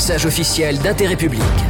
message officiel d'intérêt public.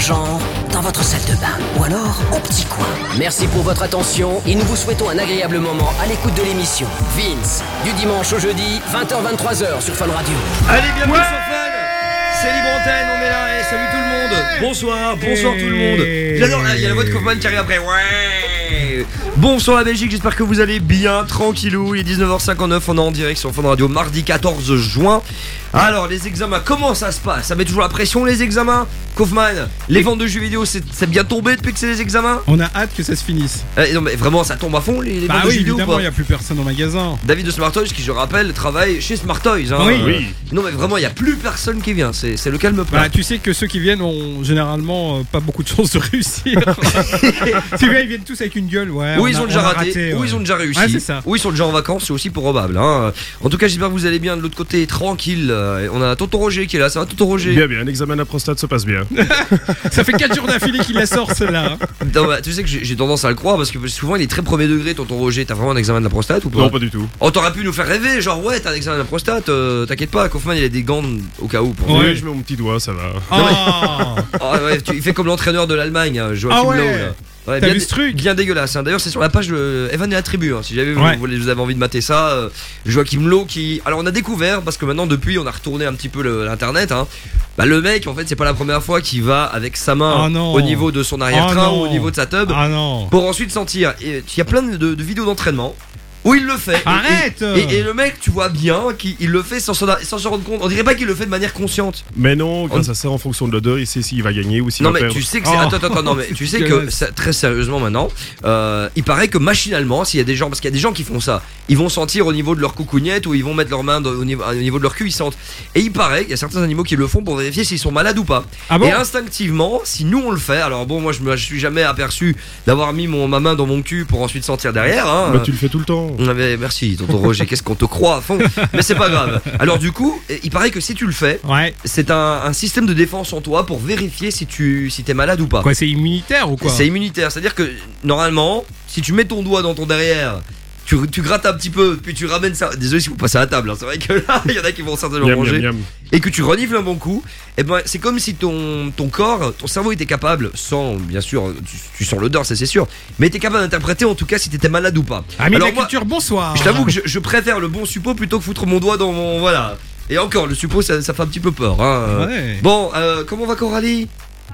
Genre, dans votre salle de bain. Ou alors, au petit coin. Merci pour votre attention et nous vous souhaitons un agréable moment à l'écoute de l'émission. Vince, du dimanche au jeudi, 20h-23h sur Fun Radio. Allez, bienvenue sur Fun C'est Libre Antenne, on est là, et salut tout le monde Bonsoir, bonsoir tout le monde J'adore, il y a la voix de Kaufman qui arrive après, ouais Bonsoir la Belgique, j'espère que vous allez bien, tranquillou, il est 19h59, on est en direct sur Fun Radio, mardi 14 juin. Alors, les examens, comment ça se passe? Ça met toujours la pression les examens? Kaufman, les ventes de jeux vidéo, c'est c'est bien tombé depuis que c'est les examens? On a hâte que ça se finisse. Eh, Non mais vraiment, ça tombe à fond les, les Bah ventes de oui, jeux vidéo évidemment, il n'y a plus personne au magasin. David de Smart Toys, qui je rappelle travaille chez Smart Toys. Hein. Oui. Euh, Non mais vraiment, il n'y a plus personne qui vient. C'est c'est le calme plat. Bah, tu sais que ceux qui viennent ont généralement euh, pas beaucoup de chances de réussir. Ces gars, ils viennent tous avec une gueule, ouais. ou on ils a- ont déjà on raté, ou ouais. ils ont déjà réussi, Ouais, c'est ça. ou ils sont déjà en vacances, c'est aussi probable. hein. En tout cas, j'espère que vous allez bien de l'autre côté, tranquille. Euh, On a Tonton Roger qui est là, ça va Tonton Roger? Bien, bien, l'examen de la prostate se passe bien. Ça fait 4 jours d'affilée qu'il la sort, celle-là. hein. Non, bah, Tu sais que j'ai j'ai tendance à le croire parce que souvent il est très premier degré, Tonton Roger. T'as vraiment un examen de la prostate ou pas? Non, pas du tout. Oh, t'aurais pu nous faire rêver, genre ouais, t'as un examen de la prostate, euh, t'inquiète pas, Kaufman il a des gants au cas où. Pour Oui, je mets mon petit doigt, ça va. Oh. Ah ouais, tu- il fait comme l'entraîneur de l'Allemagne, hein, Joachim Ah ouais. Löw, là. Ouais, bien, vu ce truc bien dégueulasse. hein. D'ailleurs, c'est sur la page de Evan et la tribu. hein. Si jamais vous, Ouais. vous, vous avez envie de mater ça, euh, Joachim Lowe qui. Alors, on a découvert parce que maintenant, depuis, on a retourné un petit peu l'internet. Hein. Bah, le mec, en fait, c'est pas la première fois qu'il va avec sa main Oh non. au niveau de son arrière-train Oh ou au niveau de sa tub Ah pour ensuite sentir. Il y a plein de, de vidéos d'entraînement. Où il le fait. Arrête et, et- et le mec, tu vois bien qu'il il le fait sans, s'en- sans se rendre compte. On dirait pas qu'il le fait de manière consciente. Mais non, grâce à ça, en fonction de l'odeur, il sait s'il va gagner ou s'il Non va mais perdre. tu sais que c'est Oh. attends attends non mais tu sais que ça- très sérieusement maintenant euh, il paraît que machinalement s'il y a des gens parce qu'il y a des gens qui font ça ils vont sentir au niveau de leur coucougnette ou ils vont mettre leurs mains au, niveau, au niveau de leur cul ils sentent et il paraît qu'il y a certains animaux qui le font pour vérifier s'ils sont malades ou pas Ah bon et instinctivement si nous on le fait alors bon moi je me je suis jamais aperçu d'avoir mis mon, ma main dans mon cul pour ensuite sentir derrière hein. Bah, tu le fais tout le temps. Avait, merci, tonton Roger, qu'est-ce qu'on te croit à fond Mais c'est pas grave. Alors du coup, il paraît que si tu le fais, Ouais. c'est un, un système de défense en toi pour vérifier si tu si t'es malade ou pas. Quoi, c'est immunitaire ou quoi? C'est immunitaire, c'est-à-dire que normalement, si tu mets ton doigt dans ton derrière, tu, tu grattes un petit peu, puis tu ramènes ça. Désolé si vous passez à la table, hein, c'est vrai que là, il y en a qui vont certainement Miam, manger. miam, miam. Et que tu renifles un bon coup, et ben c'est comme si ton, ton corps, ton cerveau était capable, sans bien sûr, tu, tu sens l'odeur, ça c'est sûr, mais était capable d'interpréter en tout cas si t'étais malade ou pas. Ami de Alors la moi- culture, bonsoir. je t'avoue que je, je préfère le bon suppôt plutôt que foutre mon doigt dans mon. Voilà. Et encore, le suppôt ça, ça fait un petit peu peur. Hein. Ouais. Bon, euh, comment va Coralie?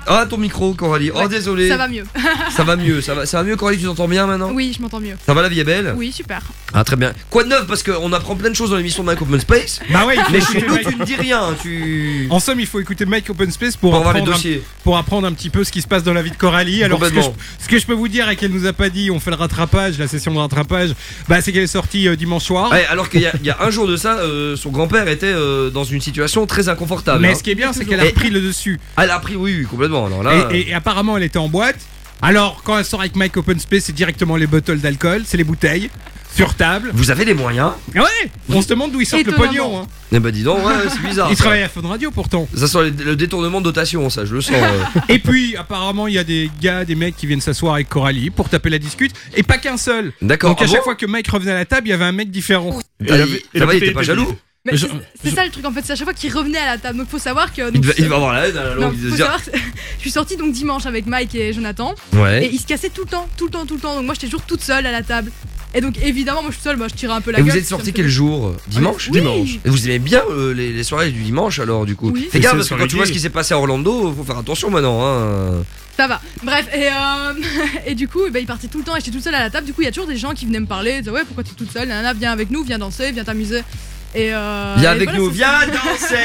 Ah, ton micro, Coralie. Oh, désolé. Ça va mieux. Ça va mieux, ça va, ça va mieux, Coralie, tu t'entends bien maintenant? Oui, je m'entends mieux. Ça va, la vie est belle? Oui, super. Ah, très bien. Quoi de neuf? Parce qu'on apprend plein de choses dans l'émission de Mike Open Space. Bah faut Mais chez nous, tu ne dis rien. Tu. En somme, il faut écouter Mike Open Space pour, Pour avoir les apprendre un- dossiers. pour apprendre un petit peu ce qui se passe dans la vie de Coralie. Alors, ce que, je, ce que je peux vous dire et qu'elle nous a pas dit, on fait le rattrapage, la session de rattrapage, bah, c'est qu'elle est sortie euh, dimanche soir. Ouais, alors qu'il y, a- il y a un jour de ça, euh, son grand-père était euh, dans une situation très inconfortable. Mais hein. ce qui est bien, c'est qu'elle a repris le dessus. Elle a pris, oui, oui, complètement. Alors là. Et, et- et apparemment, elle était en boîte. Alors, quand elle sort avec Mike Open Space, c'est directement les bottles d'alcool, c'est les bouteilles, sur table. Vous avez les moyens Ah ouais On se demande d'où ils sortent le pognon. Hein. Eh ben dis donc, ouais, c'est bizarre. Ils travaillent à Fun Radio pourtant. Ça sent le, détournement de dotation, ça, je le sens. euh. Et puis, apparemment, il y a des gars, des mecs qui viennent s'asseoir avec Coralie pour taper la discute. Et pas qu'un seul. D'accord. Donc, à Ah chaque bon fois que Mike revenait à la table, il y avait un mec différent. Et et il était pas jaloux Je- c'est c'est ça le truc en fait, c'est à chaque fois qu'il revenait à la table. Donc faut savoir que. il va, il va avoir la haine à la non, longue. il va faut savoir je suis sortie donc dimanche avec Mike et Jonathan Ouais. et ils se cassaient tout le temps, tout le temps, tout le temps. Donc moi j'étais toujours toute seule à la table. Et donc évidemment moi je suis seule, moi je tirais un peu la Et gueule. vous êtes sorti quel jour Dimanche Oui. Dimanche. Et vous aimez bien euh, les, les soirées du dimanche alors du coup Oui. Fais gaffe parce que quand tu vois ce qui s'est passé à Orlando, faut faire attention maintenant. Hein. Ça va. Bref, et, euh, et du coup, bah, il partait tout le temps et j'étais toute seule à la table. Du coup, il y a toujours des gens qui venaient me parler. Ils disaient, ouais, pourquoi tu es toute seule Nana, viens avec nous, viens danser, viens t'amuser. Et euh, Viens et avec voilà, nous, viens danser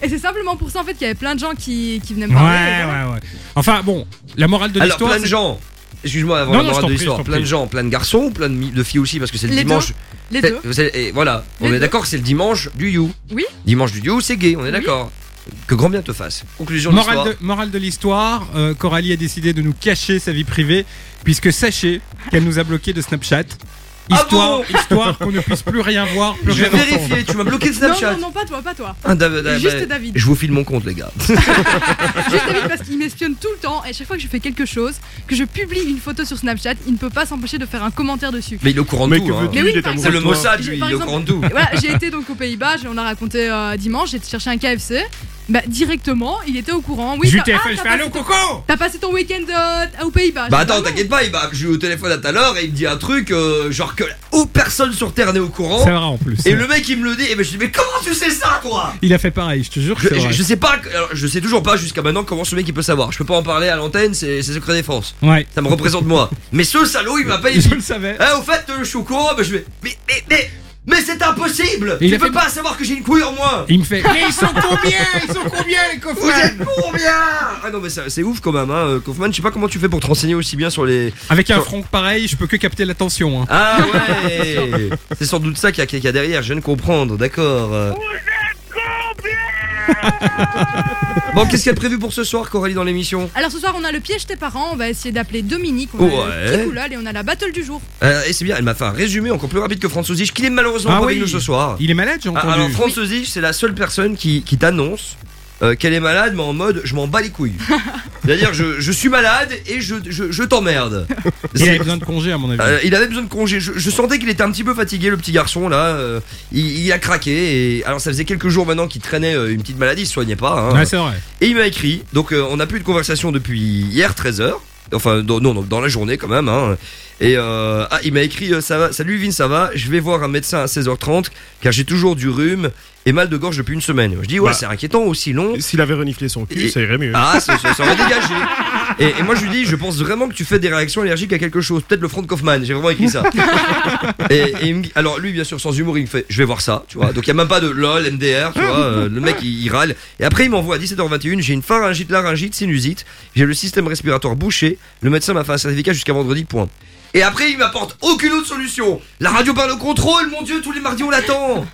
Et c'est simplement pour ça en fait qu'il y avait plein de gens qui, qui venaient me Ouais, parler. voilà. ouais, ouais. Enfin, bon, la morale de Alors l'histoire. plein de c'est- gens. Excuse-moi avant Non, la non, je morale t'en de prie, l'histoire. t'en Plein de prie. gens, plein de garçons, ou plein de, mi- de filles aussi parce que c'est le Les dimanche. Les deux. et voilà, on Les est deux. d'accord, c'est le dimanche du You. Oui. Dimanche du You, c'est gay, on est Oui. d'accord. Que grand bien te fasse. Conclusion de Morale l'histoire. de, morale de l'histoire, euh, Coralie a décidé de nous cacher sa vie privée, puisque sachez qu'elle nous a bloqué de Snapchat. Ah Histoire, bon histoire qu'on ne puisse plus rien voir, plus Je vais rien entendre. vérifier, tu m'as bloqué Non, Snapchat. non, non, pas toi, pas toi. Ah, David, David, Juste David. Je vous file mon compte, les gars. Juste David parce qu'il m'espionne tout le temps. Et chaque fois que je fais quelque chose, que je publie une photo sur Snapchat, il ne peut pas s'empêcher de faire un commentaire dessus. Mais il est au courant de tout. hein. oui, C'est le. Mossad, lui, il est au exemple- courant de tout. Voilà, j'ai été donc aux Pays-Bas, on a raconté euh, dimanche, j'ai cherché un KFC. Bah, directement, il était au courant. Oui, t'as- ah, je t'as fais Allô, passé ton- Coco T'as passé ton week-end euh, aux Pays-Bas. Bah attends, t'inquiète pas, il m'a- j'ai eu au téléphone à tout à l'heure et il me dit un truc, euh, genre que oh, personne sur Terre n'est au courant. C'est vrai en plus. Et le mec il me le dit, et ben je dis mais comment tu sais ça toi? Il a fait pareil, je te jure que je, c'est je- vrai. je sais pas, alors, je sais toujours pas jusqu'à maintenant comment ce mec il peut savoir. Je peux pas en parler à l'antenne, c'est c'est secret défense. Ouais. Ça me représente moi. Mais ce salaud il m'a pas dit. Je le savais. Eh, au fait, euh, je suis au courant, bah, je vais. Mais, mais, mais, mais c'est impossible il Tu a peux fait- pas savoir que j'ai une couille en moi Il me fait Mais ils sont combien? Ils sont combien les Vous Kaufman êtes combien Ah non, mais ça- c'est ouf quand même, hein, euh, Kaufman. Je sais pas comment tu fais pour te renseigner aussi bien sur les. Avec un Sur- front pareil, je peux que capter l'attention. hein. Ah ouais C'est sans doute ça qu'il y, a- qu'il y a derrière, je viens de comprendre, d'accord. euh. Bon, qu'est-ce qu'il y a de prévu pour ce soir, Coralie, dans l'émission Alors ce soir, on a le piège tes parents. On va essayer d'appeler Dominique. On a Ouais. le Kikoulal et on a la battle du jour. Euh, Et c'est bien, elle m'a fait un résumé encore plus rapide que François Zich, qui est malheureusement Ah pas oui. avec nous ce soir. Il est malade, j'ai Ah, entendu. alors François Zich, c'est la seule personne qui, qui t'annonce euh, qu'elle est malade, mais en mode je m'en bats les couilles. C'est-à-dire, je, je suis malade et je, je, je t'emmerde. Il avait besoin de congé à mon avis. Euh, il avait besoin de congé. Je, je sentais qu'il était un petit peu fatigué, le petit garçon là. euh, il, il a craqué. Et alors, ça faisait quelques jours maintenant qu'il traînait euh, une petite maladie, il se soignait pas. hein. Ouais, c'est vrai. Et il m'a écrit. Donc, euh, on n'a plus de conversation depuis hier 13h. Enfin, dans- non, non, dans la journée quand même. hein. Et euh, ah, il m'a écrit euh, ça va, Salut Vin, ça va Je vais voir un médecin à 16h30 car j'ai toujours du rhume et mal de gorge depuis une semaine. Je dis ouais, Bah. c'est inquiétant, aussi long. S'il avait reniflé son cul, Et- ça irait mieux. Ah, ça, ça, ça aurait dégagé. Et, et moi, je lui dis, je pense vraiment que tu fais des réactions allergiques à quelque chose. Peut-être le front de Kaufman. J'ai vraiment écrit ça. et, et me alors lui, bien sûr, sans humour, il me fait, je vais voir ça, tu vois. Donc il y a même pas de lol, MDR, tu vois. euh, le mec, il, il râle. Et après, il m'envoie à 17h21. J'ai une pharyngite, laryngite, sinusite. J'ai le système respiratoire bouché. Le médecin m'a fait un certificat jusqu'à vendredi. Point. Et après, il m'apporte aucune autre solution. La radio par le contrôle, mon dieu, tous les mardis on l'attend.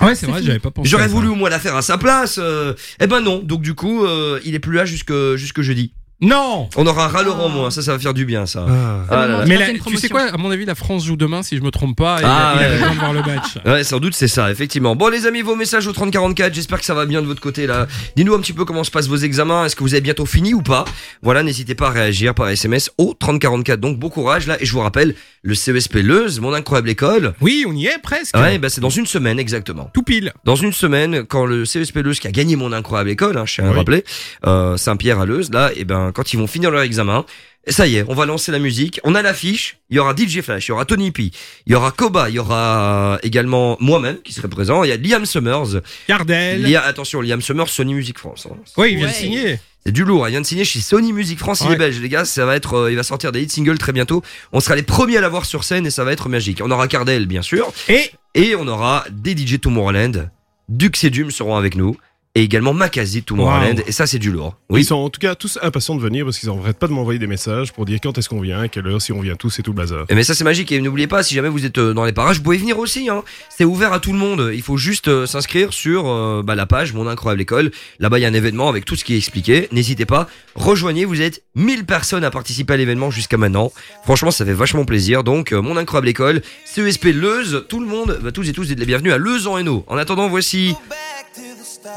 Ouais, c'est vrai, j'avais pas pensé. J'aurais voulu au moins la faire à sa place. euh, eh ben non. Donc du coup, euh, il est plus là jusque, jusque jeudi. Non On aura un râleur en moins, ça, ça va faire du bien, ça. Ah. Ah là là. Mais une tu sais quoi, à mon avis, la France joue demain si je me trompe pas. Et Ah, il a ouais. besoin de voir le match. Ouais, sans doute c'est ça, effectivement. Bon, les amis, vos messages au 3044, j'espère que ça va bien de votre côté là. Dis-nous un petit peu comment se passent vos examens, est-ce que vous avez bientôt fini ou pas? Voilà, n'hésitez pas à réagir par SMS au 3044. Donc bon courage là, et je vous rappelle, le CESP Leuze, mon incroyable école. Oui, on y est presque. Ouais, bah c'est dans une semaine exactement. Tout pile. Dans une semaine, quand le CESP Leuze qui a gagné mon incroyable école, hein, je tiens à Oui. rappeler, euh, Saint-Pierre à Leuze, là, et ben quand ils vont finir leur examen, et ça y est, on va lancer la musique. On a l'affiche. Il y aura DJ Flash, il y aura Tony P, il y aura Koba, il y aura également moi-même qui serai présent. Il y a Liam Summers. Gardel. Lia- attention, Liam Summers, Sony Music France. hein. Oui, il vient Ouais. de signer. C'est du lourd. hein. Il vient de signer chez Sony Music France. Il Ouais. est belge, les gars. Ça va être, euh, il va sortir des hit singles très bientôt. On sera les premiers à l'avoir sur scène et ça va être magique. On aura Cardel, bien sûr. Et Et on aura des DJ Tomorrowland. Dux et Dum seront avec nous. Et également de Tomorrowland. Wow. Et ça, c'est du lourd. Ils Oui. sont en tout cas tous impatients de venir parce qu'ils n'arrêtent pas de m'envoyer des messages pour dire quand est-ce qu'on vient, à quelle heure, si on vient tous et tout le bazar. Mais ça, c'est magique. Et n'oubliez pas, si jamais vous êtes euh, dans les parages, vous pouvez venir aussi. Hein. C'est ouvert à tout le monde. Il faut juste euh, s'inscrire sur euh, bah, la page Mon Incroyable École. Là-bas, il y a un événement avec tout ce qui est expliqué. N'hésitez pas. Rejoignez. Vous êtes 1000 personnes à participer à l'événement jusqu'à maintenant. Franchement, ça fait vachement plaisir. Donc, euh, Mon Incroyable École, CESP Leuze, tout le monde, bah, tous et tous, êtes les bienvenus à Leuze en Hainaut. En attendant, voici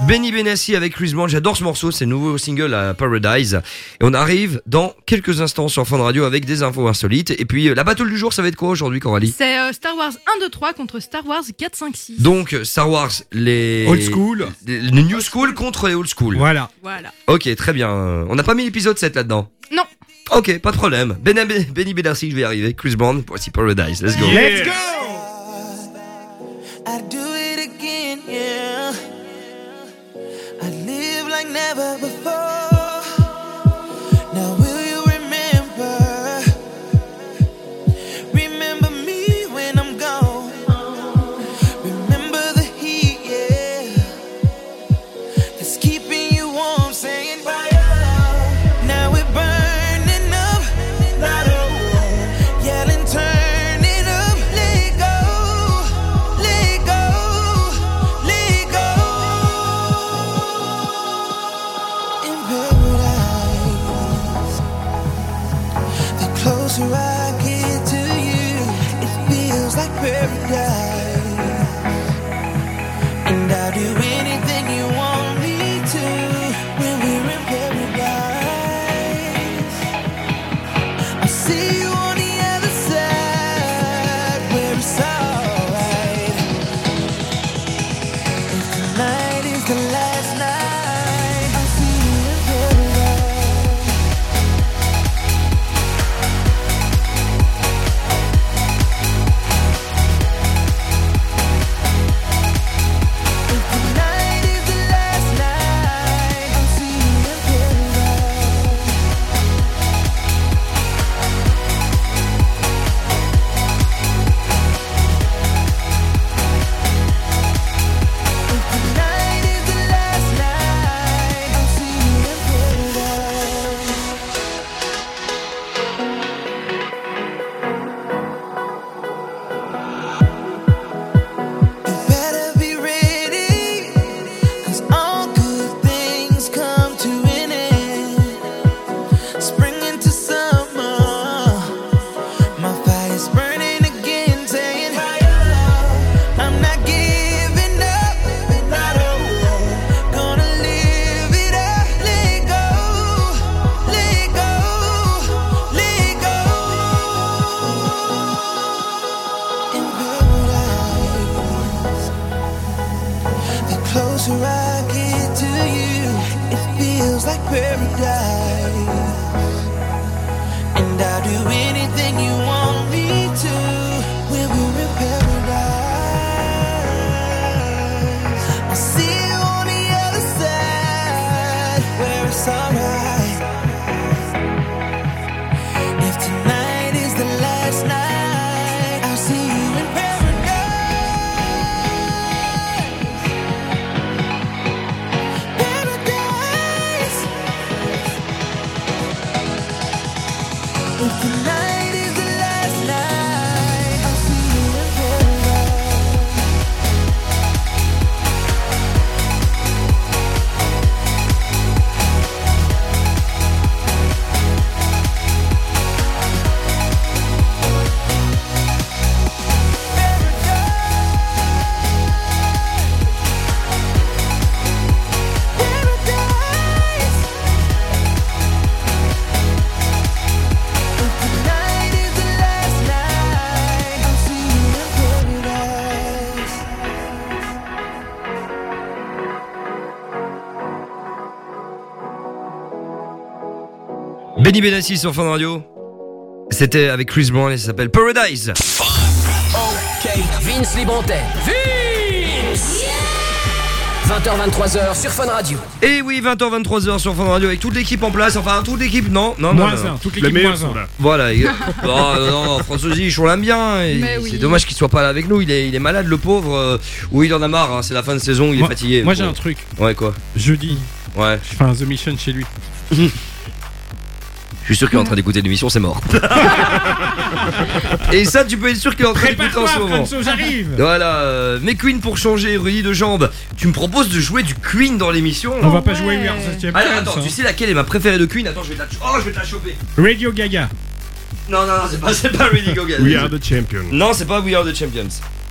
Benny Benassi avec Chris Brown. J'adore ce morceau. C'est le nouveau single à Paradise. Et on arrive dans quelques instants sur Fun Radio avec des infos insolites. Et puis, euh, la battle du jour, ça va être quoi aujourd'hui, Coralie C'est euh, Star Wars 1, 2, 3 contre Star Wars 4, 5, 6. Donc, euh, Star Wars, les. Old school. Les, les new school contre les old school. Voilà. Voilà. Ok, très bien. On n'a pas mis l'épisode 7 là-dedans Non. Ok, pas de problème. Ben, Benny Benassi, je vais y arriver. Chris Brown, voici Paradise. Let's go. Let's go I do Benny Benassi sur Fun Radio. C'était avec Chris Brown et ça s'appelle Paradise. Vince Librantel. Vince 20h, 23h sur Fun Radio. Et oui, 20h, 23h sur Fun Radio avec toute l'équipe en place. Enfin, toute l'équipe, non, non, non. Moins non, non. un, toute Les l'équipe meilleurs moins un. là. Voilà. il- Oh, non, non, François Ziche, on l'aime bien. oui. C'est dommage qu'il soit pas là avec nous. Il est, il est malade, le pauvre. euh, Oui, il en a marre. hein, C'est la fin de saison. Il Moi- est fatigué. Moi j'ai un truc. Ouais, quoi Jeudi, Ouais. je fais un The Mission chez lui. Je suis sûr qu'il est en train d'écouter l'émission, c'est mort. Et ça, tu peux être sûr qu'il est en train d'écouter en ce moment. J'arrive Voilà, euh, mais Queen pour changer, Rudy de jambes. Tu me proposes de jouer du Queen dans l'émission On va pas jouer We Are the Champions. Alors attends, tu sais laquelle est ma préférée de Queen Attends, je vais te la, oh, je vais te la choper. Radio Gaga. Non, non, non, c'est pas, c'est pas Rudy Gaga. We are the champion. Non, c'est pas We Are the Champions.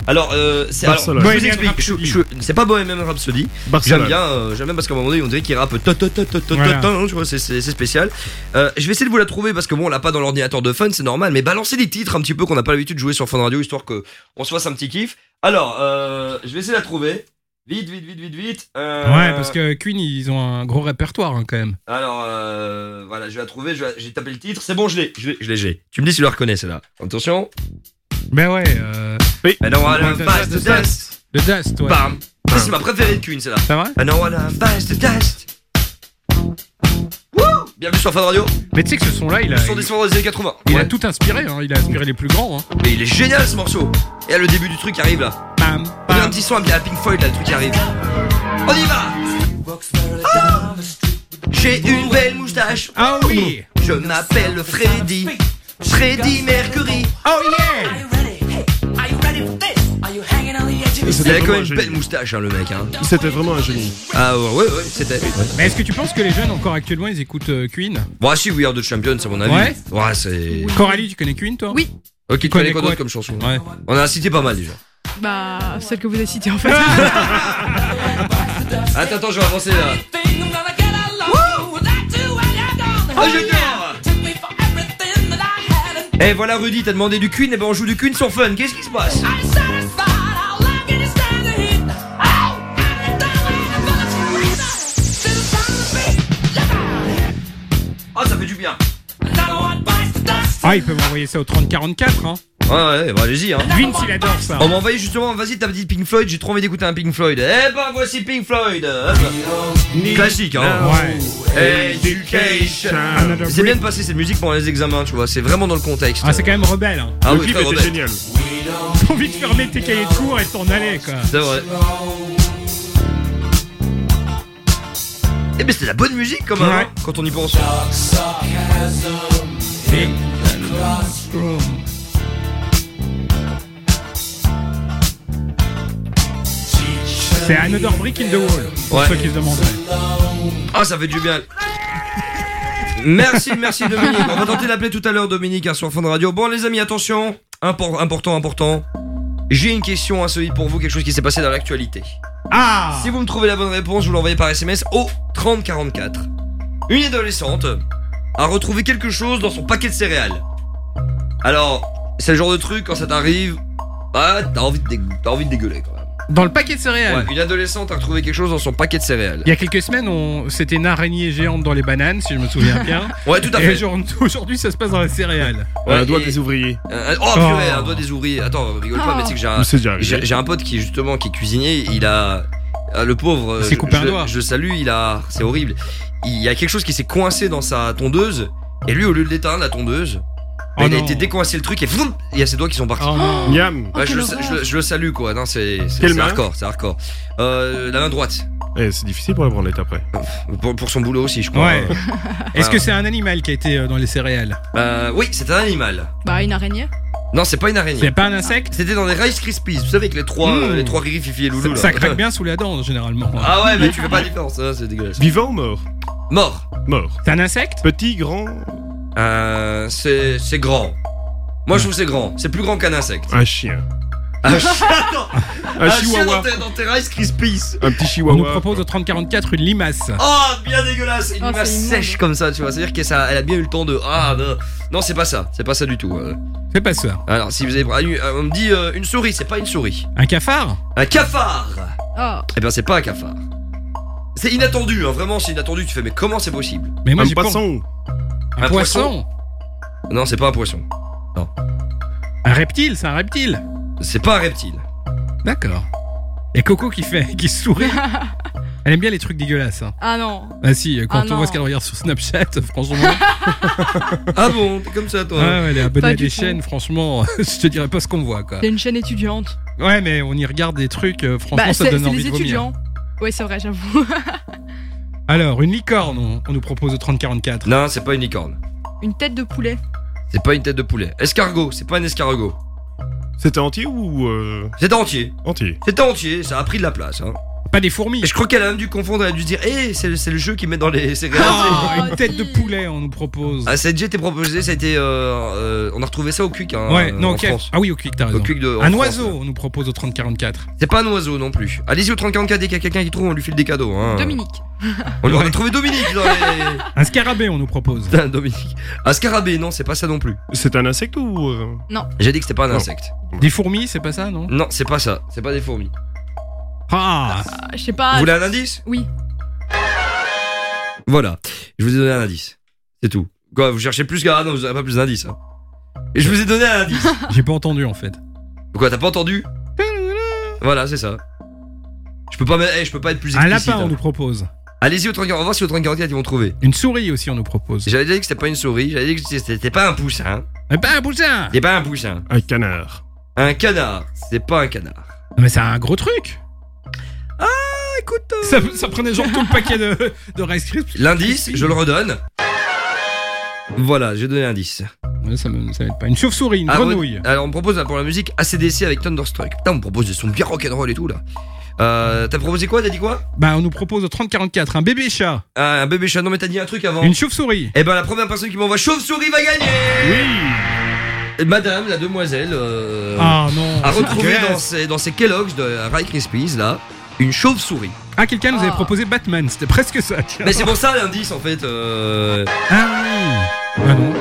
Alors, euh, c'est alors, Barcelone. je vous Bohemian explique. je- Rhapsody. je- c'est pas Bohemian Rhapsody. Barcelone. J'aime bien, euh, j'aime bien parce qu'à un moment donné, on dirait qu'il rappe Voilà. tu vois, c'est- c'est c'est spécial. Euh, je vais essayer de vous la trouver parce que bon, on l'a pas dans l'ordinateur de fun, c'est normal, mais balancez des titres un petit peu qu'on n'a pas l'habitude de jouer sur Fun Radio histoire que on se fasse un petit kiff. Alors, euh, je vais essayer de la trouver. Vite, vite, vite, vite, vite. Euh, Ouais, parce que Queen, ils ont un gros répertoire hein, quand même. Alors, euh, voilà, je vais la trouver, je vais- j'ai tapé le titre, c'est bon, je l'ai, je l'ai, je l'ai, j'ai. Tu me dis si tu la reconnais, celle-là. Attention. Ben ouais, euh, I don't wanna pass the dust. The Dust, ouais. Bam. Ça, c'est ma préférée de Queen, celle-là. C'est vrai? I don't wanna pass the dust. Wouh Bienvenue sur Fun Radio. Mais tu sais que ce son-là, il a, Le son des soirs des années 80. il a tout inspiré. Hein. Il a inspiré les plus grands. Hein. Mais il est génial ce morceau. Et là, le début du truc qui arrive là. Bam, On a un petit son à la Pink Floyd là, le truc qui arrive. On y va Ah J'ai une belle moustache. Ah oui Je m'appelle Freddy. Freddy Mercury. Oh yeah Il C'était avait quand même un une belle moustache, hein, le mec. Hein. C'était vraiment un génie. Ah ouais, ouais, ouais, c'était. Mais est-ce que tu penses que les jeunes, encore actuellement, ils écoutent euh, Queen? Bon, ah, si, We Are the Champions, à mon avis. Ouais. Ouais, c'est. Coralie, tu connais Queen, toi? Oui. Ok, tu connais connais quoi d'autre comme chanson? Ouais. On a cité pas mal déjà. Bah, celle que vous avez citée en fait. Attends, attends, je vais avancer là. Oh, j'adore Eh voilà Rudy, t'as demandé du Queen, et ben on joue du Queen sur Fun, qu'est-ce qui se passe? Ah ça fait du bien. Ah, ils peuvent envoyer ça au 3044, hein. Ouais ouais, bah, allez-y hein Vince, il adore ça. On m'a envoyé justement, vas-y t'as dit Pink Floyd, j'ai trop envie d'écouter un Pink Floyd Eh ben voici Pink Floyd Hop. Classique hein Ouais. Education C'est bien de passer cette musique pendant les examens, tu vois, c'est vraiment dans le contexte Ah, c'est quand même rebelle. Hein. Ah le oui, clip était rebelle. génial. T'as envie de fermer tes cahiers de cours et de t'en aller, quoi. C'est vrai. Eh ben c'était la bonne musique quand même, Ouais. hein, quand on y pense. Et- C'est Another Brick in the Wall, pour Ouais. ceux qui se demanderaient. Ah, ça fait du bien. Merci, merci Dominique. On va tenter d'appeler tout à l'heure Dominique hein, sur Fun Radio. Bon les amis, attention. Impor- important, important. J'ai une question insolite pour vous, quelque chose qui s'est passé dans l'actualité. Ah Si vous me trouvez la bonne réponse, vous l'envoyez par SMS au 3044. Une adolescente a retrouvé quelque chose dans son paquet de céréales. Alors, c'est le genre de truc, quand ça t'arrive, bah, t'as envie, de t'as envie de dégueuler quand même. Dans le paquet de céréales. Ouais, une adolescente a retrouvé quelque chose dans son paquet de céréales. Il y a quelques semaines, on... c'était une araignée géante dans les bananes, si je me souviens bien. Ouais, tout à fait. aujourd'hui- aujourd'hui, ça se passe dans les céréales. Ouais, un doigt et- des ouvriers. Euh, oh, purée, un doigt des ouvriers. Attends, rigole pas, Oh. mais tu sais que j'ai un, C'est déjà arrivé. j'ai un pote qui justement qui est cuisinier. Il a ah, le pauvre. euh, Il s'est je- coupé un je, doigt. Je le salue. Il a, c'est horrible. Il y a quelque chose qui s'est coincé dans sa tondeuse. Et lui, au lieu de l'éteindre la tondeuse, Oh il a été décoincé le truc et vroom, il y a ses doigts qui sont partis. Oh. Miam. Oh, je, le, horreur. je le- je le salue quoi. Non, c'est c'est c'est hardcore, c'est hardcore. Euh, la main droite. Eh, c'est difficile pour la branlette après. Pour, pour son boulot aussi, je crois. Ouais. Euh, Est-ce que c'est un animal qui a été euh, dans les céréales? Euh, oui, c'est un animal. Bah, une araignée. Non, c'est pas une C'est araignée. pas un insecte? C'était dans les Rice Krispies. Vous savez avec les trois, Mmh. euh, les trois Riri, Fifi et Loulou. ça, là. ça craque bien sous la dent, généralement. Ah ouais, mais tu fais pas la différence, hein, c'est dégueulasse. Vivant ou mort? Mort. Mort. C'est un insecte? Petit, grand, Euh, c'est c'est grand. Moi je trouve que c'est grand. C'est plus grand qu'un insecte. un chien. Un chien, attends, Un un chien chihuahua. dans tes, dans tes Rice Krispies. Un petit On chihuahua. nous propose au 3044 une limace. Oh, bien dégueulasse. Une Oh, masse c'est immonde. sèche comme ça, tu vois. C'est-à-dire qu'elle ça- elle a bien eu le temps de. Ah, non, non c'est pas ça. C'est pas ça du tout. euh. C'est pas ça. Alors, si vous avez. ah, une- On me dit euh, une souris, c'est pas une souris. Un cafard? Un cafard. Oh. Eh bien, c'est pas un cafard. C'est inattendu, hein, vraiment, c'est inattendu. Tu fais, mais comment c'est possible? Mais moi un j'ai pas. poisson. Un, Un poisson. Non, c'est pas un poisson. Un reptile, c'est un reptile. C'est pas un reptile. D'accord. Et Coco qui fait, qui sourit. Elle aime bien les trucs dégueulasses. Hein. Ah non. Ah si, quand Ah on non. voit ce qu'elle regarde sur Snapchat, franchement. Ah bon, t'es comme ça toi. ah ouais, elle est abonnée Pas à du des tout. chaînes, franchement, je te dirais pas ce qu'on voit quoi. C'est une chaîne étudiante. Ouais, mais on y regarde des trucs, euh, franchement, Bah, ça c'est donne c'est envie des de vomir. étudiants. Oui, c'est vrai, j'avoue. Alors, une licorne, on, on nous propose au 3044. Non, c'est pas une licorne. Une tête de poulet. C'est pas une tête de poulet. Escargot, c'est pas un escargot. C'était entier ou euh, C'est entier. entier? C'est entier, ça a pris de la place. Hein. Pas des fourmis. Et je crois qu'elle a même dû confondre, elle a dû se dire, hé, c'est le, c'est le jeu qu'ils mettent dans les céréales. Ah, Oh, une tête si. de poulet, on nous propose. Ah, ça a déjà été proposé, ça a été. euh, euh, on a retrouvé ça au Quick hein, ouais, non, en ok. France. Ah oui, au Quick, t'as raison. Au Quick de, en Un France, oiseau, là. on nous propose au 3044. C'est pas un oiseau non plus. Allez-y au 3044 dès qu'il y a quelqu'un qui trouve, on lui file des cadeaux. Hein. Dominique. On lui a trouvé Dominique dans les. Un scarabée, on nous propose. Putain, Dominique. Un scarabée, non, c'est pas ça non plus. C'est un insecte ou euh, J'ai dit que c'était pas un Non. insecte. Des fourmis, c'est pas ça, non? Non, c'est pas ça. C'est pas des fourmis. Ah Ah, Je sais pas. Vous voulez un indice Oui. Voilà. Je vous ai donné un indice. C'est tout. Quoi, vous cherchez plus qu'à. Ah non, vous avez pas plus d'indices. Hein. Et je vous ai donné un indice. J'ai pas entendu en fait. Quoi, t'as pas entendu Voilà, c'est ça. Je peux pas, eh, je peux pas être plus Un explicite. lapin, on hein. nous propose. Allez-y au 30 on va voir si au 3044 ils vont trouver. Une souris aussi, on nous propose. J'avais dit que c'était pas une souris, j'avais dit que c'était- pas un poussin. Mais pas un poussin C'était pas un poussin. un canard Un canard, c'est pas un canard. Non, Mais c'est un gros truc Ah, écoute. euh, ça, ça prenait genre tout le paquet de, de Rice Krispies. L'indice, je le redonne. Voilà, j'ai donné l'indice. Ouais, ça me- ça m'aide pas. Une chauve-souris, une Ah, grenouille. Alors on propose pour la musique ACDC avec Thunderstruck. Putain, on propose des sons bien rock'n'roll et tout là. Euh, t'as proposé quoi T'as dit quoi? Bah, on nous propose au 3044 un bébé chat, Ah, Un bébé chat. Non mais t'as dit un truc avant. une chauve-souris. Eh ben la première personne qui m'envoie chauve-souris va gagner. Oui Madame, la demoiselle, euh, Ah non. a retrouvé dans ses, dans ses Kellogg's de Rice Krispies là une chauve-souris. Ah, quelqu'un nous avait Ah. proposé Batman, c'était presque ça. tiens. Mais c'est pour ça l'indice en fait. euh, Ah oui. Ah non.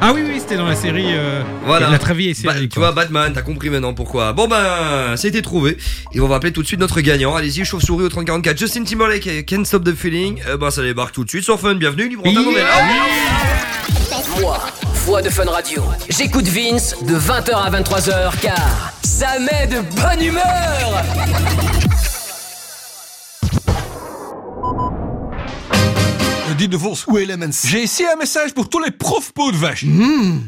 Ah oui, oui, c'était dans la série. Euh, Voilà. La très vieille Bah, série. tu quoi. vois, Batman, t'as compris maintenant pourquoi. Bon ben, ça a été trouvé. Et on va appeler tout de suite notre gagnant. Allez-y, chauve-souris au 3044. Justin Timberlake et Can't Stop the Feeling. Eh ben, ça débarque tout de suite sur Fun. Bienvenue, libre antenne, on est là. Moi, voix de Fun Radio. J'écoute Vince de 20h à 23h car ça met de bonne humeur. Dites de Vos. Où est Elements J'ai ici un message pour tous les profs peaux de vache.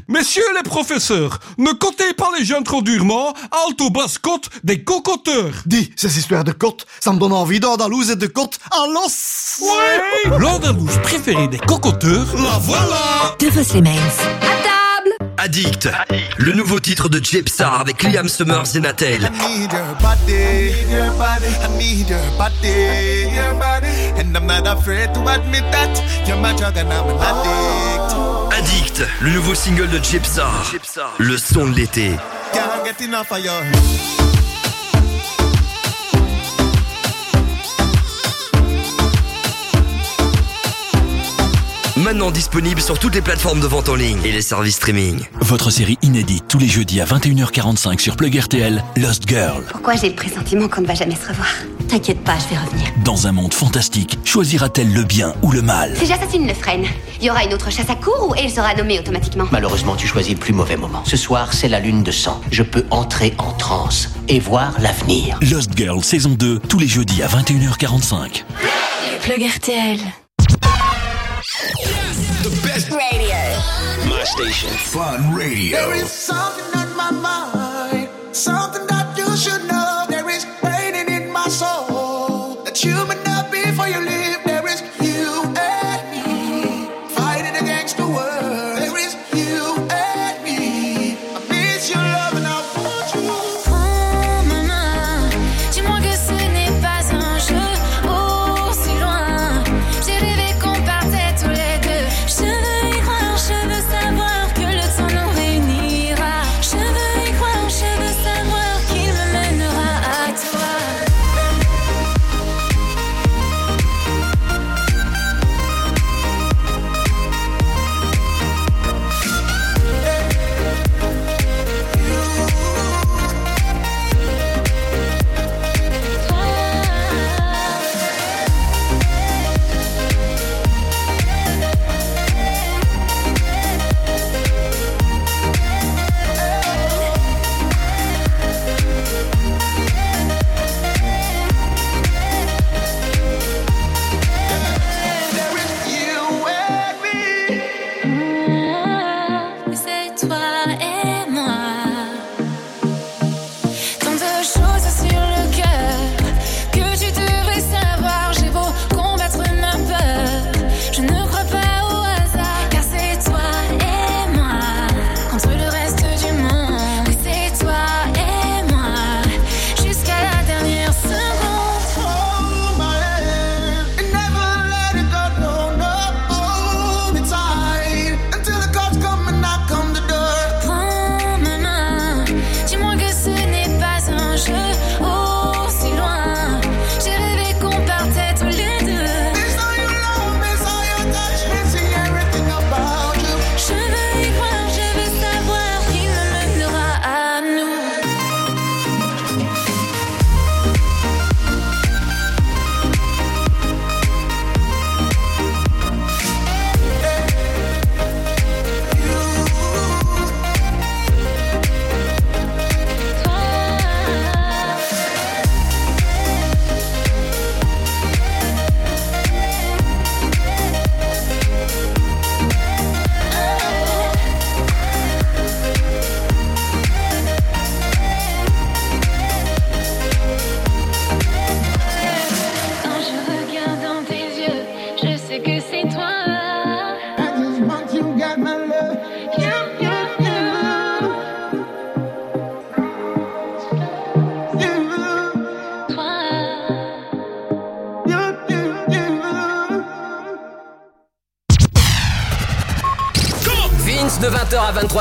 Messieurs les professeurs, ne comptez pas les jeunes trop durement, alto basse côte des cocoteurs. Dis, ces histoires de côte, ça me donne envie d'Andalouse et de côte en l'os. Ouais L'andalouse préférée des cocoteurs, la voilà. De Vos les Addict. Le nouveau titre de Jepsar avec Liam Summers et Natel. need your body, your body. I need your body, your body. And I'm not afraid to admit that you're my drug and I'm an addict. Addict. Le nouveau single de Jepsar. Le son de l'été. Can't get enough of you. Maintenant disponible sur toutes les plateformes de vente en ligne et les services streaming. Votre série inédite tous les jeudis à 21h45 sur Plug RTL, Lost Girl. Pourquoi j'ai le pressentiment qu'on ne va jamais se revoir T'inquiète pas, je vais revenir. Dans un monde fantastique, choisira-t-elle le bien ou le mal Si j'assassine le frêne, il y aura une autre chasse à cour ou elle sera nommée automatiquement Malheureusement, tu choisis le plus mauvais moment. Ce soir, c'est la lune de sang. Je peux entrer en transe et voir l'avenir. Lost Girl saison 2, tous les jeudis à 21h45. Plug RTL. There is something on my mind, something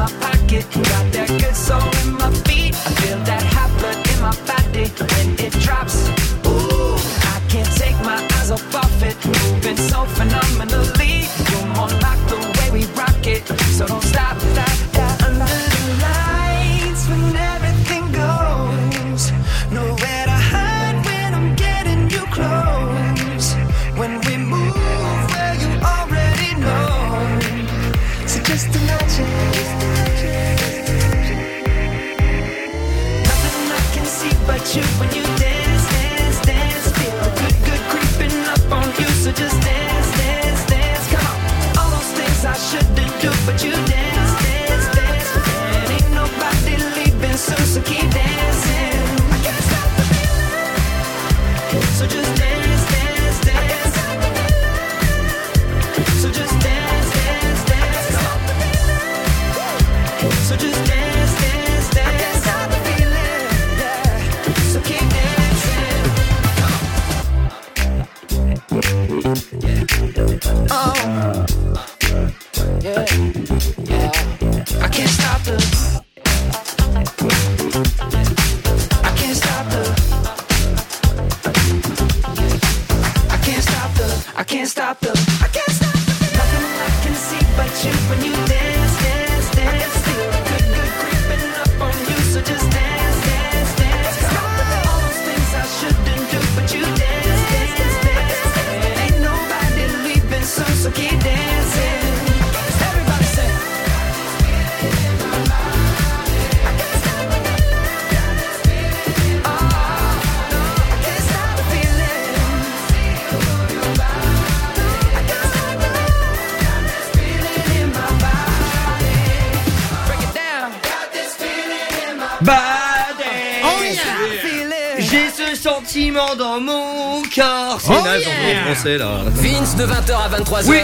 My pocket, got sentiment dans mon cœur. C'est Oh naze yeah. en français là. Vince de 20h à 23h Oui.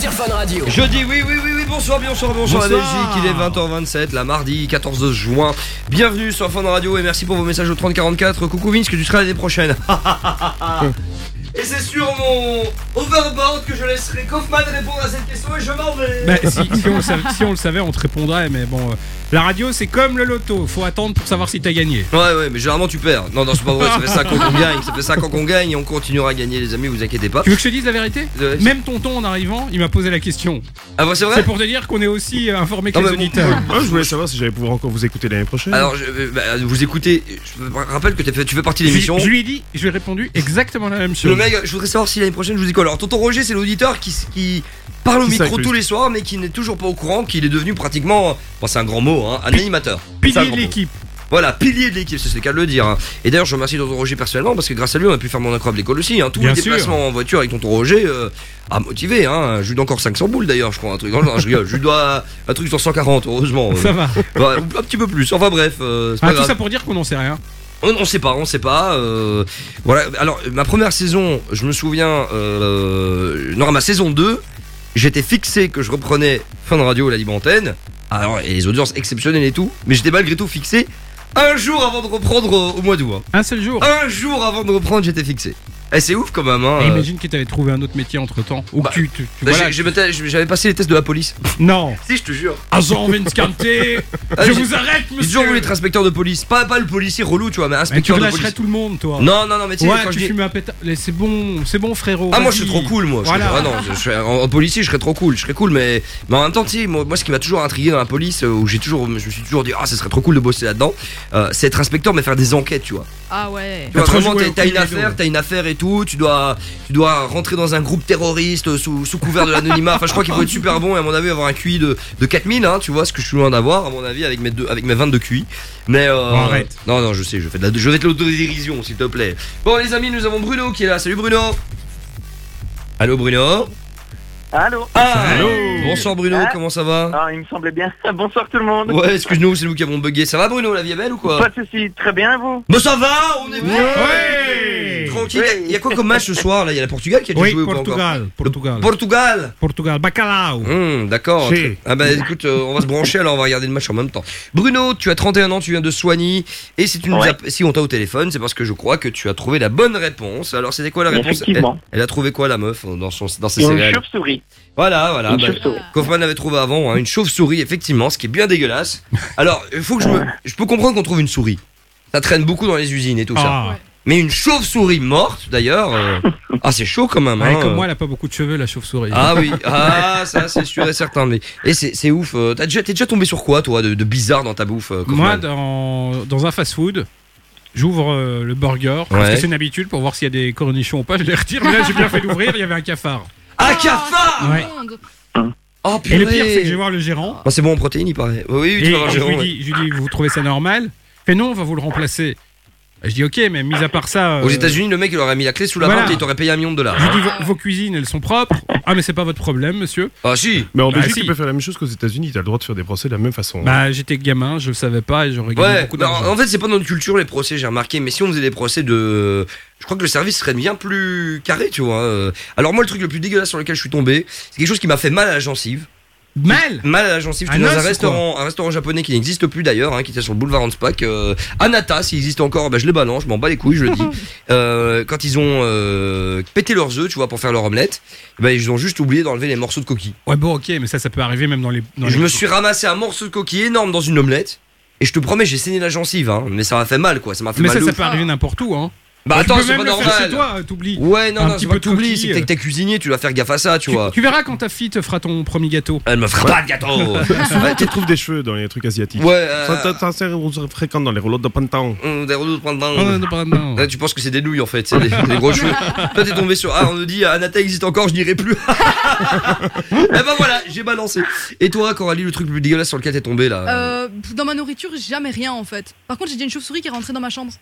sur Fun Radio. Je dis oui, oui, oui, oui, bonsoir, bonsoir, bonsoir, la Bonsoir. Belgique, il est 20h27, la mardi 14 juin. Bienvenue sur Fun Radio et merci pour vos messages au 3044. Coucou Vince, que tu seras l'année prochaine. je laisserai Kaufman répondre à cette question et je m'en vais. Bah, si, si on le savait, si on le savait, on te répondrait, mais bon. euh, la radio, c'est comme le loto, faut attendre pour savoir si t'as gagné. Ouais, ouais, mais généralement tu perds. Non, non, c'est pas vrai, ça fait 5 ans qu'on gagne, ça fait 5 ans qu'on gagne et on continuera à gagner, les amis, vous inquiétez pas. Tu veux que je te dise la vérité Ouais. Même tonton en arrivant, il m'a posé la question. Ah, bon, c'est vrai C'est pour te dire qu'on est aussi euh, informé que les auditeurs. moi, je voulais savoir si j'allais pouvoir encore vous écouter l'année prochaine. Alors, je, euh, bah, vous écoutez, je me rappelle que t'as fait- tu fais partie de Je, l'émission. je lui ai dit, je lui ai répondu exactement la même chose. Le mec, je voudrais savoir si l'année prochaine je vous dis quoi. Alors, tonton Roger, c'est l'auditeur qui, qui parle au Qui micro s'incruste. tous les soirs, mais qui n'est toujours pas au courant qu'il est devenu pratiquement, bon, c'est un grand mot, hein, un animateur. C'est un Pilier grand de mot. l'équipe. Voilà, pilier de l'équipe, c'est le cas de le dire. hein. Et d'ailleurs, je remercie tonton Roger personnellement parce que grâce à lui, on a pu faire mon incroyable école aussi. Hein. Tous Bien les sûr. déplacements en voiture avec tonton Roger, euh, à motiver. Hein. Je lui dois encore 500 boules d'ailleurs, je crois, un truc genre. Je rigole, je lui dois un truc sur 140, heureusement. euh. Ça va. Un petit peu plus. Enfin bref, euh, Ah, pas tout grave. ça pour dire qu'on n'en sait rien. On, on sait pas, on sait pas. euh, voilà. Alors, ma première saison, je me souviens. Euh, non, ma saison 2, j'étais fixé que je reprenais fin de radio, la libre antenne. Alors, et les audiences exceptionnelles et tout. Mais j'étais malgré tout fixé un jour avant de reprendre euh, au mois d'août. hein. Un seul jour. Un jour avant de reprendre, j'étais fixé. Eh, c'est ouf quand même. Hein. Imagine que t'avais trouvé un autre métier entre temps. Ou Bah, que tu, tu, tu- Bah, voilà, j'ai- j'ai J'avais passé les tests de la police. Non. Si, je te jure. Agent Vinscanté, Ah, je j'ai- vous arrête, J'ai monsieur. toujours voulu être inspecteur de police. Pas, pas le policier relou, tu vois, mais Mais tu inspecteur de police. tout le monde, toi. Non, non, non, mais tu sais, ouais, quand tu je dis- fumes un pétard. C'est bon, c'est bon, frérot. Ah moi je suis trop cool moi. Voilà. ah non, je, je serais- en, en policier je serais trop cool. Je serais cool mais mais en même temps tu sais moi, moi, ce qui m'a toujours intrigué dans la police euh, où j'ai toujours je me suis toujours dit ah ça serait trop cool de bosser là-dedans. euh, c'est être inspecteur mais faire des enquêtes tu vois. Ah ouais. Tu vois vraiment t'as une affaire t'as une affaire et tout tu dois tu dois rentrer dans un groupe terroriste euh, sous, sous couvert de l'anonymat. Enfin je crois qu'il faut être super bon et à mon avis avoir un QI de, de 4000 hein, tu vois ce que je suis loin d'avoir à mon avis avec mes deux avec mes 22 QI. Mais euh, Bon, arrête. non non je sais je fais de la je vais de l'autodérision s'il te plaît. Bon les amis nous avons Bruno qui est là. Salut Bruno. Allô Bruno. Allô Ah, Allô Bonsoir Bruno, Ah. comment ça va Ah, il me semblait bien. Bonsoir tout le monde. Ouais, excuse-nous, c'est nous qui avons bugué. Ça va Bruno, la vie est belle ou quoi Pas de soucis, très bien vous Bah ça va, on est bien Ouais. Tranquille, il y a quoi comme match ce soir là? Il y a la Portugal qui a déjà Oui, joué ou pas encore Portugal. Portugal. Portugal Portugal. Bacalao. Hum, d'accord. Ah bah écoute, euh, on va se brancher alors on va regarder le match en même temps. Bruno, tu as 31 ans, tu viens de Soigny et si tu nous Ouais. app- si on t'a au téléphone, c'est parce que je crois que tu as trouvé la bonne réponse. Alors c'était quoi la réponse? Elle, Effectivement. elle a trouvé quoi la meuf dans son dans ses Une céréales? Voilà, voilà. Une bah, chauve-souris. Kaufman avait trouvé avant hein, une chauve-souris, effectivement, ce qui est bien dégueulasse. Alors, il faut que je me. Je peux comprendre qu'on trouve une souris. Ça traîne beaucoup dans les usines et tout ça. Ah. Mais une chauve-souris morte, d'ailleurs. euh, Ah, c'est chaud quand même. Ouais, hein, comme euh. moi, elle a pas beaucoup de cheveux, la chauve-souris. Ah oui, ah ça c'est sûr et certain. Mais et c'est c'est ouf. euh, T'as déjà t'es déjà tombé sur quoi toi de, de bizarre dans ta bouffe euh, Kaufman Moi, dans, dans un fast-food, j'ouvre euh, le burger parce Ouais. que c'est une habitude pour voir s'il y a des cornichons ou pas. Je les retire, mais là, j'ai bien fait l'ouvrir. Il y avait un cafard. Ah cafard Ouais. Monde. Oh Et le pire, c'est que je vais voir le gérant. Bon, c'est bon en protéines, il paraît. Oui, oui, tu Et vas voir le je gérant, lui, ouais. dis, je lui dis, vous trouvez ça normal? Il fait non, on va vous le remplacer. Je dis ok, mais mis à part ça. Aux euh, États-Unis, le mec il aurait mis la clé sous la Voilà. porte et il t'aurait payé un million de dollars. Je lui dis vos, vos cuisines, elles sont propres. Ah, mais c'est pas votre problème, monsieur. Ah si. Mais en Ah, Belgique, si. tu peux faire la même chose qu'aux États-Unis. T'as le droit de faire des procès de la même façon. Bah, j'étais gamin, je le savais pas et j'aurais gagné Ouais, beaucoup d'argent. en fait, c'est pas dans notre culture les procès, j'ai remarqué. Mais si on faisait des procès de. Je crois que le service serait bien plus carré, tu vois. euh. Alors, moi, le truc le plus dégueulasse sur lequel je suis tombé, c'est quelque chose qui m'a fait mal à la gencive. Mal Mal à la gencive. Un J'étais dans un restaurant, un restaurant japonais qui n'existe plus d'ailleurs, hein, qui était sur le boulevard Hanspach. Euh, Anata, s'il existe encore, bah, je les balance, je m'en bats les couilles, je le dis. Euh, quand ils ont euh, pété leurs œufs, tu vois, pour faire leur omelette, bah, ils ont juste oublié d'enlever les morceaux de coquille. Ouais, bon, ok, mais ça, ça peut arriver même dans les. Dans je les- me suis ramassé un morceau de coquille énorme dans une omelette. Et je te promets, j'ai saigné la gencive, hein, mais ça m'a fait mal, quoi. Ça m'a fait Mais mal. ça, de ça ouf. peut arriver n'importe où, hein. Bah tu attends, c'est pas normal. chez toi, euh, t'oublies. Ouais, non, Un non, petit c'est pas t'oublies, c'est que t'es- euh. cuisinier, tu dois faire gaffe à ça, tu, vois. Tu verras quand ta fille te fera ton premier gâteau. Elle me fera pas de gâteau. Souvent, tu trouves des cheveux dans les trucs asiatiques. Ouais, euh, Ça, ça, ça, c'est fréquent dans les rouleaux de pantalon. Hum, Des rouleaux de. Oh. Là, tu penses que c'est des nouilles en fait, c'est des, des gros cheveux. Toi t'es tombé sur. Ah, on nous dit Anata existe encore, je n'irai plus. Eh ben voilà, j'ai balancé. Et toi, Coralie, le truc le plus dégueulasse sur lequel t'es tombé là? Euh, dans ma nourriture, jamais rien en fait. Par contre, j'ai déjà une chauve-souris qui est rentrée dans ma chambre.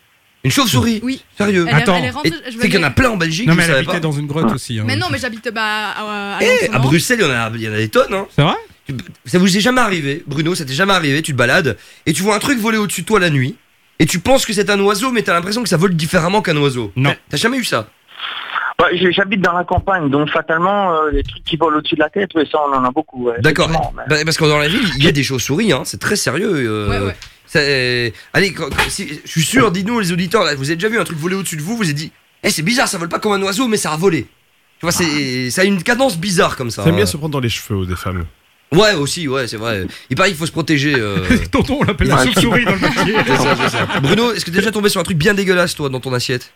Une chauve-sourie Oui. Sérieux Elle est- Attends. elle est rentrée. Je qu'il y en a plein en Belgique, Non, je mais elle savais habitait pas. dans une grotte aussi. hein. Mais non, mais j'habite bah, à, à Eh, à Bruxelles, il y en a, il y en a des tonnes, hein. C'est vrai Ça vous est jamais arrivé, Bruno, ça t'est jamais arrivé, tu te balades et tu vois un truc voler au-dessus de toi la nuit et tu penses que c'est un oiseau, mais t'as l'impression que ça vole différemment qu'un oiseau. Non. T'as- T'as jamais eu ça? Ouais, j'ai- J'habite dans la campagne, donc fatalement, euh, les trucs qui volent au-dessus de la tête, ouais, ça on en a beaucoup. ouais, D'accord. effectivement, mais- Bah, parce que dans la ville, il y a des chauves-souris, hein. c'est très sérieux. euh, Ouais, ouais. Ça, euh, allez, quand- quand- si- je suis sûr, dites-nous les auditeurs, là, vous avez déjà vu un truc voler au-dessus de vous, vous avez dit, eh c'est bizarre, ça vole pas comme un oiseau, mais ça a volé. Tu vois, c'est, ça a une cadence bizarre comme ça. Ça aime hein. bien se prendre dans les cheveux des femmes. Ouais, aussi, ouais, c'est vrai. Il paraît qu'il faut se protéger. euh, Tonton, on l'appelle la chauve-souris dans le métier. c'est ça, c'est ça. Bruno, est-ce que t'es déjà tombé sur un truc bien dégueulasse, toi, dans ton assiette?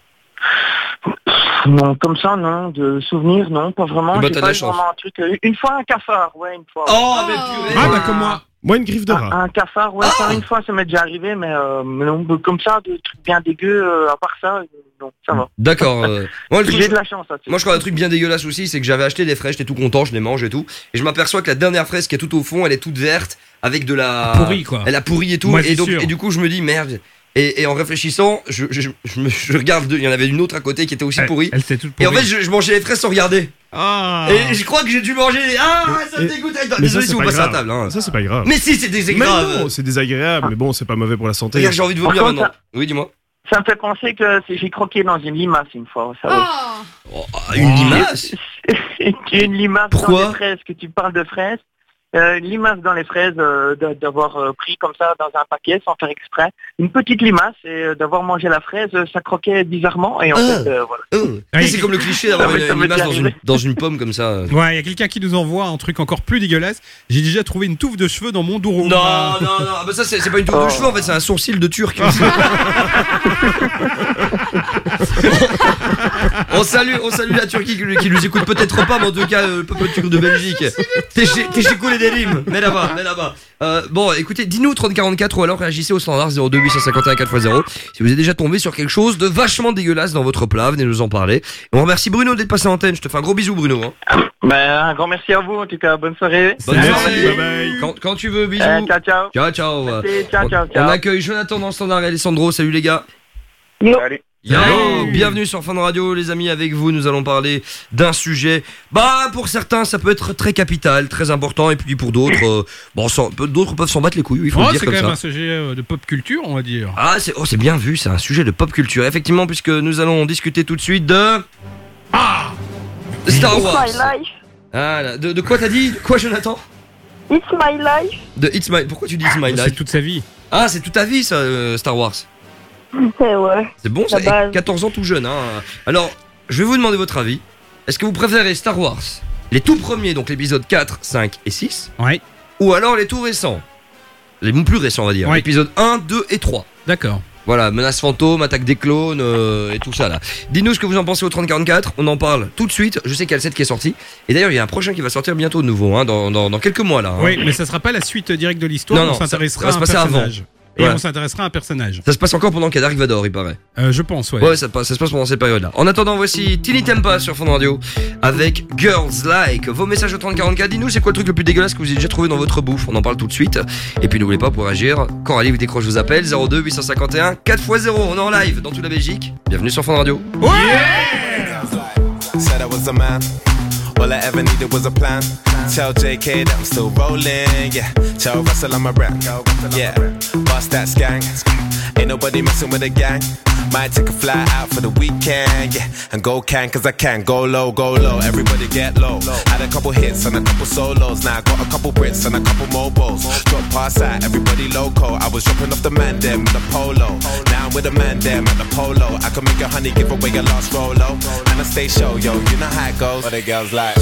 Non, comme ça, non. De souvenirs, non, pas vraiment. Bah, J'ai pas eu vraiment un truc. euh, Une fois un cafard, ouais, une fois. Oh, mais purée Ah, bah, comme moi. Moi, une griffe de Un, rat. un cafard, ouais, ça, une fois, ça m'est déjà arrivé, mais, euh, mais non, comme ça, de trucs bien dégueux, euh, à part ça, euh, non, ça va. D'accord. euh, moi, le truc- J'ai de la chance, ça. Moi, je crois un truc bien dégueulasse aussi, c'est que j'avais acheté des fraises, j'étais tout content, je les mange et tout. Et je m'aperçois que la dernière fraise qui est tout au fond, elle est toute verte, avec de la. Pourrie, quoi. Elle a pourri et tout. Moi, et, donc, sûr. et du coup, je me dis, merde. Et, et en réfléchissant, je, je, je, me- je regarde, deux- il y en avait une autre à côté qui était aussi Elle, pourrie. elle toute Et en pourrie. fait, je, je mangeais les fraises sans regarder. Ah. Et je crois que j'ai dû manger. les- Ah, ça me dégoûte. Mais ça, Désolé c'est si vous pas passez à table. Hein. Ça, c'est pas grave. Mais si, c'est Mais désagréable. non, c'est désagréable, mais bon, c'est pas mauvais pour la santé. J'ai envie de vomir maintenant. Oui, dis-moi. Ça me fait penser que j'ai croqué dans une limace une fois, savez. Oh. Une limace une limace Pourquoi dans les fraises, que tu parles de fraises. Euh, une limace dans les fraises, euh, d'a- d'avoir euh, pris comme ça dans un paquet sans faire exprès. Une petite limace et euh, d'avoir mangé la fraise, ça croquait bizarrement et en Ah. fait, euh, voilà. Oh. Sais, C'est comme le cliché d'avoir une, une limace dans une, dans une pomme comme ça. Ouais, il y a quelqu'un qui nous envoie un truc encore plus dégueulasse. J'ai déjà trouvé une touffe de cheveux dans mon douro. Non, non, non, ah bah ça c'est pas une tour Oh. de cheveux en fait, c'est un sourcil de turc. on salue, on salue la Turquie qui, qui nous écoute peut-être pas, mais en tout cas euh, le peuple turc de Belgique. T'es chez, chez et Delim, mais là-bas, mais là-bas. Euh, bon, écoutez, dis-nous 3044 ou alors réagissez au standard 02 851 4x0 si vous êtes déjà tombé sur quelque chose de vachement dégueulasse dans votre plat, venez nous en parler. Et on remercie Bruno d'être passé en antenne, je te fais un gros bisou Bruno. hein. Ben, un grand merci à vous en tout cas, bonne soirée. Bonne Salut, soirée. bye bye. Quand, quand tu veux, bisous. Euh, ciao, ciao. Ciao, ciao. Merci, ciao, On- ciao, On ciao. accueille Jonathan dans le standard et Alessandro. Salut les gars. Salut. Yo, bienvenue sur Fun Radio, les amis. Avec vous, nous allons parler d'un sujet. Bah, pour certains, ça peut être très capital, très important, et puis pour d'autres, euh, bon, d'autres peuvent s'en battre les couilles. Il faut Oh, le dire c'est quand même ça. un sujet euh, de pop culture, on va dire. Ah, c'est oh, c'est bien vu, c'est un sujet de pop culture. Effectivement, puisque nous allons discuter tout de suite de. Ah Star It's Wars. my life. Ah, là, de, de quoi t'as dit? Quoi, Jonathan? It's my life. De It's My. Pourquoi tu dis It's My C'est Life? toute sa vie. Ah, c'est toute ta vie, ça, euh, Star Wars. Ouais. C'est bon, ça La base. Et 14 ans tout jeune. Hein. Alors, je vais vous demander votre avis. Est-ce que vous préférez Star Wars Les tout premiers, donc l'épisode 4, 5 et 6 Ouais, Ou alors les tout récents? Les plus récents, on va dire. Ouais. L'épisode 1, 2 et 3. d'accord. Voilà, menace fantôme, attaque des clones euh, et tout ça là. Dites-nous ce que vous en pensez au 3044, on en parle tout de suite. Je sais qu'il y a le 7 qui est sorti. Et d'ailleurs, il y a un prochain qui va sortir bientôt de nouveau, hein, dans, dans, dans quelques mois là. hein. Oui, mais ça sera pas la suite directe de l'histoire. Non, non, on s'intéressera ça- ça à va un se passer avant. personnage. Et Ouais. on s'intéressera à un personnage. Ça se passe encore pendant qu'il y a Dark Vador, il paraît. Euh, je pense, ouais. Ouais, ça, passe- ça se passe pendant cette période-là. En attendant, voici Tiny Tempa sur Fond Radio avec Girls Like. Vos messages au 3044, dis-nous c'est quoi le truc le plus dégueulasse que vous avez déjà trouvé dans votre bouffe? On en parle tout de suite. Et puis n'oubliez pas pour agir, Coralie vous décroche vos appels 02 851 4x0. On est en live dans toute la Belgique. Bienvenue sur Fond Radio. Said I was a man. All I ever needed was a plan. Tell JK that I'm still rolling. Yeah. Tell Russell I'm a rap. Yeah. Bust that skank. Ain't nobody messing with a gang. Might take a fly out for the weekend. Yeah. And go can cause I can. Go low, go low. Everybody get low. Had a couple hits and a couple solos. Now I got a couple Brits and a couple mobiles. Drop past that. Everybody loco. I was dropping off the man them with a polo. Now I'm with a man them at the polo. I can make a honey give away your last rolo. And I stay show, yo. You know how it goes. What the girls like.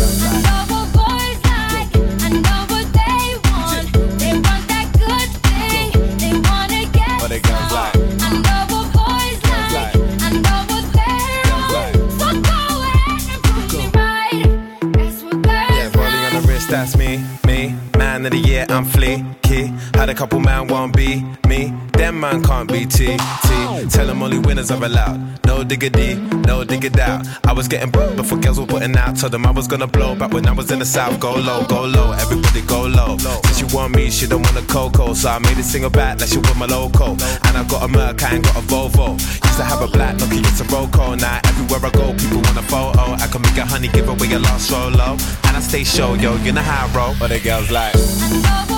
Man of the year, I'm fleeky. Had a couple man won't be me. Them man can't be T, T. Tell them only winners are allowed. No diggity, no diggity doubt. I was getting booked before girls were putting out. Told them I was gonna blow back when I was in the south. Go low, go low, everybody go low. Since she want me, she don't want a cocoa. So I made a single back like she want my loco. And I got a Merc, I ain't got a Volvo. Used to have a black Nokia, it's a Roco. Now everywhere I go, people want a photo. I can make a honey, give away a lost solo. And I stay show, yo, you know how I roll. What the girls like?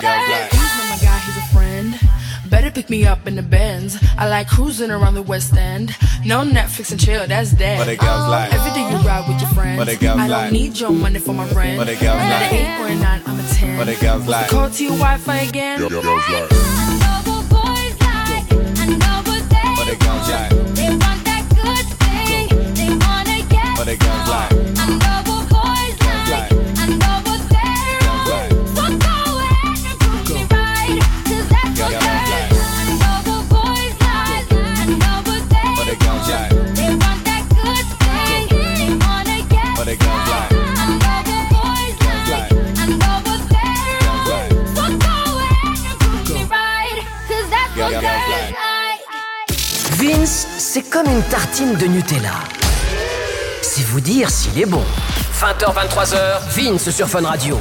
Girls like? He's not my guy, he's a friend. Better pick me up in the Benz. I like cruising around the West End. No Netflix and chill, that's dead. What the girls oh, like? Every day you ride with your friends. What the girls I don't like? need your money for my rent. What the girls like? an eight or a nine, I'm a ten. What the girls What's like? the code to your Wi-Fi again? Girls like? What the girls c'est comme une tartine de Nutella. C'est vous dire s'il est bon. 20h, 23h, Vince sur Fun Radio.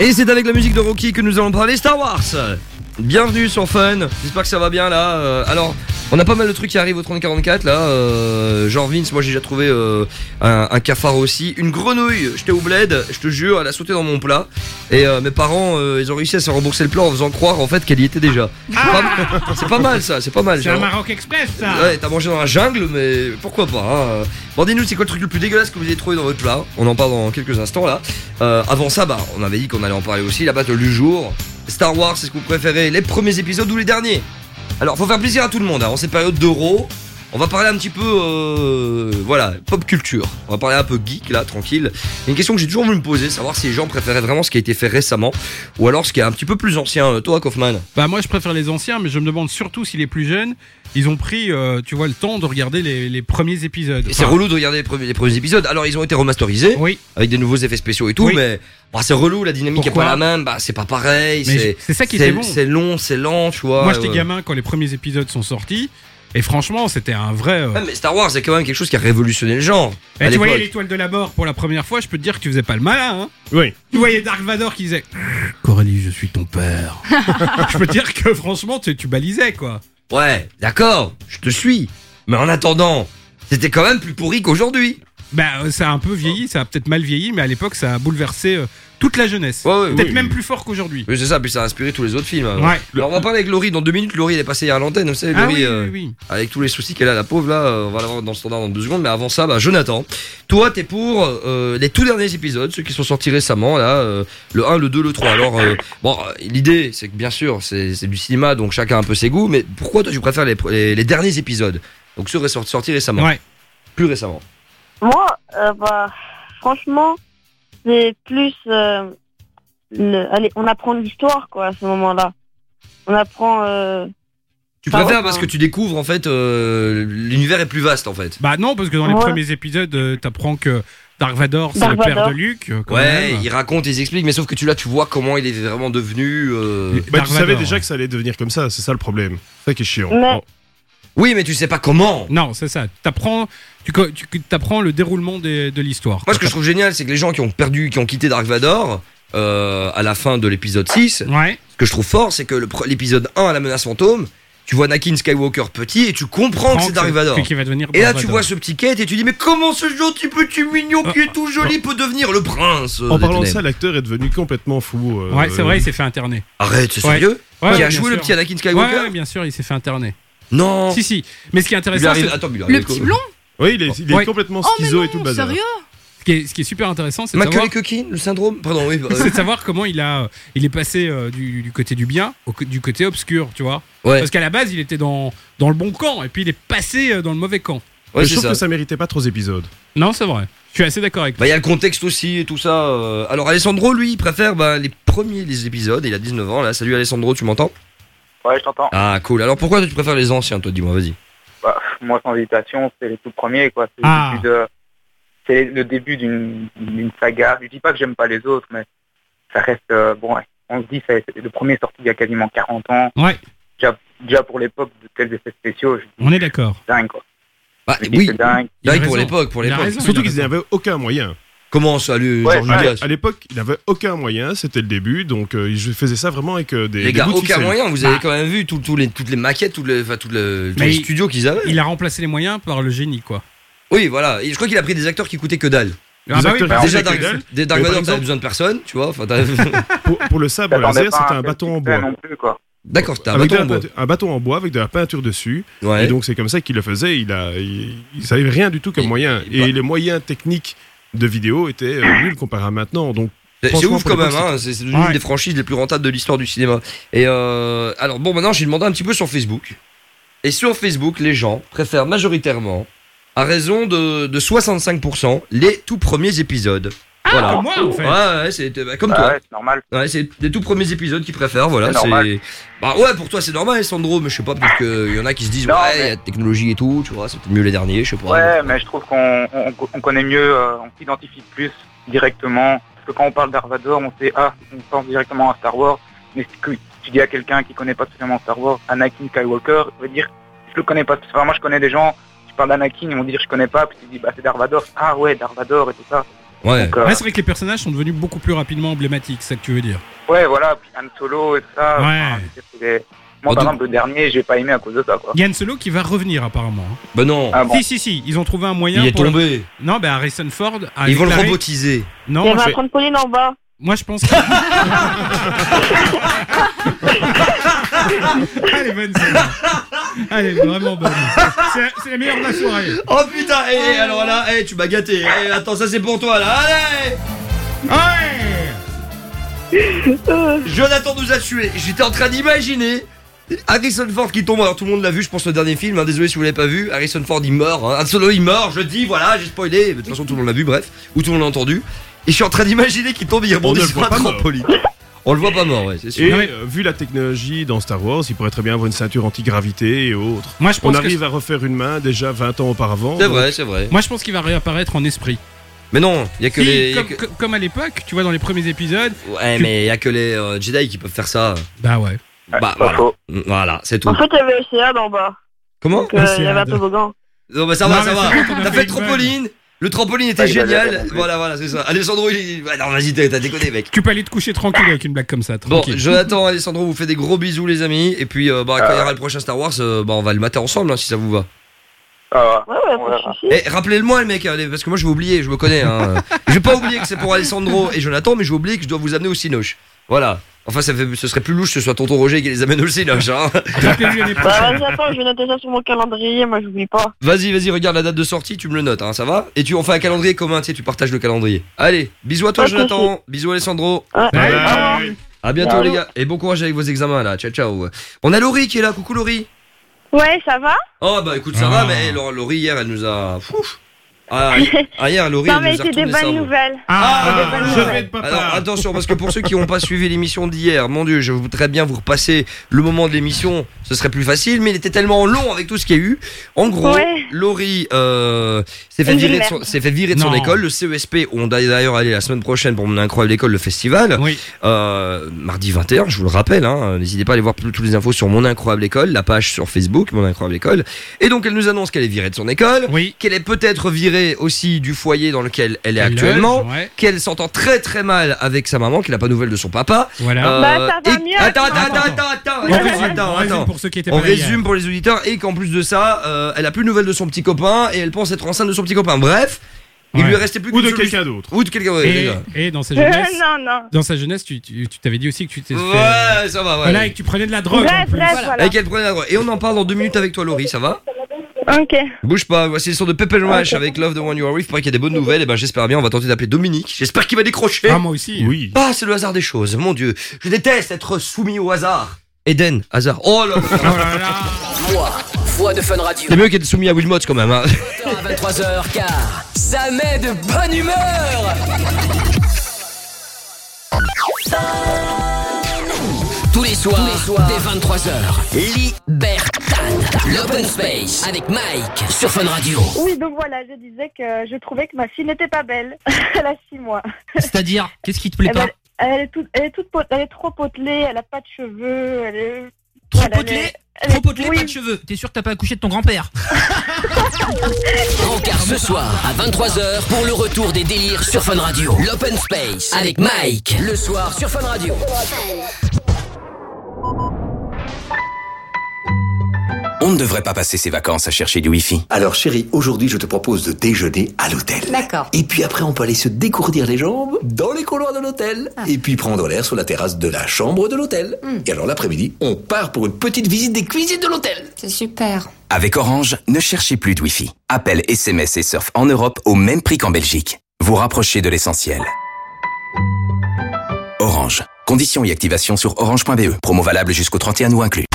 Et c'est avec la musique de Rocky que nous allons parler Star Wars. bienvenue sur Fun. J'espère que ça va bien là. Euh, alors, on a pas mal de trucs qui arrivent au 3044 là. Euh, genre Vince, moi j'ai déjà trouvé euh, un, un cafard aussi. Une grenouille, j'étais au bled, je te jure, elle a sauté dans mon plat. Et euh, mes parents, euh, ils ont réussi à se rembourser le plat en faisant croire en fait qu'elle y était déjà. C'est pas- C'est pas, mal ça, c'est pas mal. C'est un. Maroc Express, ça Ouais, t'as mangé dans la jungle, mais pourquoi pas hein. Bon, dis-nous, c'est quoi le truc le plus dégueulasse que vous avez trouvé dans votre plat? On en parle dans quelques instants là. Euh, avant ça, bah, on avait dit qu'on allait en parler aussi. La battle du jour. Star Wars, c'est ce que vous préférez Les premiers épisodes ou les derniers? Alors, faut faire plaisir à tout le monde. hein. En cette période d'euro, on va parler un petit peu, euh, voilà, pop culture. On va parler un peu geek là, tranquille. Il y a une question que j'ai toujours voulu me poser, savoir si les gens préféraient vraiment ce qui a été fait récemment ou alors ce qui est un petit peu plus ancien. Euh, Toi, Kaufman Bah moi je préfère les anciens, mais je me demande surtout si les plus jeunes, ils ont pris, euh, tu vois, le temps de regarder les, les premiers épisodes. Et c'est relou de regarder les premiers, les premiers épisodes. Alors ils ont été remasterisés, avec des nouveaux effets spéciaux et tout, Oui. mais bah, c'est relou, la dynamique est Pourquoi pas la même, bah c'est pas pareil. C'est ça qui était bon. C'est long, c'est lent, tu vois. Moi j'étais ouais. gamin quand les premiers épisodes sont sortis, et franchement c'était un vrai... euh, Ouais, mais Star Wars, c'est quand même quelque chose qui a révolutionné le genre. Et tu voyais l'étoile de la mort pour la première fois, je peux te dire que tu faisais pas le malin. Hein Oui. tu voyais Dark Vador qui disait Coralie, je suis ton père. je peux te dire que franchement, tu, tu balisais quoi. Ouais, d'accord, je te suis. Mais en attendant, c'était quand même plus pourri qu'aujourd'hui. Bah, euh, ça a un peu vieilli, ça a peut-être mal vieilli, mais à l'époque, ça a bouleversé euh, toute la jeunesse. peut-être oui. même plus fort qu'aujourd'hui. Oui, c'est ça, puis ça a inspiré tous les autres films. hein. Ouais. Alors on va parler avec Laurie dans deux minutes. Laurie, elle est passée hier à l'antenne, vous savez, Ah Laurie, oui, euh, oui, oui. avec tous les soucis qu'elle a, la pauvre là, euh, on va l'avoir dans le standard dans deux secondes. Mais avant ça, bah, Jonathan, toi, t'es pour euh, les tout derniers épisodes, ceux qui sont sortis récemment, là, euh, le 1, le 2, le 3. Alors, euh, bon, euh, l'idée, c'est que bien sûr, c'est c'est du cinéma, donc chacun a un peu ses goûts, mais pourquoi toi, tu préfères les, les, les derniers épisodes Donc ceux ré- sortis récemment? Ouais. Plus récemment. Moi, euh, bah, franchement, c'est plus. euh, le- allez, on apprend l'histoire, quoi, à ce moment-là. On apprend. euh, Tu Ah ouais, préfères parce que tu découvres, en fait, euh, l'univers est plus vaste, en fait. Bah non, parce que dans les Ouais. premiers épisodes, euh, t'apprends que Dark Vador, c'est Dark le père Vador. de Luke. euh, quand Ouais, même. ils racontent, ils expliquent, mais sauf que tu là, tu vois comment il est vraiment devenu. euh, Bah, Dark tu savais Vador, déjà ouais. que ça allait devenir comme ça, c'est ça le problème. C'est ça qui est chiant. Mais- Bon. Oui, mais tu sais pas comment. Non, c'est ça. T'apprends, tu, tu apprends le déroulement des- de l'histoire. Moi, ce que je trouve génial, c'est que les gens qui ont perdu, qui ont quitté Dark Vador euh, à la fin de l'épisode 6, Ouais. ce que je trouve fort, c'est que le pre- l'épisode 1 à la menace fantôme, tu vois Anakin Skywalker petit et tu comprends que c'est Dark Vador. Qui va devenir Et là, Dark tu Vador. vois ce petit Kate et tu dis, mais comment ce gentil petit mignon qui est tout joli peut devenir le prince euh, En des parlant de ténèbres ça, l'acteur est devenu complètement fou. euh, Ouais, c'est vrai, il s'est fait interner. Arrête, c'est Ouais. sérieux? Ouais, Qui a bien joué le sûr. petit Anakin Skywalker? Ouais, ouais, bien sûr, il s'est fait interner. Non Si, si. Mais ce qui est intéressant, arrive- c'est Le petit blond Oui, il est, il est Ouais. complètement Oh, mais schizo non, et tout le bazar. sérieux ce qui est, ce qui est super intéressant, c'est de savoir, le syndrome Pardon, oui. bah, c'est de savoir comment il a, il est passé euh, du, du côté du bien au du côté obscur, tu vois. Ouais. Parce qu'à la base, il était dans, dans le bon camp, et puis il est passé euh, dans le mauvais camp. Ouais, je trouve ça. que ça méritait pas trop d'épisodes. Non, c'est vrai. Je suis assez d'accord avec toi. Bah, il y a le contexte aussi et tout ça. euh. Alors, Alessandro, lui, il préfère bah, les premiers des épisodes. Il a 19 ans, là. Salut, Alessandro, tu m'entends? Ouais, je t'entends. Ah, cool. Alors, pourquoi tu préfères les anciens, toi Dis-moi, vas-y. Bah, moi, sans hésitation, c'est les tout premiers, quoi. C'est Ah. le début de- c'est le début d'une d'une saga. Je dis pas que j'aime pas les autres, mais ça reste euh, bon. ouais. On se dit, c'est- le premier est sorti il y a quasiment 40 ans. Ouais, Déjà, déjà pour l'époque de tels effets spéciaux, je dis, on est d'accord. c'est dingue, quoi. Bah, oui. c'est dingue. Il a Dingue pour l'époque, pour l'époque. Surtout qu'ils n'avaient aucun moyen. Comment ça, lui, Ouais, À l'époque, il n'avait aucun moyen, c'était le début, donc euh, je faisais ça vraiment avec euh, des, Les des gars, bouts de aucun moyen. Vous Bah. avez quand même vu tout- tous les, toutes les maquettes, tous les il- studios qu'ils avaient. Il a remplacé les moyens par le génie, quoi. Oui, voilà. Et je crois qu'il a pris des acteurs qui coûtaient que dalle. Ah bah oui, bah, Déjà, Dark, des Dark Vador, t'avais besoin de personne, tu vois. Pour, pour le sabre laser, c'était un bâton en bois. non plus, quoi. D'accord, c'était un Avec bâton en bois. un bâton en bois avec de la peinture dessus. Ouais. Et donc c'est comme ça qu'il le faisait. Il a, il, il savait rien du tout comme Et- moyen. et Et, bah- les moyens techniques de vidéo étaient euh, nuls comparé à maintenant. Donc C'est ouf quand même, hein. c'est c'est l'une Ouais. des franchises les plus rentables de l'histoire du cinéma. Et euh, alors bon, maintenant j'ai demandé un petit peu sur Facebook. Et sur Facebook, les gens préfèrent majoritairement, à raison de, de 65%, les tout premiers épisodes. Ah, voilà. comme moi, en fait. Ouais, ouais, c'est bah, comme Bah toi. ouais, c'est normal. Ouais, c'est les tout premiers épisodes qu'ils préfèrent, voilà. C'est normal. C'est bah ouais, pour toi c'est normal, Sandro, mais je sais pas, peut-être qu'il y en a qui se disent Non, ouais, il y a de technologie et tout, tu vois, c'est peut-être mieux les derniers, je sais pas. Ouais, mais je trouve qu'on on, on connaît mieux, euh, on s'identifie plus directement. Parce que quand on parle d'Arvador, on sait, ah, on pense directement à Star Wars. Mais si que tu dis à quelqu'un qui connaît pas spécialement Star Wars, Anakin Skywalker, il va dire, je le connais pas. Enfin, moi, je connais des gens, tu parles d'Anakin, ils vont dire, je connais pas, puis tu dis, bah, c'est Darvador. Ah ouais, Darvador et tout ça. Ouais. Donc, euh, Ouais, c'est vrai que les personnages sont devenus beaucoup plus rapidement emblématiques, c'est ça que tu veux dire. ouais, voilà, puis Han Solo et tout ça. Ouais. Moi, par exemple, le dernier, j'ai pas aimé à cause de ça, quoi. Yann Solo qui va revenir apparemment. hein. Bah non. Ah bon. Si, si, si, ils ont trouvé un moyen. Il est pour le- tombé. Non, ben Harrison Ford a Ils vont le robotiser. Non, Il je... un trampoline en bas. moi, je pense. que- Elle est bonne celle-là. Elle est vraiment bonne. C'est- la meilleure de la soirée. Oh putain, eh, alors là, eh, tu m'as gâté. Eh, attends, ça c'est pour toi là. Allez Jonathan nous a tués. J'étais en train d'imaginer Harrison Ford qui tombe. Alors tout le monde l'a vu, je pense, le dernier film. hein, désolé si vous l'avez pas vu. Harrison Ford il meurt. Hein. Han Solo il meurt. Je dis, voilà, j'ai spoilé. De toute façon, tout le monde l'a vu, bref. Ou tout le monde l'a entendu. Et je suis en train d'imaginer qu'il tombe et il On rebondit sur un trampoline. On le voit pas mort, ouais, c'est sûr. Et euh, vu la technologie dans Star Wars, il pourrait très bien avoir une ceinture anti-gravité et autres. Moi, je pense On que arrive à refaire une main déjà 20 ans auparavant. C'est donc- vrai, c'est vrai. Moi, je pense qu'il va réapparaître en esprit. Mais non, il y a que Si, les. y a comme, que- co- comme à l'époque, tu vois, dans les premiers épisodes. Ouais, mais il y a que les euh, Jedi qui peuvent faire ça. Bah ouais. Bah voilà. Voilà, c'est tout. En fait, il y avait Océane en bas. Comment euh, il y avait un toboggan. Non, bah ça Non, va, ça va. T'as fait fait une le trampoline. Était Ah, génial. Voilà, voilà, c'est ça. Alessandro, il. Ouais, non, vas-y, t'as déconné, mec. Tu peux aller te coucher tranquille avec une blague comme ça. Bon, Tranquille. Jonathan, Alessandro, vous fait des gros bisous, les amis. Et puis, euh, bah, quand il y aura le prochain Star Wars, euh, bah, on va le mater ensemble, hein, si ça vous va. Ah, Ouais, ouais. Eh, rappelez-le-moi, le mec, allez, parce que moi, je vais oublier, je me connais. Hein. je vais pas oublier que c'est pour Alessandro et Jonathan, mais je vais oublier que je dois vous amener au Cinoche. Voilà. Enfin, ça fait, ce serait plus louche que ce soit tonton Roger qui les amène au Cinoche. Hein. Bah, vas-y, attends, je vais noter ça sur mon calendrier, moi, j'oublie pas. Vas-y, vas-y, regarde la date de sortie, tu me le notes, hein, ça va Et tu on fait un calendrier commun, tu sais, tu partages le calendrier. Allez, bisous à toi, Jonathan. Bisous, Alessandro. Bye. À bientôt, les gars. Et bon courage avec vos examens, là. Ciao, ciao. On a Laurie qui est là. Coucou, Laurie. Ouais, ça va? Oh, bah écoute, ça Ah. va, mais Laurie, hier, elle nous a. Fouf. Ah, ah, hier, Laurie, Non, mais c'est des retourné le bonnes nouvelles. Ah, des bonnes je nouvelles. vais papa. Alors attention parce que pour ceux qui n'ont pas suivi l'émission d'hier, mon dieu, je voudrais bien vous repasser le moment de l'émission, ce serait plus facile, mais il était tellement long avec tout ce qu'il y a eu. En gros, Ouais. Laurie euh, s'est fait, virer de son- s'est fait virer de son Non. école, le CESP, où on doit d'ailleurs aller la semaine prochaine pour mon incroyable école, le festival. Oui. Euh, mardi 21, je vous le rappelle, hein, n'hésitez pas à aller voir toutes les infos sur mon incroyable école, la page sur Facebook, mon incroyable école. Et donc elle nous annonce qu'elle est virée de son école, Oui. qu'elle est peut-être virée aussi du foyer dans lequel elle est Elle actuellement, loge, ouais. qu'elle s'entend très très mal avec sa maman, qu'elle n'a pas de nouvelles de son papa. Voilà. Euh, Bah, ça va et- mieux. Attends, attends, Attends, attends, attends. attends, On attends, on résume pour ceux qui étaient On résume pour les auditeurs et qu'en plus de ça, euh, elle a plus de nouvelles de son petit copain et elle pense être enceinte de son petit copain. Bref, il Ouais. lui restait plus Ou de quelqu'un d'autre. Ou de quelqu'un. ouais, Et, et dans sa jeunesse, non, non. dans sa jeunesse, tu t'avais dit aussi que tu t'es fait. Ouais, ça va, ouais. Voilà, et que tu prenais de la drogue. en Bref, plus. bref, voilà. Avec elle prenait la drogue. Et on en parle dans deux minutes avec toi, Laurie, ça va? Ok. Bouge pas, voici le son de Pepper Rush avec Love the One You Are With. Pareil qu'il y a des bonnes nouvelles, et ben j'espère bien, on va tenter d'appeler Dominique. J'espère qu'il va décrocher. Ah, moi aussi. Oui. Ah, c'est le hasard des choses, mon dieu. Je déteste être soumis au hasard. Eden, hasard. Oh là là. Oh. Moi, voix de Fun Radio. C'est mieux qu'être soumis à Wilmot quand même. Hein. à 23h, car ça met de bonne humeur. Tous les soirs, dès 23h, Libertad, l'open space avec Mike sur Fun Radio. Oui, donc voilà, je disais que je trouvais que ma fille n'était pas belle. elle a six mois. C'est-à-dire, qu'est-ce qui te plaît Eh ben, pas elle, est toute, elle est toute pot- elle est trop potelée, elle a pas de cheveux, elle est. Trop voilà, potelé elle Trop potelé, oui. pas de cheveux. T'es sûr que t'as pas accouché de ton grand-père Rencard ce soir à 23h pour le retour des délires sur Fun Radio. L'open space avec Mike le soir sur Fun Radio. On ne devrait pas passer ses vacances à chercher du Wi-Fi. Alors chérie, aujourd'hui je te propose de déjeuner à l'hôtel. D'accord. Et puis après on peut aller se décourdir les jambes dans les couloirs de l'hôtel. Et puis prendre l'air sur la terrasse de la chambre de l'hôtel. Et alors l'après-midi, on part pour une petite visite des cuisines de l'hôtel. C'est super. Avec Orange, ne cherchez plus de Wi-Fi. Appel, SMS et surf en Europe au même prix qu'en Belgique. Vous rapprochez de l'essentiel. Orange. Conditions et activation sur orange.be. Promo valable jusqu'au 31 août inclus.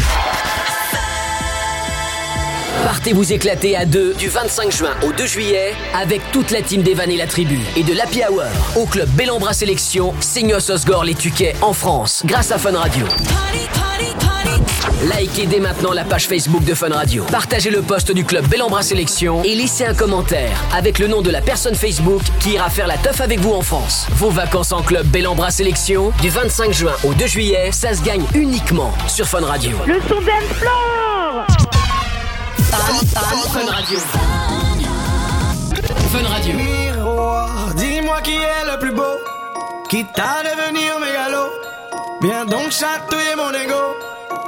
Partez vous éclater à deux du 25 juin au 2 juillet avec toute la team d'Evan et la tribu et de l'Happy Hour au club Bellambra Sélection, Seignos Osgore les Tuquets en France grâce à Fun Radio. Likez dès maintenant la page Facebook de Fun Radio. Partagez le post du club Bellambra Sélection et laissez un commentaire avec le nom de la personne Facebook qui ira faire la teuf avec vous en France. Vos vacances en club Bellambra Sélection du 25 juin au 2 juillet, ça se gagne uniquement sur Fun Radio. Le son floor Fun Radio. Fun Radio. Miroir, dis-moi qui est le plus beau, quitte à devenir mégalo. Viens donc chatouiller mon ego.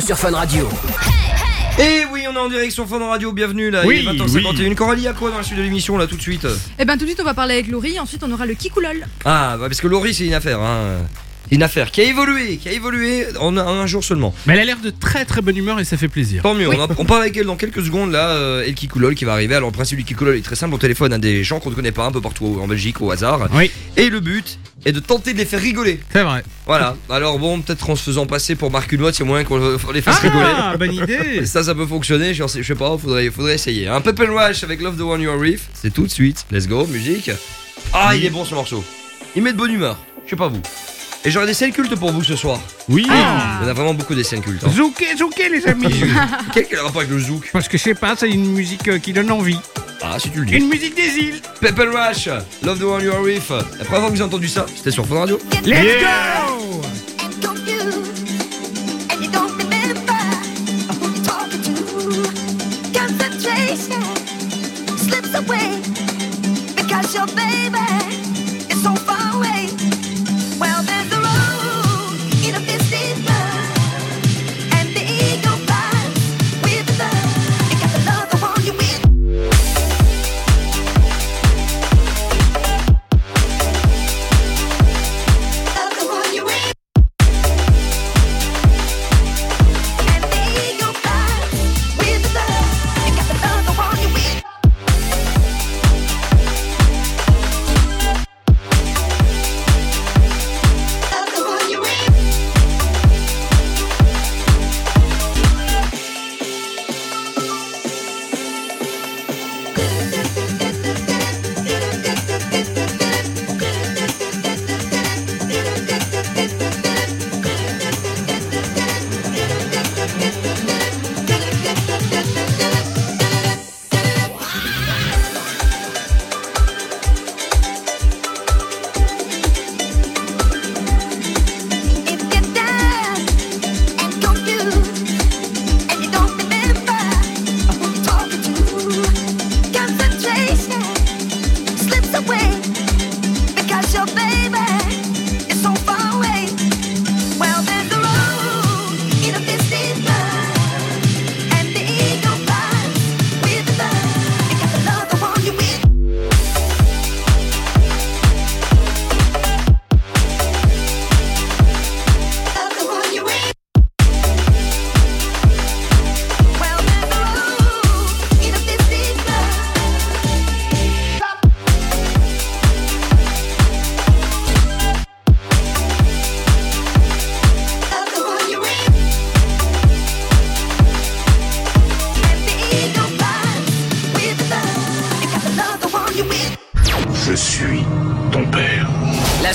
Sur Fun Radio. Et oui, on est en direction Fun Radio, bienvenue là. Oui, il est 20h51. Coralie, à quoi dans la suite de l'émission là tout de suite Et ben tout de suite on va parler avec Laurie, ensuite on aura le Kikoulol. Ah, bah, parce que Laurie, c'est une affaire, hein. Une affaire qui a évolué, qui a évolué en un, un jour seulement. Mais elle a l'air de très très bonne humeur et ça fait plaisir. Tant mieux, on, va- on parle avec elle dans quelques secondes là, euh, et le Kikoulol qui va arriver. Alors le principe du Kikoulol est très simple, on téléphone à des gens qu'on ne connaît pas un peu partout en Belgique au hasard. Oui. Et le but est de tenter de les faire rigoler. C'est vrai. Voilà, alors bon, peut-être en se faisant passer pour Marc Hunois, c'est moyen qu'on les fasse Ah, rigoler. bonne idée. Ça, ça peut fonctionner, je sais, je sais pas, faudrait, faudrait essayer. Un Pepper Rush avec Love the One You Are With, c'est tout de suite. Let's go, musique. Ah, il est bon ce morceau. Il met de bonne humeur, je sais pas vous. Et j'aurai des scènes cultes pour vous ce soir. Oui. Il y en a vraiment beaucoup des scènes cultes. hein. Zouké, zouké les amis. Quel quel rapport avec le zouk? Parce que je sais pas, c'est une musique euh, qui donne envie. Ah, si tu le dis. Une musique des îles. Pepper Rush, Love the One You Are With. La première fois que j'ai entendu ça, c'était sur Fun Radio. Let's go.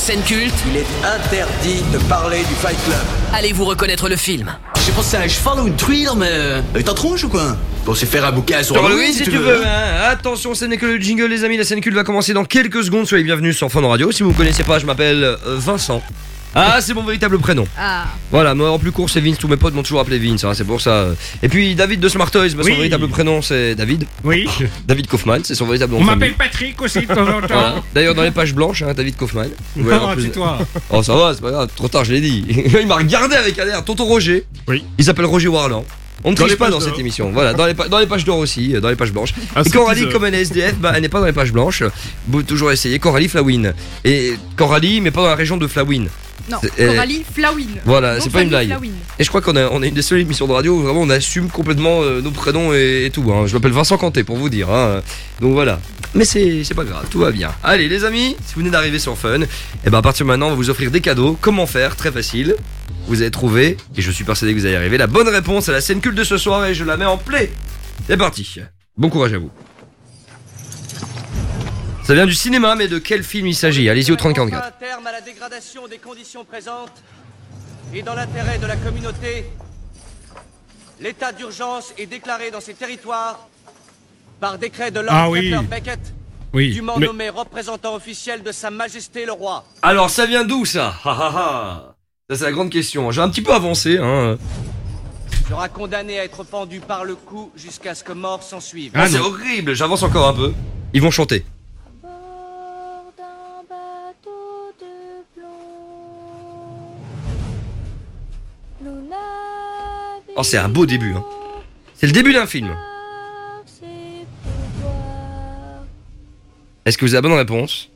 Scène culte Il est interdit de parler du Fight Club. Allez-vous reconnaître le film? Je pas si c'est un cheval ou une truie, mais. euh, T'es en tronche ou quoi? Pour se faire un bouquin sur Sur Halloween, Halloween, si tu veux. hein. Attention, ce n'est que le jingle, les amis. La scène culte va commencer dans quelques secondes. Soyez bienvenus sur Fun Radio. Si vous ne me connaissez pas, je m'appelle euh, Vincent. Ah, c'est mon véritable prénom. Ah. Voilà, moi en plus court, c'est Vince. Tous mes potes m'ont toujours appelé Vince. hein, c'est pour ça. Et puis David de Smart Toys, bah, son Oui. véritable prénom c'est David. Oui. David Kaufman, c'est son véritable nom. On m'appelle Patrick aussi de temps en temps. Voilà. D'ailleurs, dans les pages blanches, hein, David Kaufman. Pouvez Non, avoir plus- tais-toi. Oh, ça va, c'est pas grave. Trop tard, je l'ai dit. Il m'a regardé avec un air. Tonton Roger. Oui. Il s'appelle Roger Warland. On ne triche pas dans cette émission. Voilà, dans les, pa- dans les pages d'or aussi, euh, dans les pages blanches. Ah, et Coralie, comme elle est SDF, bah, elle n'est pas dans les pages blanches. Vous toujours essayer. Coralie Flawin. Et Coralie, mais pas dans la région de Flawin. Non, C'est- Coralie Flawin. Voilà, c'est pas une blague. Flawin. Et je crois qu'on a, on a une des seules émissions de radio où vraiment on assume complètement euh, nos prénoms et, et tout. hein. Je m'appelle Vincent Canté pour vous dire. hein. Donc voilà. Mais c'est c'est pas grave, tout va bien. Allez les amis, si vous venez d'arriver sur Fun, et ben à partir de maintenant on va vous offrir des cadeaux. Comment faire? Très facile. Vous allez trouver, et je suis persuadé que vous allez arriver, la bonne réponse à la scène culte de ce soir et je la mets en play. C'est parti. Bon courage à vous. Ça vient du cinéma, mais de quel film il s'agit Allez-y au 3044. un terme à la dégradation des conditions présentes et dans l'intérêt de la communauté, l'état d'urgence est déclaré dans ces territoires par décret de Lord Ah oui. Beckett, Oui. dûment Mais- nommé représentant officiel de Sa Majesté le Roi. Alors ça vient d'où ça Ha, ha, ha. Ça c'est la grande question. J'ai un petit peu avancé. Hein. Sera condamné à être pendu par le cou jusqu'à ce que mort s'en suive. Ah, c'est horrible, j'avance encore un peu. Ils vont chanter. Oh, c'est un beau début. Hein. C'est le début d'un film. Est-ce que vous avez la bonne réponse?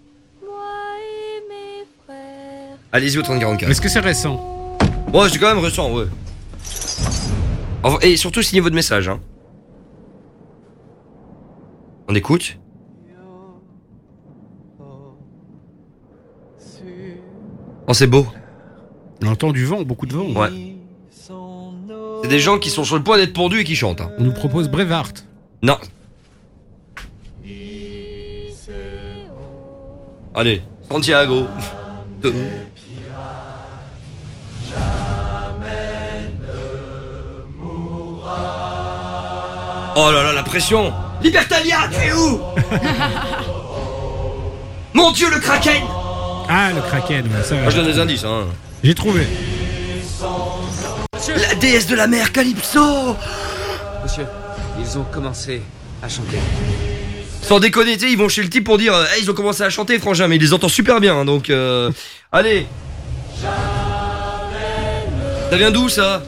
Allez-y au 3044. Est-ce que c'est récent? Ouais, c'est quand même récent, ouais. Enfin, Et surtout signez votre message. Hein. On écoute Oh, c'est beau. On entend du vent, beaucoup de vent. Ouais. C'est des gens qui sont sur le point d'être pendus et qui chantent. hein. On nous propose Brevard. Non. Allez, Santiago. De- Oh là là, la pression Libertalia, tu es où? Mon dieu, le kraken Ah, le Kraken, ouais, ça. Moi, je donne des indices, hein. J'ai trouvé. La déesse de la mer, Calypso Monsieur, ils ont commencé à chanter. Sans déconner, tu sais, ils vont chez le type pour dire euh, Hey, ils ont commencé à chanter, frangin, mais ils les entendent super bien, hein, donc euh, allez. Ça vient d'où ça?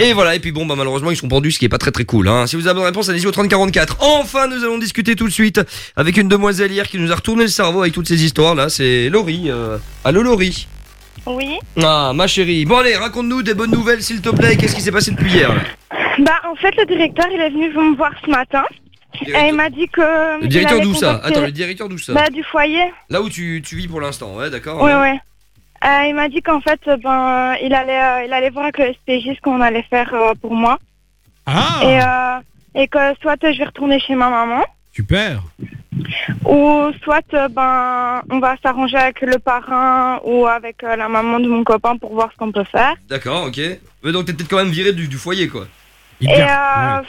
Et voilà, et puis bon, bah malheureusement, ils sont pendus, ce qui est pas très très cool. Hein. Si vous avez une réponse, allez-y au 3044. Enfin, nous allons discuter tout de suite avec une demoiselle hier qui nous a retourné le cerveau avec toutes ces histoires là. C'est Laurie. Euh... Allô, Laurie? Oui. Ah, ma chérie. Bon, allez, raconte-nous des bonnes nouvelles, s'il te plaît. Qu'est-ce qui s'est passé depuis hier là? Bah, en fait, le directeur, il est venu me voir ce matin. Et il m'a dit que. Le directeur d'où ça? Attends, le directeur d'où ça? Bah, du foyer. Là où tu, tu vis pour l'instant, ouais, d'accord Ouais, ouais. Euh, il m'a dit qu'en fait, euh, ben, il allait, euh, il allait voir avec le SPJ ce qu'on allait faire euh, pour moi. Ah Et, euh, et que soit euh, je vais retourner chez ma maman, Super. ou soit euh, ben, on va s'arranger avec le parrain ou avec euh, la maman de mon copain pour voir ce qu'on peut faire. D'accord, ok. Mais donc t'es peut-être quand même viré du, du foyer, quoi. Et euh,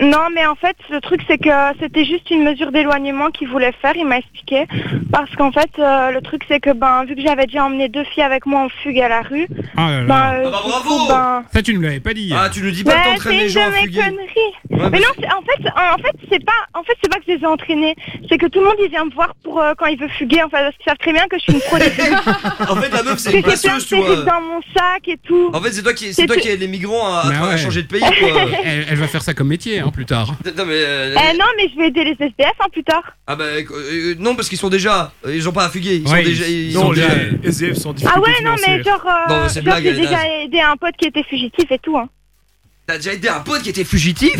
non, mais en fait, le truc c'est que c'était juste une mesure d'éloignement qu'il voulait faire. Il m'a expliqué parce qu'en fait, euh, le truc c'est que ben vu que j'avais déjà emmené deux filles avec moi en fugue à la rue, Ah là là. ben, euh, Ah bah bravo coup, ben, Ça, tu ne me l'avais pas dit. Ah, tu nous dis pas que mais t'entraînes les gens à de mes fuguer. conneries. Ouais, mais non, en fait, en fait, c'est pas, en fait, c'est pas que je les ai entraînés. C'est que tout le monde il vient me voir pour euh, quand il veut fuguer. Enfin, parce qu'ils savent très bien que je suis une pro. En fait, la meuf, c'est une passeuse, tu vois. dans mon sac et tout. En fait, c'est toi qui, c'est toi qui les migrants à, à Bah changer de pays, quoi. Elle, elle va faire ça comme métier, hein, plus tard. Non, mais. euh, Eh non, mais je vais aider les SDF hein, plus tard. Ah bah euh, non parce qu'ils sont déjà euh, ils ont pas à fuguer ils Ouais, sont déjà ils ils Non, sont les déjà SDF sont Ah ouais, non, mais genre, euh, Non, genre, blague, j'ai déjà aidé un pote qui était fugitif et tout. Hein. T'as déjà aidé un pote qui était fugitif?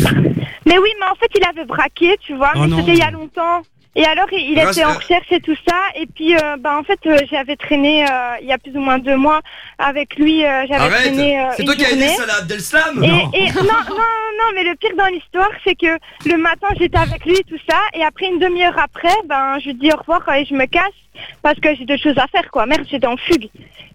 Mais oui, mais en fait, il avait braqué, tu vois. Oh mais c'était il y a longtemps. Et alors, il, Grâce- était en recherche et tout ça. Et puis, euh, bah, en fait, euh, j'avais traîné euh, il y a plus ou moins deux mois avec lui. j'avais traîné. C'est toi qui as aidé. Salah Abdeslam Et, et- non, non, non, mais le pire dans l'histoire, c'est que le matin, j'étais avec lui, tout ça, et après une demi-heure après, ben, je lui dis au revoir et je me casse parce que j'ai d'autres choses à faire, quoi. Merde, j'étais en fugue.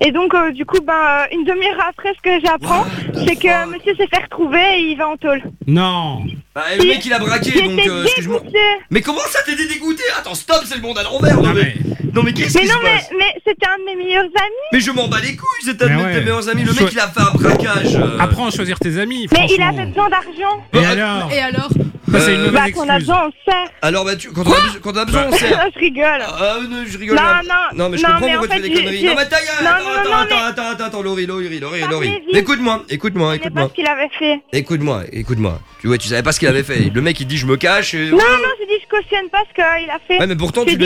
Et donc, euh, du coup, ben, euh, une demi-heure après, ce que j'apprends, c'est que monsieur s'est fait retrouver et il va en tôle. Non. Bah, le mec il a braqué donc euh, excuse-moi. Mais comment ça t'es dégoûté? Attends, stop, c'est le monde à l'envers. Non mais, non, mais qu'est-ce Mais qui non, se mais, passe? mais c'était un de mes meilleurs amis. Mais je m'en bats les couilles, c'est un Mais de ouais. tes meilleurs amis. Le mec il a fait un braquage. euh. Apprends à choisir tes amis. Mais il avait besoin d'argent. Et alors Et alors c'est une Euh, Bah, qu'on a excuse. besoin, on se sert. Alors bah tu, quand, on a, besoin- quand on a besoin on sert. je rigole. Ah non, je rigole. Non, là. non, mais je non, comprends mais pourquoi en tu fais des conneries. Non mais ta gueule, Non, attends, non, attends, non, attends, mais- attends, attends, attends, Laurie, Laurie, Laurie, Laurie. vite. Écoute-moi, écoute-moi, Je sais pas écoute-moi. ce qu'il avait fait. Écoute-moi, écoute-moi. Tu ouais, tu savais pas ce qu'il avait fait. Le mec il dit je me cache. Et... Non, non, j'ai dit je cautionne pas ce qu'il a fait. Ouais, mais pourtant tu.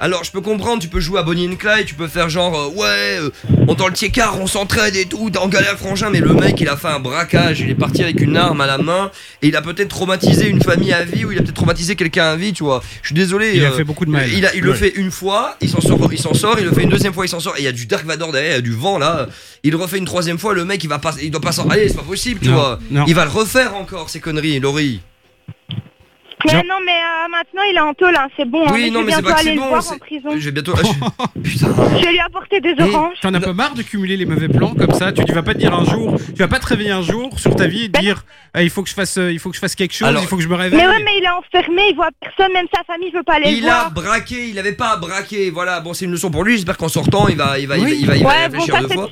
Alors je peux comprendre, tu peux jouer à Bonnie and Clyde, tu peux faire genre euh, ouais, euh, on dans le tiécard, on s'entraide et tout, dans galère frangin, mais le mec il a fait un braquage, il est parti avec une arme à la main et il a peut-être traumatisé une famille à vie ou il a peut-être traumatisé quelqu'un à vie, tu vois. Je suis désolé. Il a euh, fait beaucoup de mal. Il, a, il le fait une fois, il s'en sort, il s'en sort, il le fait une deuxième fois, il s'en sort et il y a du Dark Vador derrière, il y a du vent là. Il le refait une troisième fois, le mec il va pas, il doit pas s'en. Allez, c'est pas possible, tu Non, vois. non. Il va le refaire encore ces conneries, Laurie. Mais non, mais euh, maintenant il est en tôle, hein, c'est bon. hein, Oui, non, je mais c'est pas que aller c'est le bon, voir c'est- en prison. Je vais bientôt. Putain. Je vais lui apporter des oranges. T'en as pas marre de cumuler les mauvais plans comme ça? Tu ne vas pas te dire un jour, tu vas pas te réveiller un jour sur ta vie et te dire ah, il faut que je fasse, euh, il faut que je fasse quelque chose, Alors- il faut que je me réveille. Mais ouais, mais il est enfermé, il voit personne, même sa famille veut pas aller le Il a voir. braqué, il avait pas à braquer. Voilà, bon, c'est une leçon pour lui. J'espère qu'en sortant, il va, il va, il va, Oui. il va, il va y Ouais, bon, réfléchir ça, deux c'est- fois.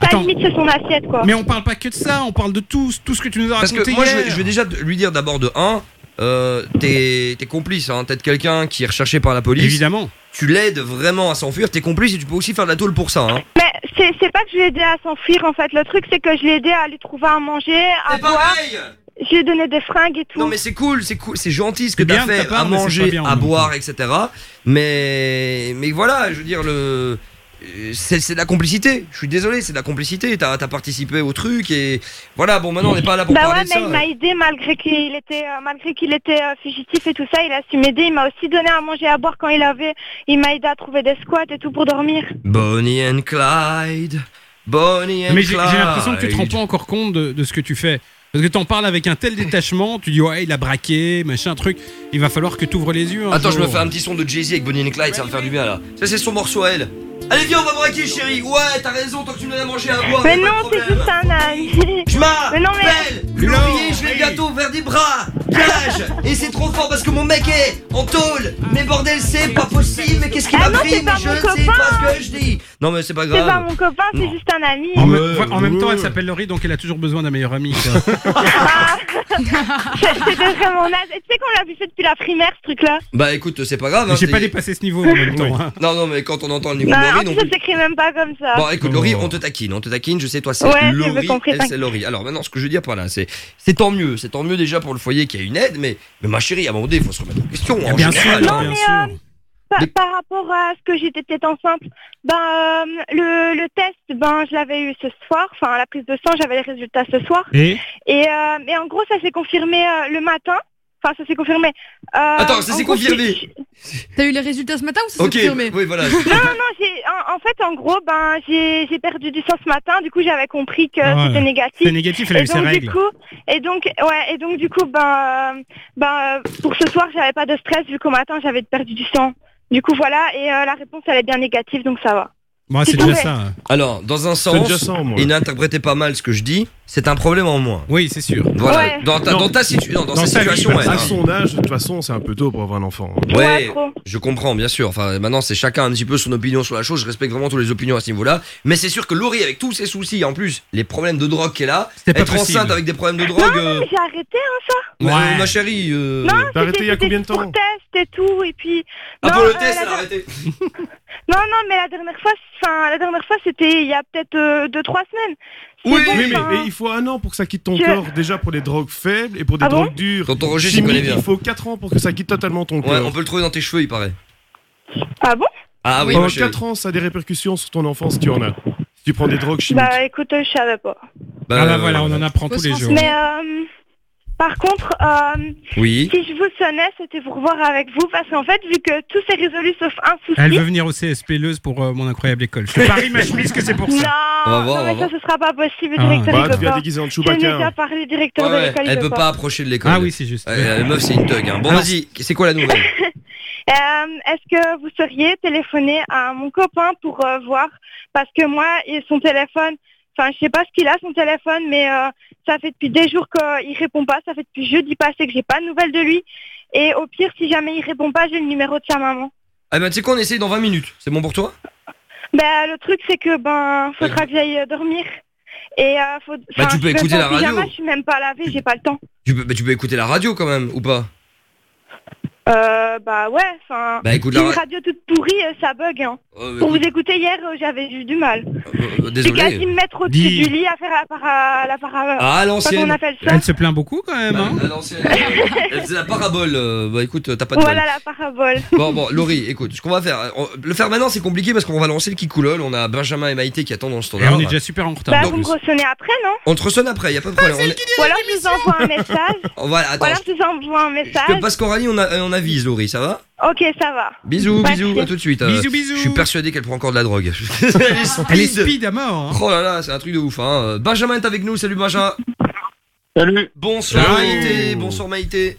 Ça Attends. limite c'est son assiette quoi. Mais on parle pas que de ça, on parle de tout, tout ce que tu nous as Parce raconté que moi, je hier. vais, je vais déjà lui dire d'abord de 1 euh, T'es complice, hein. T'es quelqu'un qui est recherché par la police. Évidemment. Tu l'aides vraiment à s'enfuir. T'es complice et tu peux aussi faire de la tôle pour ça. Hein. Mais c'est pas que je l'ai aidé à s'enfuir en fait. Le truc c'est que je l'ai aidé à aller trouver à manger, à boire. pareil Je lui ai donné des fringues et tout. Non mais c'est cool, c'est cool, c'est gentil ce que t'as fait part, à manger, bien à boire, etc. Mais mais voilà, je veux dire le c'est c'est de la complicité. Je suis désolé, c'est de la complicité. T'as as participé au truc et voilà. Bon maintenant on n'est pas là pour bah parler ouais, de mais ça. il m'a aidé malgré qu'il était, euh, malgré qu'il était euh, fugitif et tout ça. Il a su m'aider. Il m'a aussi donné à manger, à boire quand il avait. Il m'a aidé à trouver des squats et tout pour dormir. Bonnie and Clyde, Bonnie and Mais j'ai Clyde. j'ai l'impression que tu te rends pas encore compte de, de ce que tu fais. Parce que t'en parles avec un tel détachement, tu dis ouais il a braqué, machin truc. Il va falloir que tu ouvres les yeux. un Attends, je me fais un petit son de Jay-Z avec Bonnie and Clyde, ça va me faire du bien là. Ça c'est son morceau à elle. Allez viens, on va braquer chérie. Ouais, t'as raison, tant que tu me donnes à manger à boire. Mais a non, c'est juste un ami. Je Mais non, mais- m'appelle Laurier, je vais bientôt vers des bras, cage Et c'est trop fort parce que mon mec est en tôle. Mais bordel, c'est pas possible. Mais qu'est-ce qu'il Ah m'a non, pris pas Mais je ne sais pas ce que je dis Non mais c'est pas C'est pas grave mon copain, c'est juste un ami. En, me- ouais, en même temps, elle s'appelle Laurie, donc elle a toujours besoin d'un meilleur ami. quoi. C'était vraiment naze. Et tu sais qu'on l'a vu fait depuis la primaire, ce truc-là Bah écoute, c'est pas grave hein, J'ai c'est- pas dépassé ce niveau en même temps. hein. Non non mais quand on entend le niveau Non, de en Laurie non plus, ça s'écrit même pas comme ça. Bon écoute Laurie, on te taquine, on te taquine, je sais toi c'est Ouais, Laurie, elle c'est Laurie. Alors maintenant ce que je veux dire par là, c'est c'est tant mieux, c'est tant mieux déjà pour le foyer qu'il y a une aide, mais, mais ma chérie, à un moment donné, il faut se remettre en question. en Bien sûr, Par, par rapport à ce que j'étais peut-être enceinte, ben euh, le, le test, ben je l'avais eu ce soir. Enfin la prise de sang, j'avais les résultats ce soir. Et? Et, euh, et en gros, ça s'est confirmé euh, le matin. Enfin, ça s'est confirmé. Euh, Attends, ça s'est confirmé. T'as eu les résultats ce matin ou ça s'est confirmé? oui voilà. Non, non. J'ai, en, en fait, en gros, ben j'ai perdu du sang ce matin. Du coup, j'avais compris que Ah c'était négatif. C'est négatif, elle a et eu ses donc, règles. du coup, et donc, ouais, et donc, du coup, ben, ben, pour ce soir, j'avais pas de stress vu qu'au matin, j'avais perdu du sang. Du coup, voilà, et euh, la réponse, elle est bien négative, donc ça va. Bon, c'est déjà ça. hein. Alors, dans un sens, déjà ça, moi. et n'interprétez pas mal ce que je dis, c'est un problème en moins. Oui, c'est sûr. Voilà, Ouais. dans ta, Non. dans ta, situ- non, dans Dans sa sa vie, situation, ouais. À hein. son âge, de toute façon, c'est un peu tôt pour avoir un enfant. hein. Ouais, Ouais, trop. je comprends, bien sûr. Enfin, maintenant, c'est chacun un petit peu son opinion sur la chose. Je respecte vraiment toutes les opinions à ce niveau-là. Mais c'est sûr que Laurie, avec tous ses soucis, en plus, les problèmes de drogue qu'elle a, C'était pas être possible. enceinte avec des problèmes de drogue. non, euh, mais j'ai arrêté, hein, Ouais. euh, ma chérie. euh, Non, T'as arrêté c'était- il y a combien de temps pour test et tout, et puis. Ah, non, pour le euh, test, la elle a arrêté. Non, non, mais la dernière fois, enfin, la dernière fois, c'était il y a peut-être euh, deux, trois semaines. Oui, bon, Oui, mais, il faut un an pour que ça quitte ton Je- corps, déjà pour les drogues faibles et pour des Ah bon drogues dures. Il faut 4 ans pour que ça quitte totalement ton Ouais, corps. on peut le trouver dans tes cheveux, il paraît. Ah bon? Ah oui, Pendant chérie. 4 ans, ça a des répercussions sur ton enfant si tu en as. Si tu prends des drogues chimiques. Bah écoute, euh, je savais pas. Ah bah euh, voilà, on en apprend tous les jours. Mais euh, Par contre, euh, Oui. si je vous sonnais, c'était pour voir avec vous, parce qu'en fait, vu que tout s'est résolu sauf un souci. Elle veut venir au CSP Leuse pour euh, mon incroyable école. Je te parie ma chemise que c'est pour ça. Non, On va voir, non, on va mais ça, ce sera pas possible, Ah. directeur. Bah, il tu peut viens pas. déguisé en Je Chewbacca. n'ai déjà parlé, directeur Ouais, de ouais, l'école. il elle peut peut pas approcher de l'école. Ah oui, c'est juste. Euh, la meuf, c'est une thug. Hein. Bon, Alors- vas-y, c'est quoi la nouvelle Euh, Est-ce que vous seriez téléphoné à mon copain pour euh, voir? Parce que moi, et son téléphone, enfin, je sais pas ce qu'il a son téléphone, mais euh, ça fait depuis des jours qu'il répond pas. Ça fait depuis jeudi passé que j'ai pas de nouvelles de lui. Et au pire, si jamais il répond pas, j'ai le numéro de sa maman. Ah ben, tu sais quoi, on essaye dans 20 minutes. C'est bon pour toi? Ben, le truc, c'est que ben, faudra que j'aille euh, dormir. Et euh, faut. Bah, tu peux écouter la en pyjama, radio. Je suis même pas lavée, j'ai pas le temps. tu peux, bah, tu peux écouter la radio quand même, ou pas? Euh, bah ouais, enfin. Bah, écoute une la ra- radio toute pourrie, euh, ça bug. Hein. Oh, bah, Pour vous écoute, écouter hier, euh, j'avais eu du mal. euh, J'ai quasi me mettre au-dessus Dis- du lit à faire la para... La para... Ah, à l'ancienne. Elle se plaint beaucoup quand même. Hein À l'ancienne. Elle faisait la parabole. euh, bah écoute, t'as pas de Voilà la parabole. Bon, bon, Laurie, écoute, ce qu'on va faire, on- le faire maintenant c'est compliqué parce qu'on va lancer le Kikoulol. On a Benjamin et Maïté qui attendent dans le Et standard. on est déjà super en retard. Bah, vous me ressonnez après, non? On te ressonne après, y a pas de problème. On est- Ou alors je vous envoie un message. va, attends, Ou alors je vous envoie un message. Coralie, on, a, on avise Laurie, ça va? Ok, ça va. Bisous, Merci. bisous, à tout de suite. euh, Bisous, bisous. Je suis persuadé qu'elle prend encore de la drogue. Elle est speed. Elle est speed à mort. hein. Oh là là, c'est un truc de ouf. Hein. Benjamin est avec nous, salut Benjamin. Salut. Bonsoir Salut. Maïté, bonsoir Maïté.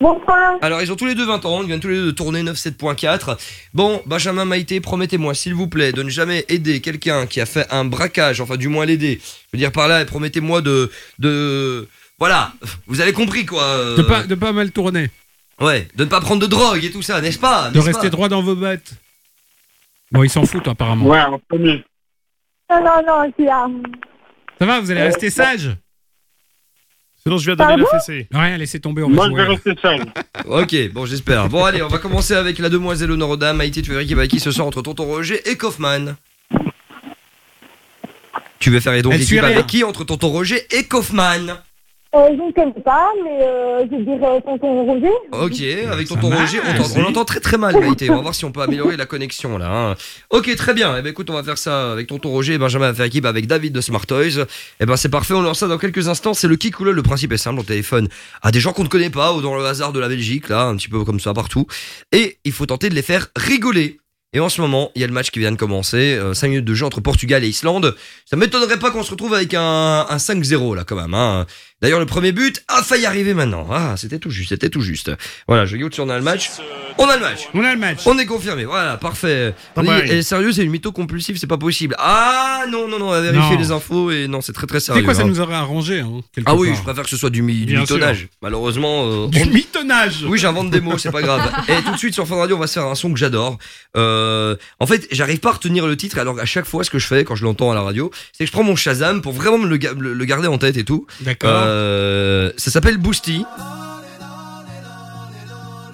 Bonsoir. Alors ils ont tous les deux 20 ans, ils viennent tous les deux de tourner 97.4. Bon, Benjamin Maïté, promettez-moi s'il vous plaît de ne jamais aider quelqu'un qui a fait un braquage, enfin du moins l'aider. Je veux dire par là, promettez-moi de... de... Voilà, vous avez compris quoi. euh, De pas, de pas mal tourner. Ouais, de ne pas prendre de drogue et tout ça, n'est-ce pas De n'est-ce rester pas droit dans vos bottes. Bon, ils s'en foutent apparemment. Ouais, on connaît. Non, non, non, c'est là. Ça va, vous allez rester sage Sinon, je viens donner la fessée. Rien, laissez tomber, on Moi, va je vais jouer. rester seul. Ok, bon j'espère. Bon allez, on va commencer avec la demoiselle Honorodam. Maïté, tu verras qui va qui ce soir entre Tonton Roger et Kaufman. Tu veux faire donc Elle suit équipe rien. avec qui entre Tonton Roger et Kaufman Euh, je ne connais pas, mais euh, je dirais tonton Roger. Ok, avec Ça Tonton Roger, on t'entend- on l'entend très très mal Maïté. On va voir si on peut améliorer la connexion là. hein. Ok, très bien. Eh ben écoute, on va faire ça avec Tonton Roger et Benjamin va faire équipe avec David de Smart Toys. Eh ben c'est parfait, on lance ça dans quelques instants. C'est le qui coule. Le principe est simple, on téléphone à des gens qu'on ne connaît pas ou dans le hasard de la Belgique, là, un petit peu comme ça partout. Et il faut tenter de les faire rigoler. Et en ce moment, il y a le match qui vient de commencer, 5 minutes de jeu entre Portugal et Islande. Ça m'étonnerait pas qu'on se retrouve avec un, un 5-0 là quand même. Hein. D'ailleurs, le premier but a failli arriver maintenant. Ah, c'était tout juste, c'était tout juste. Voilà, je si on a le match. On a le match. On a le match. On est confirmé, voilà, parfait. On eh, sérieux, c'est une mytho compulsive, c'est pas possible. Ah non, non, non, on a vérifié Non. les infos et non, c'est très très sérieux. quoi, ça hein. nous aurait arrangé. Hein, Ah oui, part. je préfère que ce soit du, mi- du mitonnage. Malheureusement, euh, Du on- mitonnage oui, j'invente des mots, c'est pas grave. Et tout de suite sur Fun Radio, on va se faire un son que j'adore. Euh, en fait, j'arrive pas à retenir le titre, alors à chaque fois, ce que je fais quand je l'entends à la radio, c'est que je prends mon Shazam pour vraiment me le, ga- le- le garder en tête et tout. D'accord. Euh, ça s'appelle Boosty.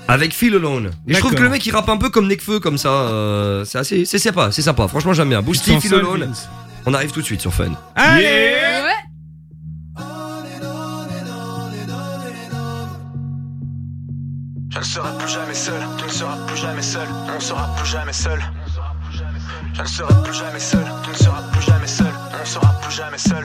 Avec Feel Alone. Et je trouve que le mec il rappe un peu comme Nekfeu comme ça. euh, c'est assez, c'est sympa, c'est sympa. Franchement j'aime bien. Boosty, sol, Alone. Vince. On arrive tout de suite sur Fun. Allez Ouais. Je ne serai plus jamais seul, tu ne seras plus jamais seul, on ne sera plus jamais seul. Je ne serai plus jamais seul, tu ne seras plus jamais seul, on ne sera plus jamais seul.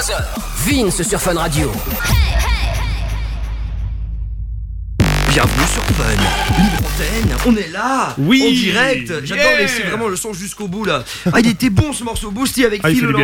23h, Vince sur Fun Radio. Bienvenue sur Fun. Libre antenne, on est là. Oui. En direct. J'adore Yeah. laisser vraiment le son jusqu'au bout là. Ah, il était bon ce morceau Boosty avec Ah, il Phil.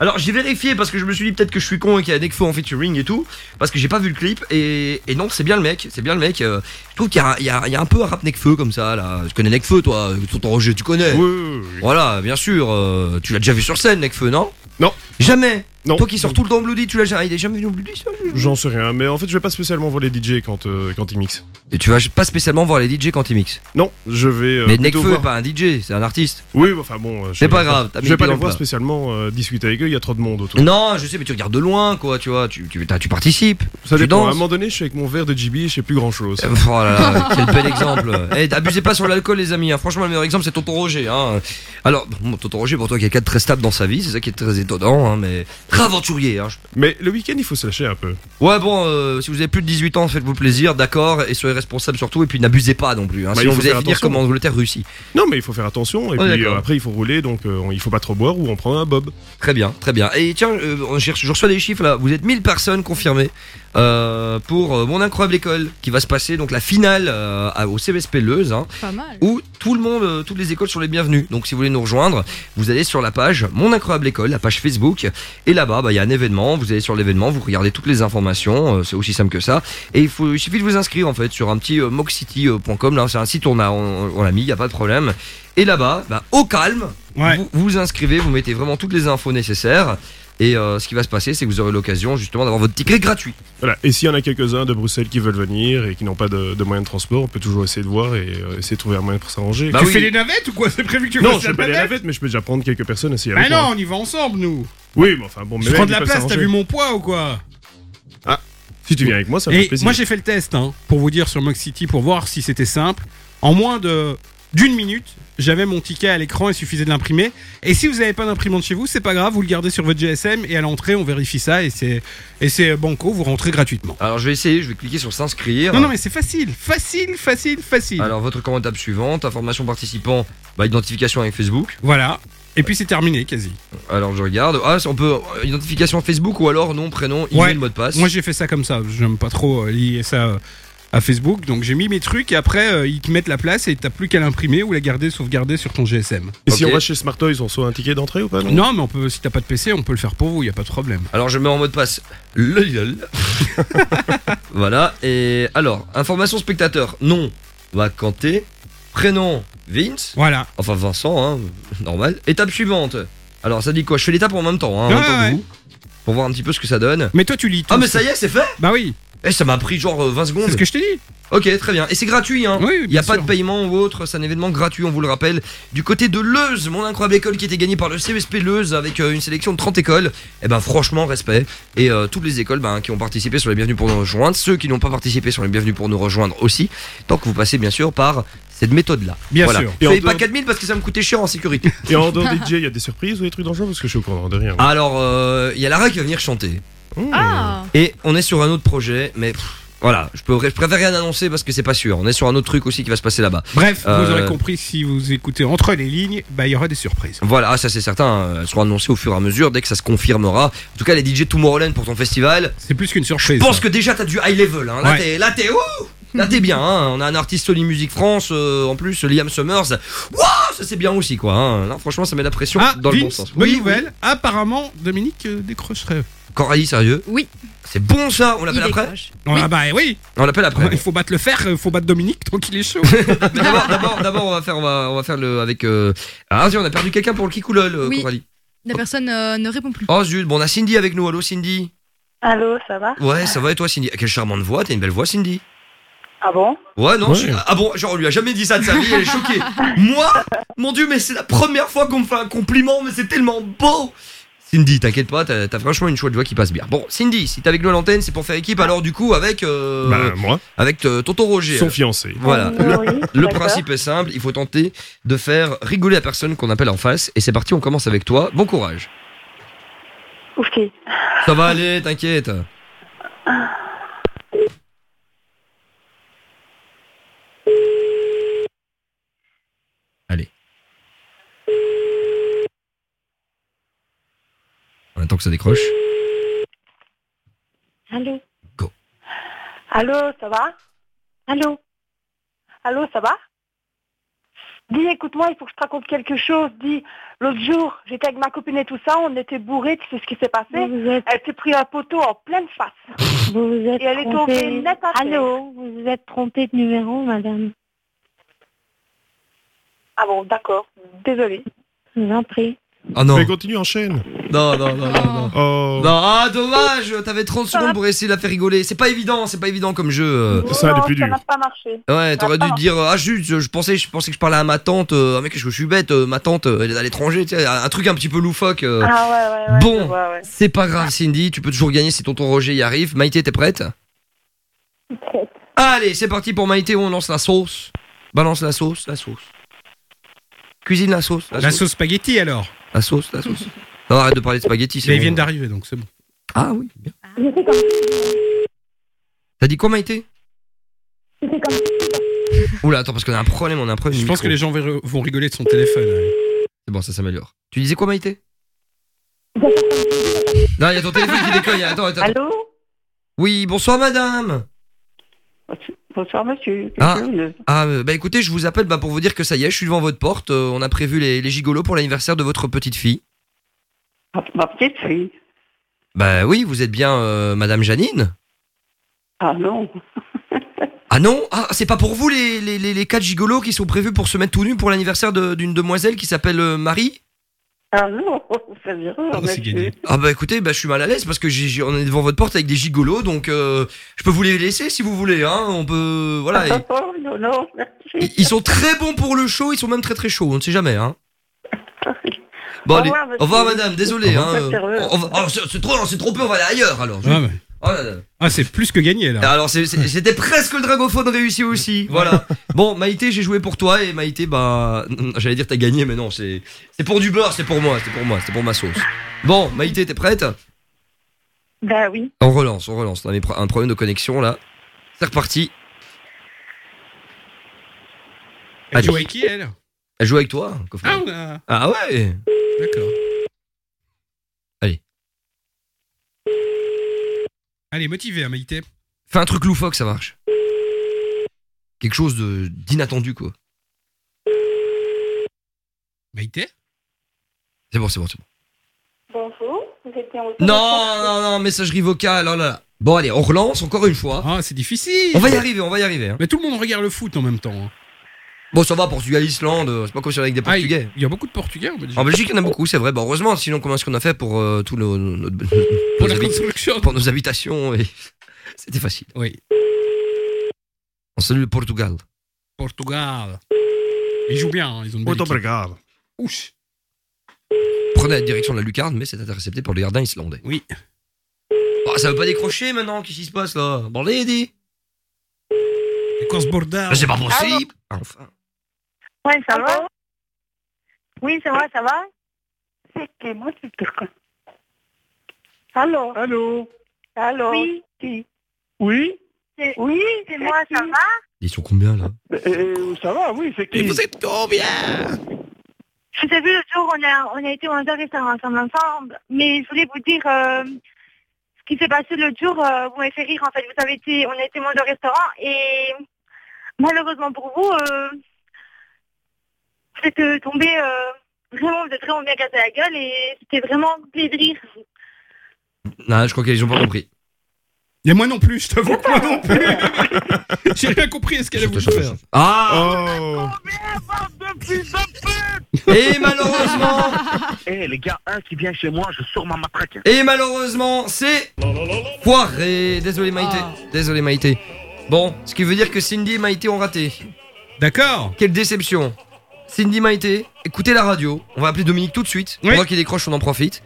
Alors j'ai vérifié parce que je me suis dit peut-être que je suis con et qu'il y a Nekfeu en featuring et tout. Parce que j'ai pas vu le clip. Et, et non, c'est bien le mec. C'est bien le mec. Euh, je trouve qu'il y, a- y y un peu un rap Nekfeu comme ça là. Tu connais Nekfeu toi? Ton Roger, tu connais? Oui, oui, oui. Voilà, bien sûr. euh, tu l'as déjà vu sur scène, Nekfeu, non? Non. Jamais. Non. Toi qui sors tout le temps Bloody, tu l'as jamais. Il est jamais venu au Bloody J'en sais rien, mais en fait, je vais pas spécialement voir les DJ quand, euh, quand ils mixent. Et tu vas pas spécialement voir les DJ quand ils mixent. Non, je vais. euh, Mais Nekfeu voir- est pas un DJ, c'est un artiste. Oui, enfin bon. euh, C'est pas grave, t'as Je vais pas les voir spécialement euh, discuter avec eux, il y a trop de monde autour. Non, je sais, mais tu regardes de loin, quoi, tu vois, tu, tu, t'as- tu participes. Ça tu dépend. À un moment donné, je suis avec mon verre de GB, je sais plus grand chose. Euh, Oh là là, quel bel exemple. Eh, abusez pas sur l'alcool, les amis. hein. Franchement, le meilleur exemple, c'est Tonton Roger. Hein. Alors, bon, Tonton Roger, pour toi, quelqu'un de très stable dans sa vie, c'est ça qui est très étonnant, hein, mais très aventurier. Hein. Mais le week-end, il faut se lâcher un peu. Ouais, bon, euh, si vous avez plus de 18 ans, faites-vous plaisir, d'accord, et soyez responsables surtout, et puis n'abusez pas non plus. Hein, Bah, sinon, vous allez finir comme en Angleterre-Russie. Non, mais il faut faire attention. Et puis euh, après, il faut rouler, donc euh, il faut pas trop boire ou on prend un bob. Très bien, très bien. Et tiens, euh, je je reçois des chiffres là. Vous êtes 1000 personnes confirmées euh, pour euh, mon incroyable école qui va se passer donc la finale euh, au CVSP Leuze. Hein, Pas mal. où tout le monde, euh, toutes les écoles sont les bienvenues. Donc si vous voulez nous rejoindre, vous allez sur la page Mon Incroyable École, la page Facebook, et là-bas, bah, il y a un événement. Vous allez sur l'événement, vous regardez toutes les informations. euh, c'est aussi simple que ça. Et il faut, il suffit de vous inscrire en fait sur un petit euh, moxcity.com. Là, c'est un site on a, on, on l'a mis, il y a pas de problème. Et là-bas, bah, au calme, vous, vous vous inscrivez, vous mettez vraiment toutes les infos nécessaires. Et euh, ce qui va se passer, c'est que vous aurez l'occasion justement d'avoir votre ticket gratuit. Voilà. Et s'il y en a quelques-uns de Bruxelles qui veulent venir et qui n'ont pas de, de moyens de transport, on peut toujours essayer de voir et euh, essayer de trouver un moyen pour s'arranger. tu fais les navettes ou quoi? C'est prévu que tu Non, fasses je la fais pas les navette navettes, mais je peux déjà prendre quelques personnes aussi Bah avec non, moi. on y va ensemble, nous. Oui, mais enfin bon, mais Je même, prends ils de la peuvent place, t'as s'arranger. vu mon poids ou quoi? Ah, si tu viens avec moi, ça me Et fait plaisir. moi j'ai fait le test hein, pour vous dire sur Mox City pour voir si c'était simple. En moins de d'une minute, j'avais mon ticket à l'écran, il suffisait de l'imprimer. Et si vous n'avez pas d'imprimante chez vous, c'est pas grave, vous le gardez sur votre GSM et à l'entrée on vérifie ça et c'est et c'est banco, vous rentrez gratuitement. Alors je vais essayer, je vais cliquer sur s'inscrire. Non non mais c'est facile, facile, facile, facile. Alors votre commande étape suivante, information participant, bah, identification avec Facebook. Voilà. Et puis c'est terminé quasi. Alors je regarde. Ah, on peut euh, identification Facebook ou alors nom, prénom, email, Ouais. mot de passe. Moi j'ai fait ça comme ça, j'aime pas trop euh, lier ça euh, à Facebook, donc j'ai mis mes trucs et après euh, ils te mettent la place et t'as plus qu'à l'imprimer ou la garder, sauvegarder sur ton GSM. Et si on va chez Smart Toys, on reçoit un ticket d'entrée ou pas non? Non, mais on peut, si t'as pas de PC, on peut le faire pour vous, y a pas de problème. Alors je mets en mot de passe le lol. voilà. Et alors, information spectateur. Nom, Vacanté. Prénom, Vince. Voilà. Enfin Vincent, hein, normal. Étape suivante. Alors ça dit quoi? Je fais l'étape en même temps, hein, en Ouais, même temps que ouais. vous. Pour voir un petit peu ce que ça donne. Mais toi tu lis tout. Ah mais ça y est, c'est fait? Bah oui. Eh, ça m'a pris genre euh, 20 secondes. C'est ce que je t'ai dit. Ok, très bien. Et c'est gratuit, hein. Oui, Il n'y a pas de paiement ou autre. C'est un événement gratuit, on vous le rappelle. Du côté de Leuze, mon incroyable école qui était gagnée par le CESP Leuze avec euh, une sélection de 30 écoles. Eh ben, franchement, respect. Et euh, toutes les écoles ben, qui ont participé sur les bienvenus pour nous rejoindre. Ceux qui n'ont pas participé sur les bienvenus pour nous rejoindre aussi. Tant que vous passez, bien sûr, par cette méthode-là. Bien Voilà. sûr. Et Et en Payez pas dehors- 4000 parce que ça me coûtait cher en sécurité. Et en dehors des DJ, il y a des surprises ou des trucs dangereux parce que je suis au courant de rien. Alors, euh, il y a Lara qui va venir chanter. Ah Et on est sur un autre projet, mais pff, Voilà, je, peux, je préfère rien annoncer parce que c'est pas sûr. On est sur un autre truc aussi qui va se passer là-bas. Bref, vous Euh, aurez compris si vous écoutez entre les lignes, bah il y aura des surprises. Voilà, ça c'est certain, euh, elles seront annoncées au fur et à mesure dès que ça se confirmera. En tout cas, les DJ Tomorrowland pour ton festival. C'est plus qu'une surprise. Je pense que déjà t'as du high level. Hein. Là Ouais. t'es, là t'es, ouh Là t'es bien. Hein. On a un artiste Sony Music France, euh, en plus Liam Summers. Waouh, ça c'est bien aussi quoi. Hein. Là, franchement, ça met la pression Ah, dans le bon Vince, sens. bonne Oui, nouvelle. Apparemment, Dominique euh, décrocherait. Coralie, sérieux Oui. C'est bon ça. On l'appelle Il après. décroche. Ah bah oui. On l'appelle après. Il faut battre le fer, il faut battre Dominique tant qu'il est chaud. Mais d'abord, d'abord, d'abord, on va faire, on va, on va faire le avec. Euh... Ah, tiens, on a perdu quelqu'un pour le Kikoulol, euh, Oui. Coralie. La personne euh, ne répond plus. Oh zut, bon, on a Cindy avec nous. Allô, Cindy. Allô, ça va? Ouais, ça va et toi, Cindy? Quelle charmante voix. T'as une belle voix, Cindy. Ah bon? Ouais, non, Ouais. je- ah bon, genre on lui a jamais dit ça de sa vie, elle est choquée. Moi, mon dieu, mais c'est la première fois qu'on me fait un compliment, mais c'est tellement beau. Cindy, t'inquiète pas, t'as franchement une chouette voix qui passe bien. Bon, Cindy, si t'es avec nous à l'antenne, c'est pour faire équipe alors du coup avec euh, Bah, moi. avec euh, tonton Roger. Son fiancé. Voilà. Oui, Le principe est simple, il faut tenter de faire rigoler la personne qu'on appelle en face. Et c'est parti, on commence avec toi. Bon courage. Ok. Ça va aller, t'inquiète. Allez. On attend que ça décroche. Allô Go. Allô, ça va Allô Allô, ça va Dis, écoute-moi, il faut que je te raconte quelque chose. Dis, l'autre jour, j'étais avec ma copine et tout ça, on était bourrés, tu sais ce qui s'est passé Elle s'est pris un poteau en pleine face. Vous vous êtes Et elle est trompée. tombée net à terre. Allô, vous vous êtes trompé de numéro, madame. Ah bon, d'accord. Désolée. Je vous en prie. Oh non. Mais continue, enchaîne. Non, non, non, non, non. Oh. Non, ah dommage, t'avais 30 secondes pour essayer de la faire rigoler. C'est pas évident, c'est pas évident comme jeu. euh. Ça, elle est Non, plus n'a pas marché. Ouais, t'aurais dû Ah, te dire ah juste je, je pensais je pensais que je parlais à ma tante euh, ah mec je suis bête euh, ma tante euh, elle est à l'étranger tu sais un truc un petit peu loufoque euh. Ah ouais, ouais, ouais. bon je vois, ouais. c'est pas grave Cindy tu peux toujours gagner si tonton Roger y arrive Maïté t'es prête? Allez c'est parti pour Maïté on lance la sauce balance la sauce la sauce cuisine la sauce La sauce spaghetti alors. La sauce la sauce non arrête de parler de spaghetti c'est Mais ils bon. viennent d'arriver donc c'est bon. ah oui bien t'as dit quoi Maïté? Oula attends parce qu'on a un problème on a un problème Je pense que les gens vont vont rigoler de son téléphone. ouais. C'est bon, ça s'améliore. Tu disais quoi, Maïté? Non, il y a ton téléphone qui déconne. Attends, attends. Allô? Oui, bonsoir, madame. Bonsoir, monsieur. Ah, ah euh, bah écoutez, je vous appelle bah, pour vous dire que ça y est, je suis devant votre porte. Euh, on a prévu les, les gigolos pour l'anniversaire de votre petite fille. Ma petite fille. Bah oui, vous êtes bien euh, madame Janine Ah non. Ah non? Ah, c'est pas pour vous les, les, les, les quatre gigolos qui sont prévus pour se mettre tout nus pour l'anniversaire de- d'une demoiselle qui s'appelle Marie? Ah non, c'est erreur, monsieur. Ah bah écoutez, bah je suis mal à l'aise parce que j'ai- on est devant votre porte avec des gigolos, donc euh, je peux vous les laisser si vous voulez, hein. On peut, voilà. et- Oh non, non, merci. ils sont très bons pour le show, ils sont même très très chauds, on ne sait jamais, hein. Bon Au allez, au revoir madame, désolé, hein. oh, c'est trop, c'est trop peu, on va aller ailleurs alors. Ah. Oh là là. Ah, c'est plus que gagné là. Alors c'était presque le dragophone réussi aussi, voilà. Bon Maïté, j'ai joué pour toi et Maïté, bah, j'allais dire t'as gagné, mais non, c'est c'est pour du beurre, c'est pour moi, c'est pour moi, c'est pour ma sauce. Bon Maïté, t'es prête? Bah oui. On relance, on relance. On avait un problème de connexion là. C'est reparti. Elle joue avec qui elle? Elle joue avec toi. Ah, a- Ah ouais D'accord. Allez. Allez, motivé, hein, Maïté. Fais un truc loufoque, ça marche. Quelque chose de d'inattendu quoi. Maïté C'est bon, c'est bon, c'est bon. Bonjour, vous êtes bien au Non, non, non, messagerie vocale, oh là là. Bon allez, on relance encore une fois. Ah, c'est difficile. On va y arriver, on va y arriver. hein. Mais tout le monde regarde le foot en même temps. hein. Bon, ça va, Portugal, Islande, euh, c'est pas comme si on avec des Ah, il Portugais. il y a beaucoup de Portugais en Belgique. En Belgique, il y en a beaucoup, c'est vrai. Bon, heureusement, sinon, comment est-ce qu'on a fait pour euh, tout nos, nos- nos- Pour nos la habi- construction. pour nos habitations et... C'était facile. Oui. On salue le Portugal. Portugal. Ils jouent bien, hein, ils ont une belle équipe. Ouch. Prenez la direction de la lucarne, mais c'est intercepté par le gardien islandais. Oui. Oh, ça veut pas décrocher maintenant, qu'est-ce qui se passe là? Bon, Cause bordel. C'est pas possible Enfin. Ouais, ça va Oui, ça va, ça va C'est que moi, tu te Allô Allô Allô Oui qui Oui Oui, c'est moi, ça va Ils sont combien là ça va, oui, c'est qui vous êtes combien Je vous ai vu l'autre jour, on a, on a été au restaurant ensemble, ensemble. Mais je voulais vous dire euh, ce qui s'est passé l'autre jour. euh, vous m'avez fait rire, en fait. Vous avez été, on a été manger au restaurant et malheureusement pour vous, euh, vous êtes euh, tombé euh, vraiment, vous êtes vraiment bien cassé la gueule et c'était vraiment plaisir. Non, je crois qu'ils ont pas compris. Et moi non plus, je t'avoue que moi non plus. J'ai rien compris à ce qu'elle a voulu faire. Ah Oh. Et malheureusement Eh les gars, un qui vient chez moi, je sors ma matraque. Et malheureusement, c'est foiré. Désolé Maïté. Désolé Maïté. Bon, ce qui veut dire que Cindy et Maïté ont raté. D'accord. Quelle déception. Cindy Maïté, écoutez la radio. On va appeler Dominique tout de suite. On voit qu'il décroche, on en profite.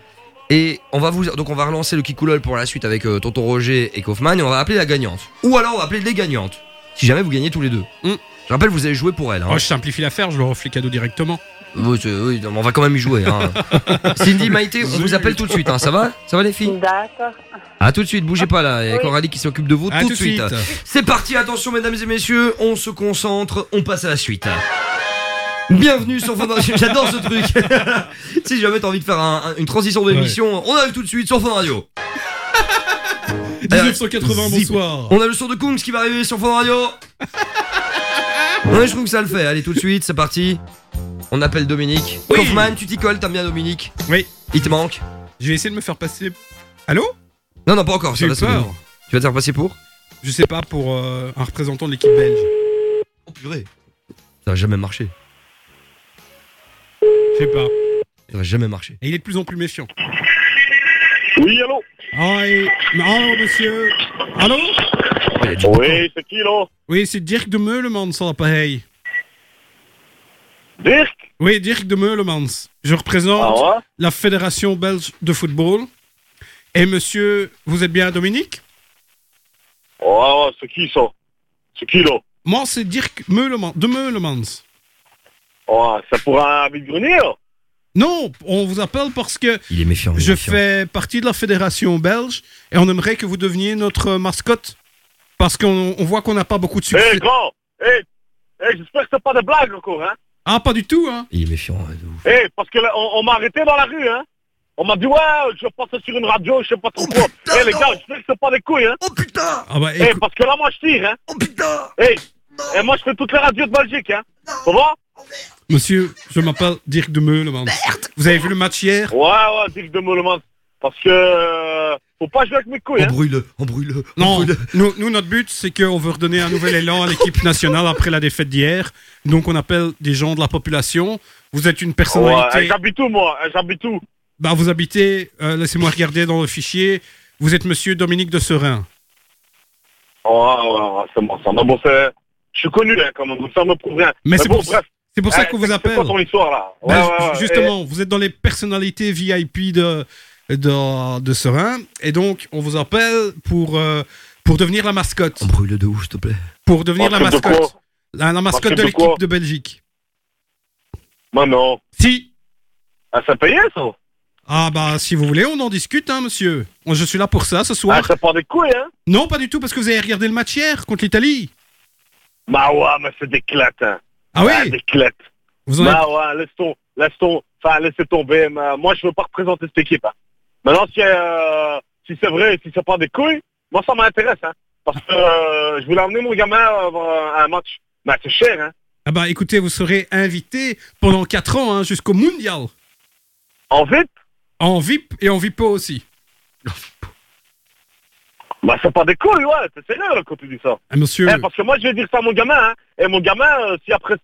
Et on va vous donc on va relancer le Kikoulol pour la suite avec euh, Tonton Roger et Kaufman et on va appeler la gagnante. Ou alors on va appeler les gagnantes. Si jamais vous gagnez tous les deux. Je rappelle, vous avez joué pour elle. Hein. Oh, je simplifie l'affaire, je leur offre les cadeaux directement. Oui, on va quand même y jouer. Hein. Cindy, Maïté, on vous appelle tout de suite. Hein. Ça va? Ça va les filles? D'accord. À tout de suite, bougez pas là. Il y a Oui. Coralie qui s'occupe de vous À tout, tout de suite. C'est parti, attention mesdames et messieurs, on se concentre, on passe à la suite. Bienvenue sur Fun Radio. J'adore ce truc. si jamais t'as envie de faire un- un- une transition d'émission, on arrive tout de suite sur Fun Radio. 1980, bonsoir. On a le son de Kungs qui va arriver sur Fun Radio. Ouais, je trouve que ça le fait. Allez, tout de suite, c'est parti. On appelle Dominique. Kaufman, tu t'y colles, t'aimes bien Dominique Oui. Il te manque Je vais essayer de me faire passer. Allô? Non, non, pas encore. J'ai peur. Tu vas te faire passer pour? Je sais pas, pour euh, un représentant de l'équipe belge. Oh purée. Ça va jamais marcher. Je sais pas. Ça va jamais marcher. Et il est de plus en plus méfiant. Oui, allô? Et... Oh, monsieur. Allô? Oui, c'est qui là? Oui, c'est Dirk de Meulemans sur l'appareil. Dirk? Oui, Dirk de Meulemans. Je représente Ah ouais? la Fédération belge de football. Et monsieur, vous êtes bien Dominique? Ouais, c'est qui ça? C'est qui là? Moi, c'est Dirk Meulemans, de Meulemans. Ouais, c'est pour un vide-grenier là Non, on vous appelle parce que Il est méfiant. il est je méfiant. fais partie de la fédération belge et on aimerait que vous deveniez notre mascotte parce qu'on on voit qu'on n'a pas beaucoup de Eh succès. grand Eh, eh, j'espère que c'est pas des blagues encore, hein Ah, pas du tout, hein Il est méfiant. ouais, de ouf. Eh, parce que là, on, on m'a arrêté dans la rue, hein On m'a dit, ouais, je passe sur une radio, je sais pas trop quoi. Eh les gars, j'espère que c'est pas des couilles, hein Oh putain Ah bah, Eh, écou- parce que là, moi, je tire, hein Oh putain Eh, et moi, je fais toutes les radios de Belgique, hein Ça va? Monsieur, je m'appelle Dirk de Meulemans. Vous avez vu le match hier? Ouais, ouais, Dirk de Meulemans. Parce que... euh, faut pas jouer avec mes couilles, hein Embrouille-le, embrouille-le. Non, nous, nous, notre but, c'est qu'on veut redonner un nouvel élan à l'équipe nationale après la défaite d'hier. Donc, on appelle des gens de la population. Vous êtes une Ouais, personnalité. j'habite où, moi? J'habite où? Bah, vous habitez, euh, laissez-moi regarder dans le fichier. Vous êtes monsieur Dominique de Serein. Ouais, ouais, ouais, c'est bon, ça. Non, bon, c'est... Je suis connu, hein, quand même, ça me prouve rien. Mais c'est bon, pour, bref. C'est pour ça Eh, qu'on vous appelle. C'est quoi ton histoire, là Ouais, Ben, ouais, ouais, justement, vous êtes dans les personnalités VIP de, de, de Serein. Et donc, on vous appelle pour, euh, pour devenir la mascotte. Embrouille-le de ouf, s'il te plaît. Pour devenir la Mascotte de La, la mascotte Mascotte de l'équipe de Belgique. Bah non. Si. Ah, ça payait, ça Ah bah si vous voulez, on en discute, hein, monsieur. Je suis là pour ça ce soir. Ah, c'est pas des couilles, hein Non, pas du tout, parce que vous avez regardé le match hier contre l'Italie. Bah ouais, mais c'est des hein. Ah oui? Vous en Bah ouais, laisse ton, laisse ton, enfin, laissez tomber. moi, je veux pas représenter cette équipe, hein. Maintenant, si, euh, si c'est vrai, si c'est pas des couilles, moi, ça m'intéresse, hein. Parce que euh, je voulais emmener mon gamin à un match. Mais c'est cher, hein. Ah bah écoutez, vous serez invité pendant 4 ans hein, jusqu'au Mondial. En VIP En VIP et en VIPO aussi. Bah, c'est pas des couilles, ouais. C'est sérieux, là, quand tu dis ça. Ah, monsieur. Eh, parce que moi, je vais dire ça à mon gamin, hein. Et mon gamin, euh, si après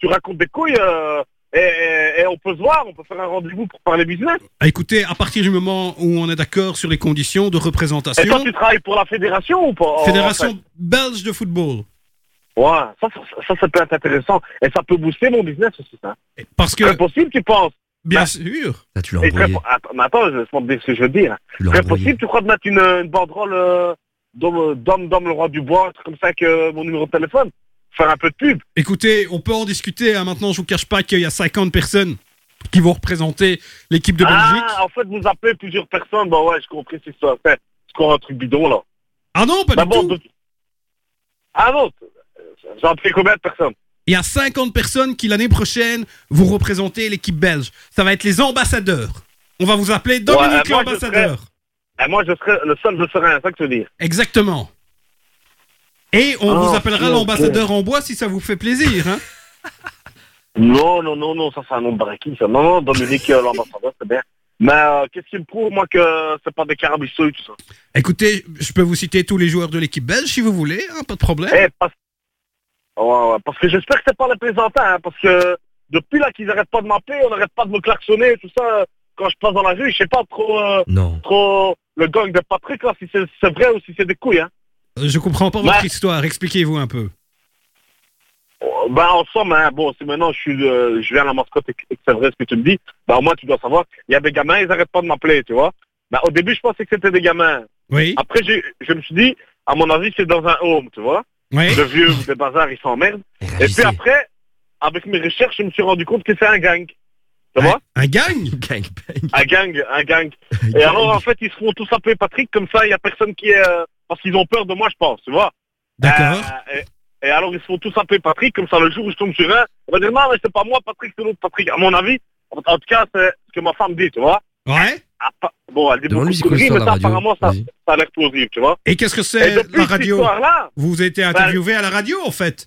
tu racontes des couilles, euh, et, et- et on peut se voir, on peut faire un rendez-vous pour parler business. Ah, écoutez, à partir du moment où on est d'accord sur les conditions de Et toi, représentation, tu travailles pour la fédération ou pas? Fédération en fait belge de football. Ouais, ça, ça, ça, ça peut être intéressant. Et ça peut booster mon business aussi, ça. Parce que... C'est possible, tu penses? Bien Bah, sûr. Là, tu l'as embrouillé. attends, mais attends, laisse-moi te dire ce que je veux dire. Embrouillé. possible, tu crois de mettre une, une banderole euh, d'homme, d'homme, d'homme, le roi du bois, un truc comme ça avec euh, mon numéro de téléphone? Faire un peu de pub. Écoutez, on peut en discuter. hein. Maintenant, je vous cache pas qu'il y a 50 personnes qui vont représenter l'équipe de Belgique. Ah, en fait, vous appelez plusieurs personnes. Bah ouais, j'ai compris cette histoire. C'est c'est quoi un truc bidon, là? Ah non, pas Bah du bon, tout. de- Ah non, j'en prie combien de personnes? Il y a 50 personnes qui l'année prochaine vous représentez l'équipe belge. Ça va être les ambassadeurs. On va vous appeler Dominique Ouais, je l'ambassadeur. serai- moi, je serai le seul de serein, c'est ça que tu. Exactement. Et on Ah, vous appellera ok. l'ambassadeur en bois si ça vous fait plaisir. Hein. Non, non, non, non, ça c'est un nom de ça. Non, non, Dominique, euh, l'ambassadeur, c'est bien. Mais euh, qu'est-ce qui me prouve, moi, que c'est pas des carabistouilles, tout ça? Écoutez, je peux vous citer tous les joueurs de l'équipe belge si vous voulez, hein, pas de problème. Eh. Ouais, ouais, parce que j'espère que c'est pas les plaisantins, hein, parce que depuis là qu'ils arrêtent pas de m'appeler, on n'arrête pas de me klaxonner, tout ça. Quand je passe dans la rue, je sais pas trop, euh, Non. trop le gang de Patrick, là, si c'est vrai ou si c'est des couilles, hein. Je comprends pas votre Ouais. histoire, expliquez-vous un peu. Ben, en somme, hein, bon, si maintenant je suis, euh, je viens à la mascotte et que c'est vrai ce que tu me dis, ben, au moins tu dois savoir, il y a des gamins, ils arrêtent pas de m'appeler, tu vois. Ben, au début, je pensais que c'était des gamins. Oui. Après, je me suis dit, à mon avis, c'est dans un home, tu vois. Oui. De vieux des bazars, ils s'emmerdent. Et puis après, avec mes recherches, je me suis rendu compte que c'est un gang. Tu vois Un gang? Gang. Un gang, un gang. Et alors, en fait, ils se font tous appeler Patrick, comme ça, il y a personne qui est... euh, parce qu'ils ont peur de moi, je pense, tu vois. D'accord. Euh, et, et alors, ils se font tous appeler Patrick, comme ça, le jour où je tombe sur un, on va dire, non, mais c'est pas moi, Patrick, c'est l'autre Patrick. À mon avis, en, en tout cas, c'est ce que ma femme dit, tu vois. Ouais. Ah, bon, elle dit beaucoup de conneries, mais ça, radio. apparemment, ça, ça a l'air plausible, tu vois. Et qu'est-ce que c'est la radio Vous avez été interviewé à la radio en fait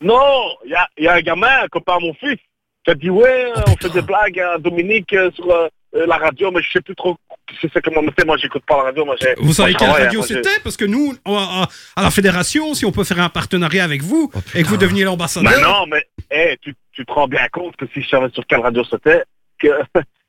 Non, il y a, il y a un gamin, un copain à mon fils, qui a dit ouais, Oh, on fait des blagues à Dominique euh, sur euh, euh, la radio, mais je sais plus trop ce que c'est comment c'est. Moi, j'écoute pas la radio. Moi, j'ai- Vous savez quelle radio hein, c'était Parce que nous, on- à, à la fédération, si on peut faire un partenariat avec vous et que vous deveniez l'ambassadeur. Mais non, mais hey, tu, tu te rends bien compte que si je savais sur quelle radio c'était, que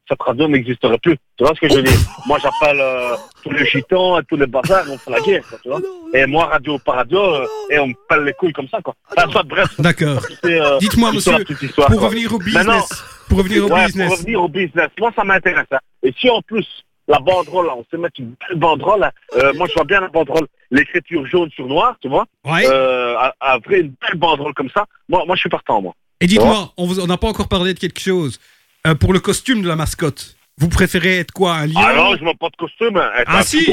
cette radio n'existerait plus. Tu vois ce que je veux dire? Moi, j'appelle euh, tous les gitans et tous les bazars, on fait la guerre, quoi, tu vois Et moi, radio par radio, euh, et on me pèle les couilles comme ça, quoi. Enfin, soit, bref. D'accord. euh, Dites-moi, monsieur, histoire, pour quoi. revenir au business. Pour revenir au Ouais, business. Pour revenir au business. Moi, ça m'intéresse. hein. Et si en plus, la banderole, là, on sait mettre une belle banderole, euh, moi, je vois bien la banderole, l'écriture jaune sur noir, tu vois Ouais. euh, à, à vrai, une belle banderole comme ça. Moi, moi je suis partant, moi. Et dites-moi, on n'a pas encore parlé de quelque chose. Euh, pour le costume de la mascotte, vous préférez être quoi Un lion? Ah non, je mets pas de costume. hein. Être Ah un si.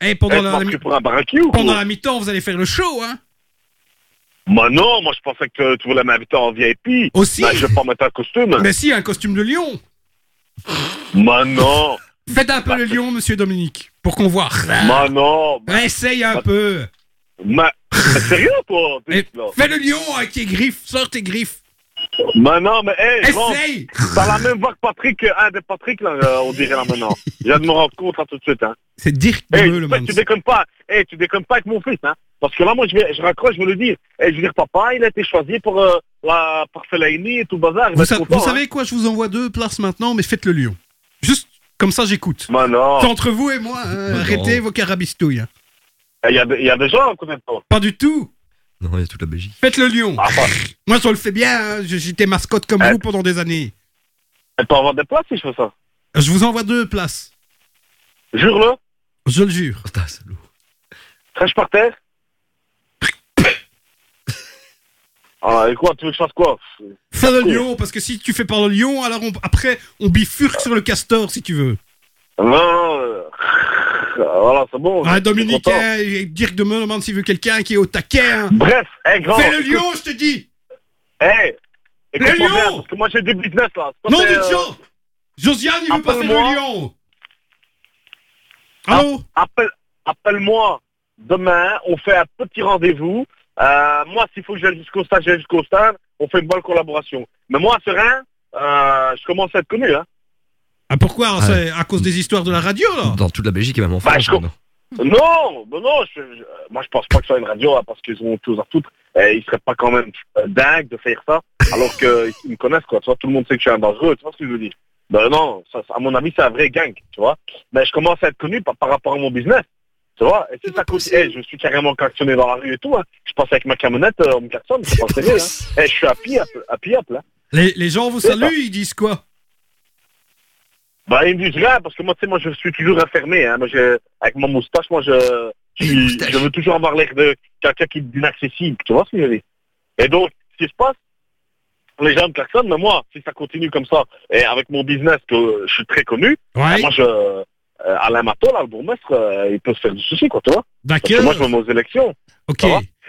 Eh, pendant Être la, marqué pour un baraki ou? pendant quoi la mi-temps, vous allez faire le show, hein Moi, non, moi, je pensais que tu voulais m'inviter en VIP. Aussi Mais je vais pas mettre un costume. Mais si, un costume de lion Moi, non. Faites un peu le lion, monsieur Dominique, pour qu'on voie. Moi, non. Essaye un peu Mais, sérieux, toi Et Fais le lion avec tes griffes, sors tes griffes Mais non, mais hey, Essaye T'as la même voix que Patrick, euh, un des Patrick, là, euh, on dirait là maintenant. Je viens de me rendre compte là tout de suite, hein. C'est Dirk Hey, le mais man. tu déconnes pas, hey, tu déconnes pas avec mon fils, hein. Parce que là, moi, je, vais, je raccroche, je veux le dire. Et je veux dire, papa, il a été choisi pour, euh, la, par Fellaini et tout le bazar. Vous, être sa- content, vous hein. savez quoi, je vous envoie deux places maintenant, mais faites le lion. Juste comme ça, j'écoute. Mais non. C'est entre vous et moi, hein. Arrêtez vos carabistouilles. hein. Il y, a, y a des gens connaître pas. Pas du tout Non, il y a toute la Belgique. Faites le lion Ah, Moi, je le fais bien, hein. J'étais mascotte comme vous pendant des années. Elle peut avoir des places si je fais ça. Je vous envoie deux places. Jure-le. Je le jure. Crèche par terre? ah, et quoi, tu veux que je fasse quoi? Fais le lion, parce que si tu fais pas le lion, alors on- après, on bifurque sur le castor, si tu veux. Non, non, euh, voilà, c'est bon. Ah, Dominique, hein, Dirk me demande s'il veut quelqu'un qui est au taquet. hein. Bref, hey, grand. Fais le lion, je te dis Hey, Le écoute-moi lion bien, parce que moi j'ai des business là. Non, du euh, Josiane, il veut pas faire appelle-moi. le lion Allô Appelle, appelle-moi demain, on fait un petit rendez-vous. Euh, moi, s'il faut que j'aille jusqu'au stade, j'aille jusqu'au stade, on fait une bonne collaboration. Mais moi, serein, euh, je commence à être connu, hein. Ah, pourquoi C'est à cause des histoires de la radio, là Dans toute la Belgique et même en Bah, France. je comprends. Non, mais non, je- je- moi je pense pas que ce soit une radio hein, parce qu'ils ont autre chose à foutre. Et ils seraient pas quand même euh, dingues de faire ça, alors qu'ils me connaissent quoi. Tu vois, tout le monde sait que je suis un dangereux. Tu vois ce que je veux dire Ben non, ça, à mon avis c'est un vrai gang, tu vois. Mais je commence à être connu par, par rapport à mon business, tu vois. Et si ça coûte, eh, je suis carrément klaxonné dans la rue et tout. Hein. Je passe avec ma camionnette, euh, on me klaxonne, c'est pas sérieux. Hein. Eh, je suis happy up, happy up là. les, les gens vous saluent, ça. ils disent quoi? Bah, ils me disent rien, parce que moi, tu sais, moi, je suis toujours enfermé, hein. Moi, je, avec ma moustache, moi, je, je, je veux toujours avoir l'air de quelqu'un qui est inaccessible, tu vois ce que je veux dire? Et donc, ce qui se passe, les gens me klaxonnent, mais moi, si ça continue comme ça, et avec mon business, que je suis très connu, Ouais. moi, je, euh, Alain Mato, là, le bourgmestre, euh, il peut se faire du souci, quoi, tu vois? Parce que D'accord. moi, je me mets aux élections. Ok.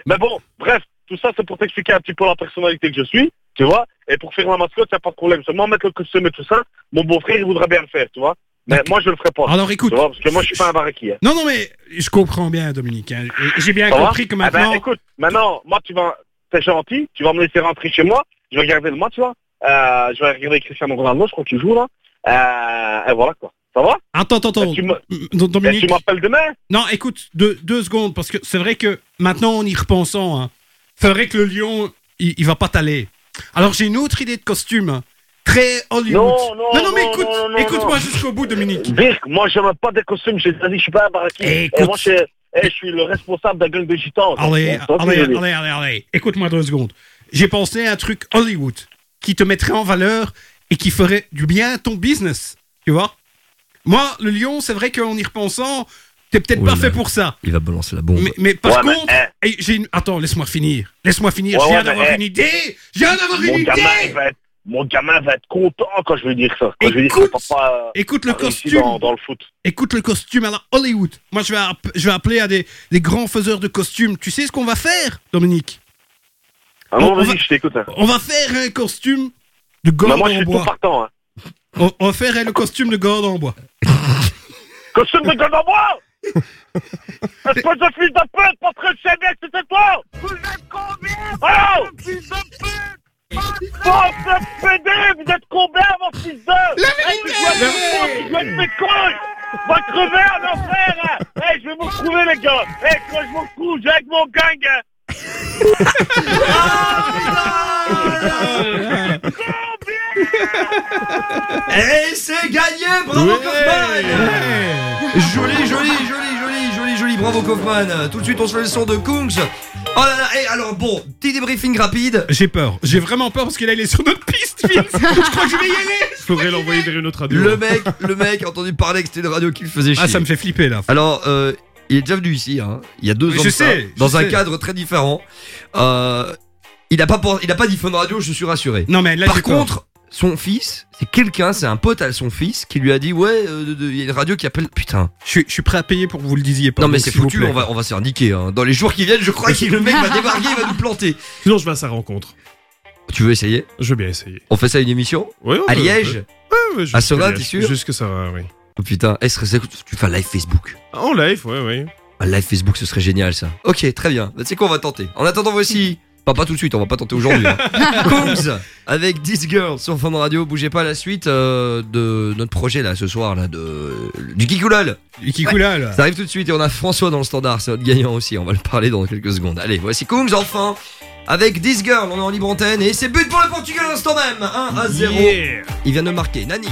Mais bon, bref, tout ça c'est pour t'expliquer un petit peu la personnalité que je suis, tu vois? Et pour faire la mascotte, a pas de problème. Seulement mettre le costume et tout ça, mon beau-frère il voudrait bien le faire, tu vois. Mais moi je le ferai pas. Alors, écoute. Tu vois, parce que moi je suis pas un baraki. Hein. Non, non, mais je comprends bien, Dominique. hein. J'ai bien Ça compris que Ah ben, maintenant. écoute, maintenant, moi tu vas, t'es gentil, tu vas me laisser rentrer chez moi, je vais regarder le match, tu vois. Euh, je vais regarder Cristiano Ronaldo, je crois qu'il joue là. Euh, et voilà quoi. Ça va? Attends, attends, attends. tu m'appelles demain? Non, écoute, deux, deux secondes, parce que c'est vrai que maintenant, en y repensant, hein, c'est vrai que le lion, il, il va pas t'aller. Alors, j'ai une autre idée de costume, très Hollywood. Non, non, non, mais non, écoute, non, non, écoute-moi jusqu'au bout, Dominique. Dirk, moi j'aime pas des costumes, j'ai dit, je suis pas un baraki. Et moi je, eh, je suis le responsable de la gueule de gitans. Allez, allez, je veux allez, allez, allez. Écoute-moi deux secondes. J'ai pensé à un truc Hollywood qui te mettrait en valeur et qui ferait du bien à ton business. Tu vois? Moi, le lion, c'est vrai qu'en y repensant, t'es peut-être pas fait pour ça. Il va balancer la bombe. Mais, mais par contre, eh, j'ai une... attends, laisse-moi finir. Laisse-moi finir. Ouais, je viens d'avoir eh, une idée. Je viens d'avoir Mon une gamin, il idée. va être, mon gamin va être content quand je vais dire ça. Quand je vais dire que papa euh, écoute le costume. Dans, dans le foot. Écoute le costume à la Hollywood. Moi, je vais, app- je vais appeler à des, des grands faiseurs de costumes. Tu sais ce qu'on va faire, Dominique? Ah non, On- on vas-y, va- je t'écoute. hein. On va faire un costume de Mais gorge moi je en suis tout bois. partant. Hein. On, on va faire le costume de gorge en bois. Costume de gamin moi Espèce de fils de pute, pas très chez bien que c'était toi. Vous êtes combien Oh Fils de pute? De PD, vous êtes combien mon fils de? La vérité! Je vais mes couilles Va crever en enfer hein. Hey, je vais vous retrouver les gars. Hey, quand je vous retrouve, j'ai avec mon gang. Hein. Et c'est gagné, bravo Kaufman Joli, joli, joli, joli, joli, joli, bravo Kaufman Tout de suite on se fait le son de Kungs Oh là là, et alors bon, petit débriefing rapide J'ai peur. J'ai vraiment peur parce que là, il est sur notre piste, Vince. je crois que je vais y aller. Faudrait l'envoyer vers une autre radio. Le mec, le mec a entendu parler que c'était une radio qui le faisait chier. Ah, ça me fait flipper là. Alors, euh, il est déjà venu ici, hein, il y a deux Oui, ans je de ça, sais, je dans un cadre très différent. Euh, il n'a pas, il a pas dit radio, je suis rassuré. Non, mais là, Par contre, son fils, c'est quelqu'un, c'est un pote à son fils qui lui a dit ouais, euh, il y a une radio qui appelle. Putain. Je suis, je suis prêt à payer pour que vous le disiez pas. Non mais c'est foutu, on va, on va se faire niquer. hein. Dans les jours qui viennent, je crois que le mec va débarquer, il va nous planter. Sinon, je vais à sa rencontre. Tu veux essayer? Je veux bien essayer. On fait ça à une émission? Ouais, À Liège? ouais. Ouais, À Liège. t'es sûr? Jusque ça va, oui. Oh putain, est-ce que c'est- tu fais un live Facebook En live, ouais, ouais. Un live Facebook, ce serait génial ça. Ok, très bien. Bah, tu sais quoi, on va tenter. En attendant, voici. Pas, pas tout de suite, on va pas tenter aujourd'hui. Hein. Kungs avec This Girl sur Fun Radio. Bougez pas la suite euh, de notre projet là ce soir là de du Kikoulal. Du Kikoulal. Ça arrive tout de suite et on a François dans le standard, c'est notre gagnant aussi. On va le parler dans quelques secondes. Allez, voici Kungs enfin avec This Girl. On est en libre antenne et c'est but pour le Portugal à l'instant même. 1 à 0. Yeah. Il vient de marquer. Nani.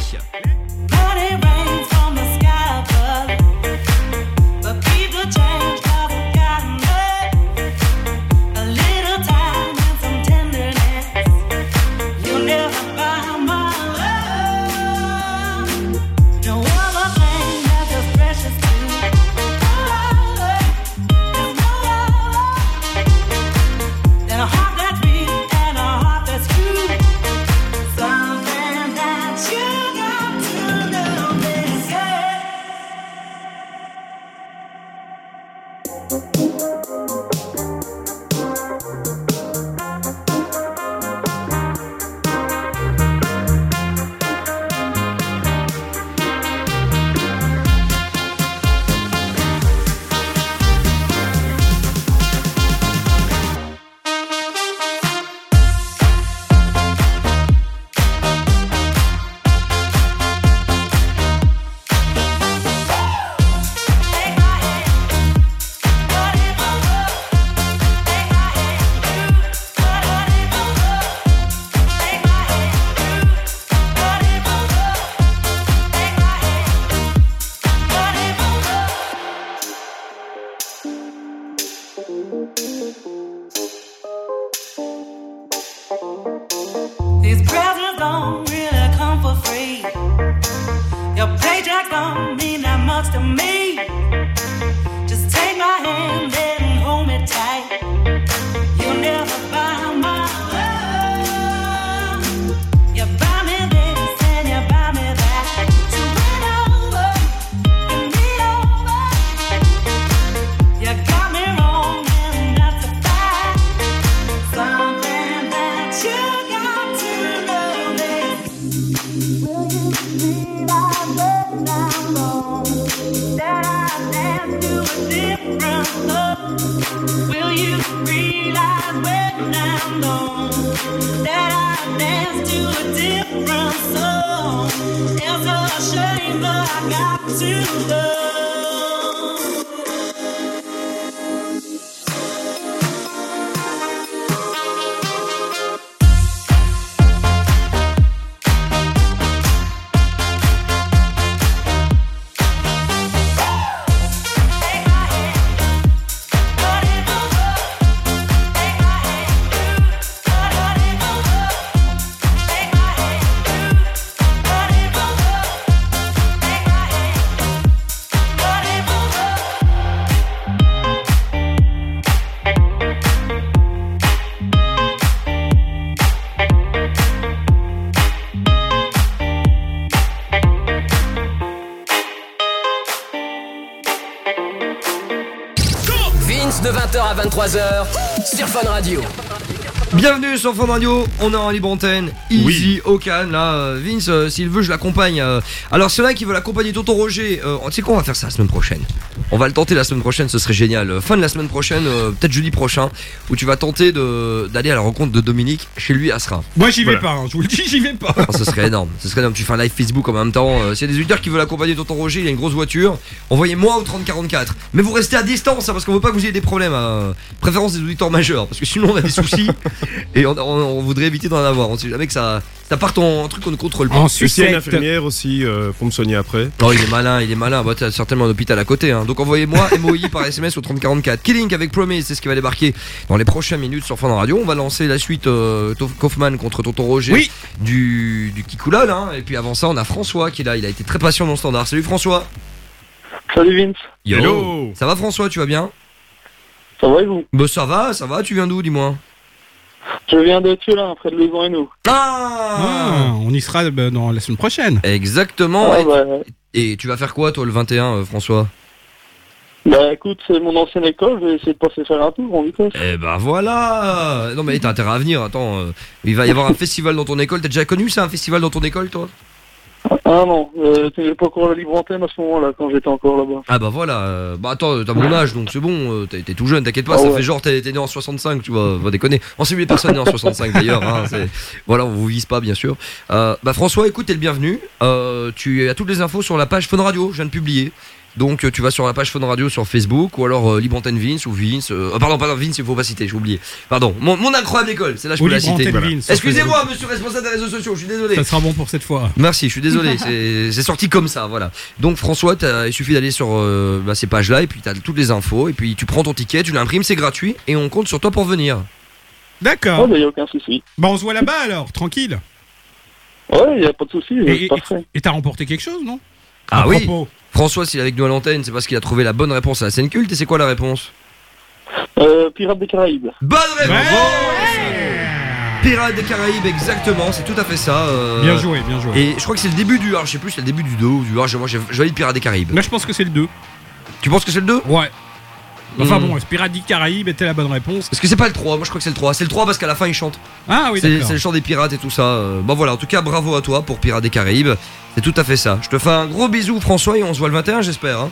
23h sur Fun Radio. Bienvenue sur Fun Radio, on est en libre antenne, easy, au calme, là, euh, Vince, euh, s'il veut, je l'accompagne. euh. Alors, ceux-là qui veulent accompagner Tonton Roger, euh, tu sais quoi, on va faire ça la semaine prochaine. On va le tenter la semaine prochaine, ce serait génial. Euh, Fin de la semaine prochaine, euh, peut-être jeudi prochain, où tu vas tenter de- d'aller à la rencontre de Dominique chez lui à Sera. Moi j'y vais Voilà. pas, hein, je vous le dis, j'y vais pas. Ah, ce serait énorme, ce serait énorme. Tu fais un live Facebook en même temps. Euh, S'il y a des auditeurs qui veulent accompagner Tonton Roger, il a une grosse voiture. Envoyez-moi au 3044. Mais vous restez à distance hein, parce qu'on veut pas que vous ayez des problèmes. hein. Préférence des auditeurs majeurs parce que sinon on a des soucis et on, on- on voudrait éviter d'en avoir. On sait jamais que ça, ça parte en un truc qu'on ne contrôle pas. Y a une infirmière aussi euh, pour me soigner après. Oh, il est malin, il est malin. Bah, t'as certainement un hôpital à côté. Hein. Donc envoyez-moi MOI par SMS au 3044. Killing avec Promise, c'est ce qui va débarquer dans les prochaines minutes sur Fun Radio. On va lancer la suite euh, Kaufman contre Tonton Roger Oui. du, du Kikoulol. Hein. Et puis avant ça, on a François qui est là. Il a été très patient dans le standard. Salut François. Salut Vince. Yo. Hello. Ça va François, tu vas bien? Ça va et vous? Bah ça va, ça va. Tu viens d'où, dis-moi? Je viens de Tuelin, près de Luzon et nous. Ah, on y sera bah, dans la semaine prochaine. Exactement. Ouais, et, bah, et tu vas faire quoi toi le 21, euh, François? Bah écoute, c'est mon ancienne école, je vais essayer de passer faire un tour en vitesse. Eh ben voilà Non mais t'as intérêt à venir, attends, euh, il va y avoir un festival dans ton école, t'as déjà connu ça, un festival dans ton école toi? Ah non, euh, pas encore la libre antenne à ce moment-là, quand j'étais encore là-bas. Ah bah voilà, euh, bah attends, t'as mon âge donc c'est bon, euh, t'es tout jeune, t'inquiète pas, Ah ça ouais. fait genre t'es né en 65, tu vois, va déconner. On sait les personnes nées en 65 d'ailleurs, hein, c'est- voilà, on vous vise pas bien sûr. Euh, bah François, écoute, t'es le bienvenu, euh, tu as toutes les infos sur la page Fun Radio, je viens de publier. Donc euh, tu vas sur la page Fun Radio sur Facebook ou alors euh, Libre Antenne Vince ou Vince. euh, ah, pardon, pardon, Vince, il faut pas citer, j'ai oublié. Pardon, mon, mon incroyable école, c'est là je Ou peux la Libre citer. Voilà. Excusez-moi, monsieur responsable des réseaux sociaux, je suis désolé. Ça sera bon pour cette fois. Merci, je suis désolé, c'est sorti comme ça, voilà. Donc François, il suffit d'aller sur euh, bah, ces pages-là et puis t'as toutes les infos et puis tu prends ton ticket, tu l'imprimes, c'est gratuit et on compte sur toi pour venir. D'accord. Oh, bah aucun souci. Bah on se voit là-bas alors, tranquille. Ouais, y a pas de souci, Et- t'as remporté quelque chose, non? Ah À oui. propos. François, s'il est avec nous à l'antenne, c'est parce qu'il a trouvé la bonne réponse à la scène culte et c'est quoi la réponse Euh, Pirates des Caraïbes. Bonne réponse Pirates des Caraïbes, exactement, c'est tout à fait ça. euh, Bien joué, bien joué. Et je crois que c'est le début du alors je sais plus, c'est le début du 2 ou du 1, moi j'ai- je valide Pirates des Caraïbes. Là je pense que c'est le 2. Tu penses que c'est le 2 Ouais. Enfin Hmm. bon, Pirates des Caraïbes était la bonne réponse. Parce que c'est pas le 3, moi je crois que c'est le 3. C'est le 3 parce qu'à la fin il chante. Ah oui, c'est d'accord. c'est le chant des pirates et tout ça. euh, Bon voilà, en tout cas bravo à toi pour Pirates des Caraïbes. C'est tout à fait ça. Je te fais un gros bisou François et on se voit le 21 j'espère. hein.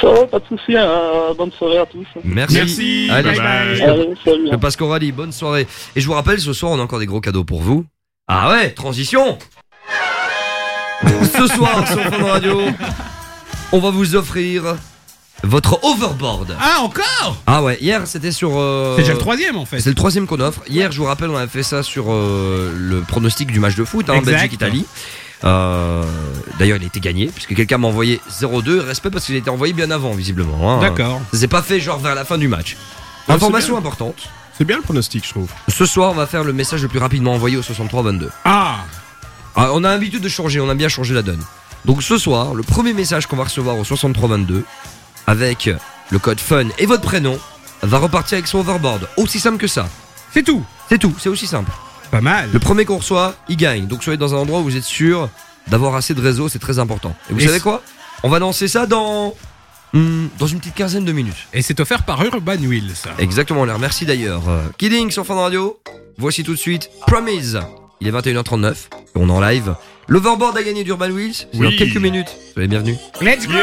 Ça va, pas de souci, hein, bonne soirée à tous. Merci. Merci, Allez, bye je- bye. je te- Allez, salut. je passe Coralie, bonne soirée. Et je vous rappelle, ce soir on a encore des gros cadeaux pour vous. Ah ouais, transition Ce soir sur Fun Radio, on va vous offrir votre overboard. Ah encore? Ah ouais, hier c'était sur. euh, C'est déjà le troisième en fait. C'est le troisième qu'on offre. Hier, je vous rappelle, on a fait ça sur euh, le pronostic du match de foot, hein, Exact. Belgique-Italie. Euh, D'ailleurs, il a été gagné, puisque quelqu'un m'a envoyé 0-2. Respect parce qu'il a été envoyé bien avant, visiblement. hein. D'accord. Ça s'est pas fait genre vers la fin du match. Ouais, Information importante. C'est bien le pronostic, je trouve. Ce soir, on va faire le message le plus rapidement envoyé au 63-22. Ah Ah, on a l'habitude de changer, on a bien changé la donne. Donc ce soir, le premier message qu'on va recevoir au 6322 avec le code FUN et votre prénom va repartir avec son overboard. Aussi simple que ça. C'est tout. C'est tout, c'est aussi simple. Pas mal. Le premier qu'on reçoit, il gagne. Donc soyez dans un endroit où vous êtes sûr d'avoir assez de réseau, c'est très important. Et vous Et savez quoi? On va lancer ça dans hmm, dans une petite quinzaine de minutes. Et c'est offert par Urban Wheels. Exactement, on les remercie d'ailleurs. Euh, Kidding sur Fun Radio. Voici tout de suite Promise. Il est 21h39 et on est en live. L'overboard a gagné d'Urban Wheels. C'est Oui. dans quelques minutes. Soyez bienvenus. Let's go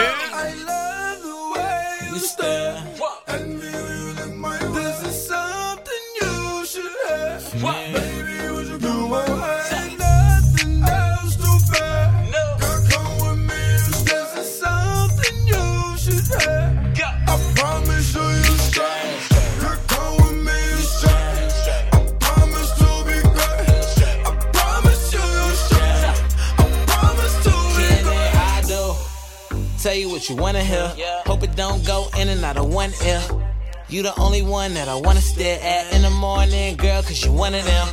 what you wanna hear. Hope it don't go in and out of one ear. You the only one that I wanna stare at in the morning, girl, cause you one of them.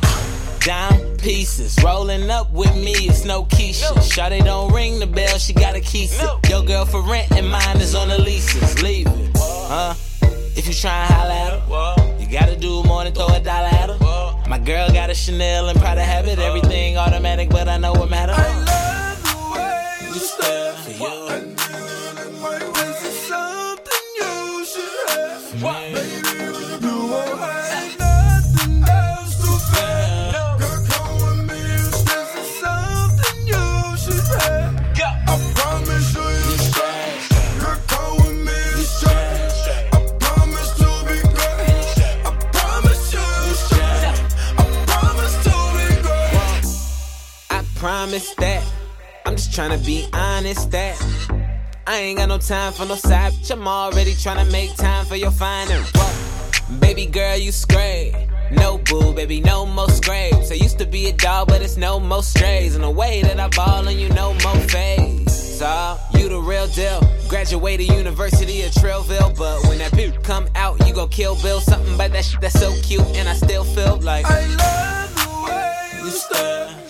Dime pieces, rolling up with me, it's no Keisha. Shawty don't ring the bell, she got a key. Your girl for rent and mine is on the leases. Leave it, huh? If you try and holla at her, you gotta do more than throw a dollar at her. My girl got a Chanel and Prada habit, everything automatic, but I know what matter. I love the way you stare promise that. I'm just tryna be honest that. I ain't got no time for no side bitch. I'm already tryna make time for your fine what? Baby girl, you scrape. No boo, baby, no more scrapes. I used to be a dog, but it's no more strays. And the way that I ball on you, no more fades. So, you the real deal. Graduated University of Trillville, but when that bitch come out, you gon' kill Bill. Something about that shit that's so cute, and I still feel like I love the way you stare.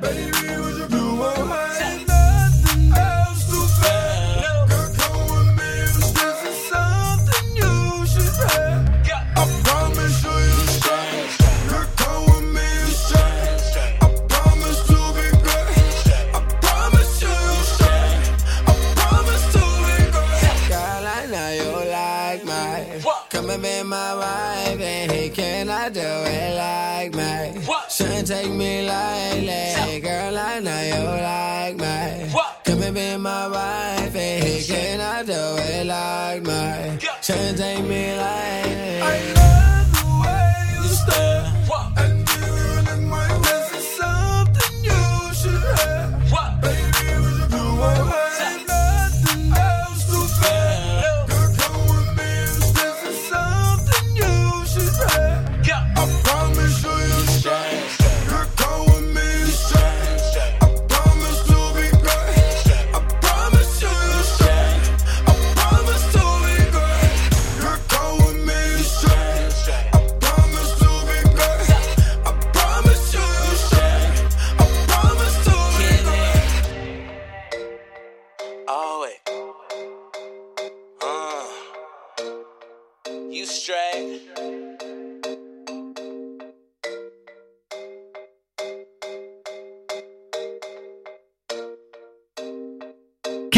Do it like me. You're still. There's something you Shouldn't take me lightly. Girl, I know you like me. Come and be my wife, eh? and he cannot do it like me. Shouldn't take me lightly. I love the way you stare. This is something you should have. Baby, when you won't have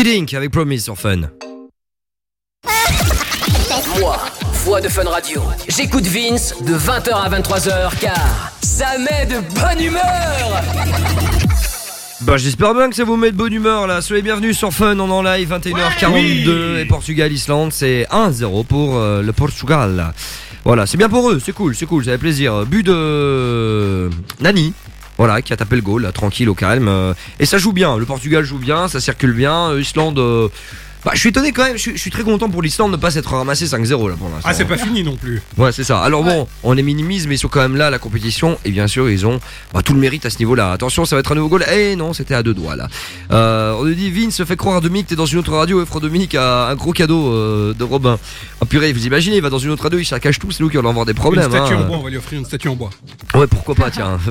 Kidding avec Promise sur Fun. Moi, voix de Fun Radio. J'écoute Vince de 20h à 23h car ça met de bonne humeur. Bah j'espère bien que ça vous met de bonne humeur là. Soyez bienvenus sur Fun, on est en live 21h42 et Portugal-Islande c'est 1-0 pour euh, le Portugal. Voilà, c'est bien pour eux, c'est cool, c'est cool, ça fait plaisir. But de Nani. Voilà, qui a tapé le goal, là, tranquille, au calme. euh, Et ça joue bien, le Portugal joue bien, ça circule bien. euh, Islande, euh, bah, je suis étonné quand même, je suis- je suis très content pour l'Islande de ne pas s'être ramassé 5-0 là pour l'instant. Ah, c'est pas fini non plus. Ouais, c'est ça. Alors bon, on les minimise, mais ils sont quand même là à la compétition. Et bien sûr, ils ont bah, tout le mérite à ce niveau-là. Attention, ça va être un nouveau goal. Eh non, c'était à deux doigts là. Euh, on nous dit, Vince se fait croire à Dominique, t'es dans une autre radio. Et Fro Dominique a un gros cadeau euh, de Robin. Oh purée, vous imaginez, il va dans une autre radio, il se la cache tout, c'est nous qui allons avoir des problèmes. Une statue hein. en bois, on va lui offrir une statue en bois. Ouais, pourquoi pas, tiens.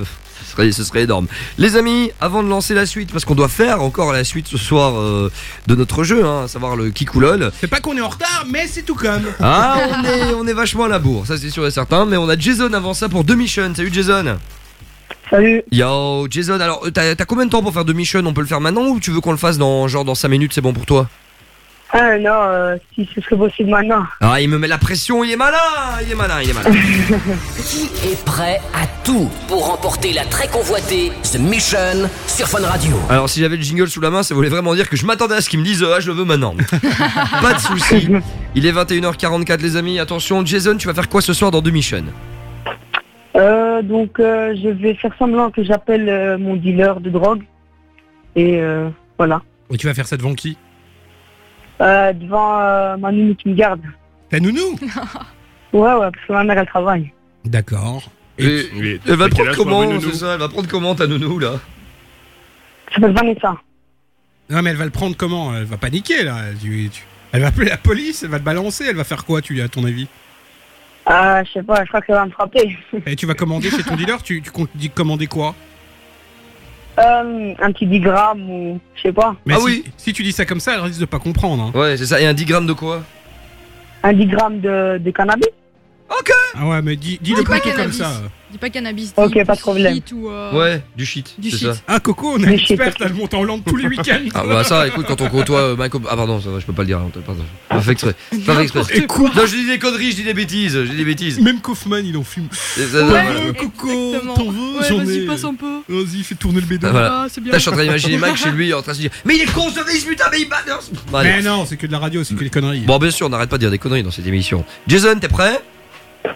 Ce serait, ce serait énorme. Les amis, avant de lancer la suite, parce qu'on doit faire encore la suite ce soir euh, de notre jeu, hein, à savoir le Kikoulol. C'est pas qu'on est en retard, mais c'est tout comme. Ah, on est, on est vachement à la bourre, ça c'est sûr et certain. Mais on a Jason avant ça pour deux missions. Salut Jason. Salut. Yo, Jason. Alors, euh, t'as t'as combien de temps pour faire deux missions On peut le faire maintenant ou tu veux qu'on le fasse dans genre dans 5 minutes C'est bon pour toi? Ah non, euh, si ce serait possible maintenant. Ah, il me met la pression. Il est malin. Il est malin. Il est malin. Qui est prêt à tout pour remporter la très convoitée The Mission sur Fun Radio Alors, si j'avais le jingle sous la main, ça voulait vraiment dire que je m'attendais à ce qu'ils me disent euh, Ah, je le veux maintenant. Pas de souci. Il est 21h44, les amis. Attention, Jason, tu vas faire quoi ce soir dans deux missions Euh, donc, euh, je vais faire semblant que j'appelle euh, mon dealer de drogue. Et euh, voilà. Et tu vas faire ça devant qui? Euh, devant euh, ma nounou qui me garde. Ta nounou? Ouais, ouais, parce que ma mère, elle travaille. D'accord. Et elle va prendre comment C'est ça? Elle va prendre comment ta nounou là? Ça s'appelle Vanessa. Non, mais elle va le prendre comment? Elle va paniquer là. Tu- tu- Elle va appeler la police, elle va te balancer, elle va faire quoi, tu, à ton avis? Ah, je sais pas, je crois qu'elle va me frapper. Et tu vas commander chez ton dealer, tu, tu comptes di- commander quoi? Euh, un petit 10 grammes ou je sais pas. Mais si, si tu dis ça comme ça, elle risque de pas comprendre. hein. Ouais, c'est ça. Et un 10 grammes de quoi? Un 10 grammes de, de cannabis Ok Ah ouais, mais dis, dis le pas plutôt comme cannabis. ça. Dis pas cannabis. Ok, dis pas de problème. shit ou, euh, Ouais, du shit. Du c'est shit. ça. Ah, Coco, on est experte, là, elle monte en Hollande tous les week-ends. Ah bah ça, écoute, quand on côtoie euh, Michael... Ah pardon, ça va, je peux pas le dire, hein, pardon. Pas fait exprès. Pas fait exprès. N'importe quoi. Non, je dis des conneries, je dis des bêtises, je dis des bêtises. Même Kaufman, il en fume. Et ça- Ouais, voilà. Coco, Exactement. t'en veux Ouais, J'en vas-y, passe un peu. Vas-y, fais tourner le bédon. Ah, voilà. Ah, c'est bien. Là, je suis en train d'imaginer Mike chez lui en train de se dire Mais il est con ce fils, putain, mais il balance Bon, allez. Mais non, c'est que de la radio, c'est que des conneries. Bon, bien sûr, on n'arrête pas de dire des conneries dans cette émission. Jason, t'es prêt?